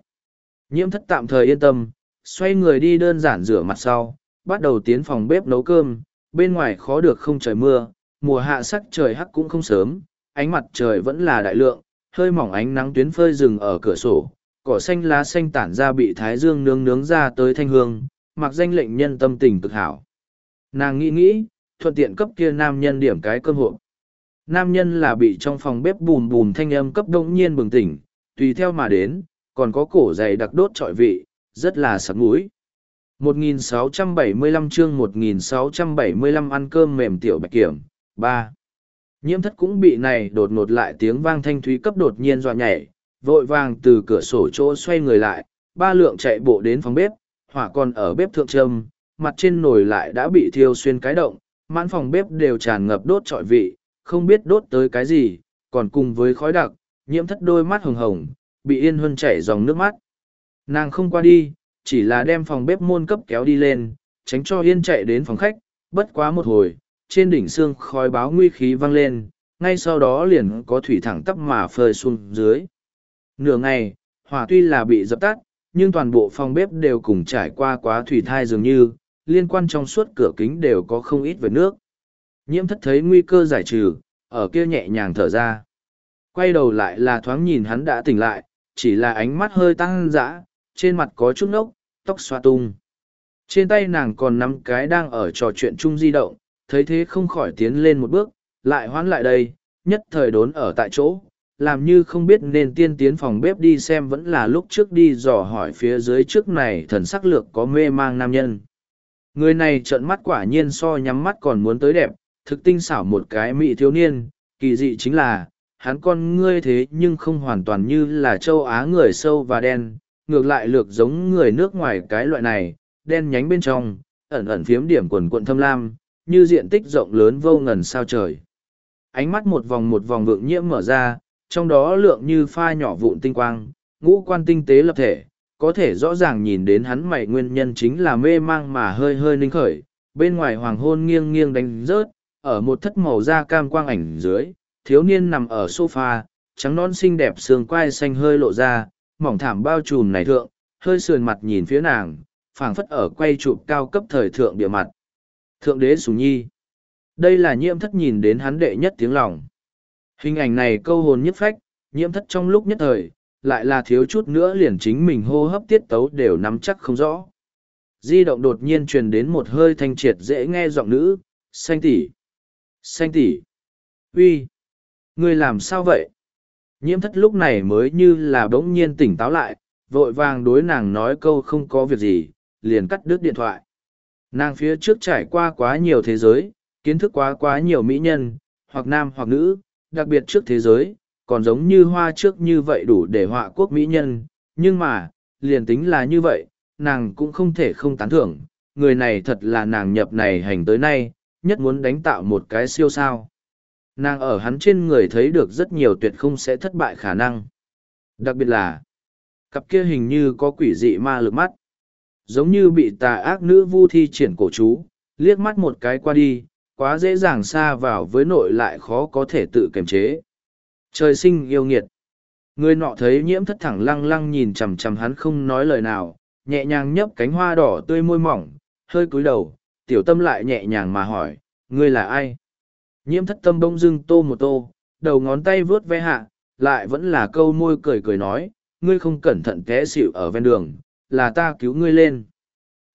Nhiễm thất tạm thời yên tâm, xoay người đi đơn giản rửa mặt sau, bắt đầu tiến phòng bếp nấu cơm, bên ngoài khó được không trời mưa, mùa hạ sắc trời hắc cũng không sớm, ánh mặt trời vẫn là đại lượng, hơi mỏng ánh nắng tuyến phơi rừng ở cửa sổ, cỏ xanh lá xanh tản ra bị thái dương nướng nướng ra tới thanh hương, mặc danh lệnh nhân tâm tình cực hảo. Nàng nghĩ nghĩ, thuận tiện cấp kia nam nhân điểm cái cơm hộp. Nam nhân là bị trong phòng bếp bùm bùm thanh âm cấp đông nhiên bừng tỉnh, tùy theo mà đến, còn có cổ dày đặc đốt trọi vị, rất là sặc mũi. 1675 chương 1675 ăn cơm mềm tiểu bạch kiểm, 3. Nhiễm thất cũng bị này đột ngột lại tiếng vang thanh thúy cấp đột nhiên dọa nhảy, vội vàng từ cửa sổ chỗ xoay người lại, ba lượng chạy bộ đến phòng bếp, hỏa còn ở bếp thượng trâm, mặt trên nồi lại đã bị thiêu xuyên cái động, mãn phòng bếp đều tràn ngập đốt trọi vị, không biết đốt tới cái gì, còn cùng với khói đặc, nhiễm thất đôi mắt hồng hồng, bị yên huân chảy dòng nước mắt. Nàng không qua đi, chỉ là đem phòng bếp môn cấp kéo đi lên, tránh cho yên chạy đến phòng khách, bất quá một hồi, trên đỉnh xương khói báo nguy khí vang lên, ngay sau đó liền có thủy thẳng tắp mà phơi xuống dưới. Nửa ngày, hỏa tuy là bị dập tắt, nhưng toàn bộ phòng bếp đều cùng trải qua quá thủy thai dường như, liên quan trong suốt cửa kính đều có không ít về nước. Nhiễm thất thấy nguy cơ giải trừ, ở kia nhẹ nhàng thở ra. Quay đầu lại là thoáng nhìn hắn đã tỉnh lại, chỉ là ánh mắt hơi tăng dã, trên mặt có chút nốc, tóc xoa tung. Trên tay nàng còn nắm cái đang ở trò chuyện chung di động, thấy thế không khỏi tiến lên một bước, lại hoán lại đây, nhất thời đốn ở tại chỗ, làm như không biết nên tiên tiến phòng bếp đi xem vẫn là lúc trước đi dò hỏi phía dưới trước này thần sắc lược có mê mang nam nhân. Người này trợn mắt quả nhiên so nhắm mắt còn muốn tới đẹp, thực tinh xảo một cái mỹ thiếu niên, kỳ dị chính là, hắn con ngươi thế nhưng không hoàn toàn như là châu Á người sâu và đen, ngược lại lược giống người nước ngoài cái loại này, đen nhánh bên trong, ẩn ẩn phiếm điểm quần quận thâm lam, như diện tích rộng lớn vô ngần sao trời. Ánh mắt một vòng một vòng vượng nhiễm mở ra, trong đó lượng như pha nhỏ vụn tinh quang, ngũ quan tinh tế lập thể, có thể rõ ràng nhìn đến hắn mày nguyên nhân chính là mê mang mà hơi hơi ninh khởi, bên ngoài hoàng hôn nghiêng nghiêng đánh rớt, ở một thất màu da cam quang ảnh dưới, thiếu niên nằm ở sofa, trắng non xinh đẹp xương quai xanh hơi lộ ra, mỏng thảm bao trùm này thượng, hơi sườn mặt nhìn phía nàng, phảng phất ở quay chụp cao cấp thời thượng địa mặt. Thượng đế sùng nhi. Đây là nhiễm thất nhìn đến hắn đệ nhất tiếng lòng. Hình ảnh này câu hồn nhất phách, nhiễm thất trong lúc nhất thời, lại là thiếu chút nữa liền chính mình hô hấp tiết tấu đều nắm chắc không rõ. Di động đột nhiên truyền đến một hơi thanh triệt dễ nghe giọng nữ, xanh tỷ, xanh tỷ, uy, ngươi làm sao vậy? Nhiễm thất lúc này mới như là bỗng nhiên tỉnh táo lại, vội vàng đối nàng nói câu không có việc gì, liền cắt đứt điện thoại. Nàng phía trước trải qua quá nhiều thế giới, kiến thức quá quá nhiều mỹ nhân, hoặc nam hoặc nữ, đặc biệt trước thế giới, còn giống như hoa trước như vậy đủ để họa quốc mỹ nhân, nhưng mà, liền tính là như vậy, nàng cũng không thể không tán thưởng, người này thật là nàng nhập này hành tới nay, nhất muốn đánh tạo một cái siêu sao. Nàng ở hắn trên người thấy được rất nhiều tuyệt không sẽ thất bại khả năng. Đặc biệt là, cặp kia hình như có quỷ dị ma lực mắt. Giống như bị tà ác nữ vu thi triển cổ chú, liếc mắt một cái qua đi, quá dễ dàng xa vào với nội lại khó có thể tự kiềm chế. Trời sinh yêu nghiệt. Người nọ thấy nhiễm thất thẳng lăng lăng nhìn chằm chằm hắn không nói lời nào, nhẹ nhàng nhấp cánh hoa đỏ tươi môi mỏng, hơi cúi đầu, tiểu tâm lại nhẹ nhàng mà hỏi, ngươi là ai? Nhiễm thất tâm bông dưng tô một tô, đầu ngón tay vướt ve hạ, lại vẫn là câu môi cười cười nói, ngươi không cẩn thận té xỉu ở ven đường, là ta cứu ngươi lên.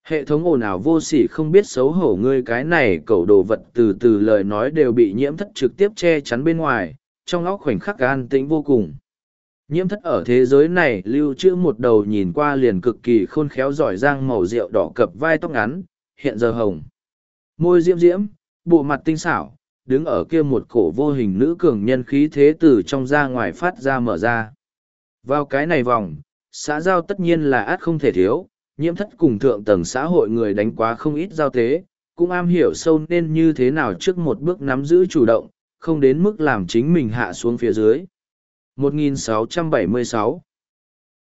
Hệ thống ồn ào vô sỉ không biết xấu hổ ngươi cái này cẩu đồ vật từ từ lời nói đều bị nhiễm thất trực tiếp che chắn bên ngoài, trong óc khoảnh khắc an tĩnh vô cùng. Nhiễm thất ở thế giới này lưu trữ một đầu nhìn qua liền cực kỳ khôn khéo giỏi giang màu rượu đỏ cập vai tóc ngắn, hiện giờ hồng. Môi diễm diễm, bộ mặt tinh xảo, đứng ở kia một cổ vô hình nữ cường nhân khí thế từ trong ra ngoài phát ra mở ra. Vào cái này vòng, xã giao tất nhiên là át không thể thiếu, nhiễm thất cùng thượng tầng xã hội người đánh quá không ít giao tế, cũng am hiểu sâu nên như thế nào trước một bước nắm giữ chủ động, không đến mức làm chính mình hạ xuống phía dưới. 1676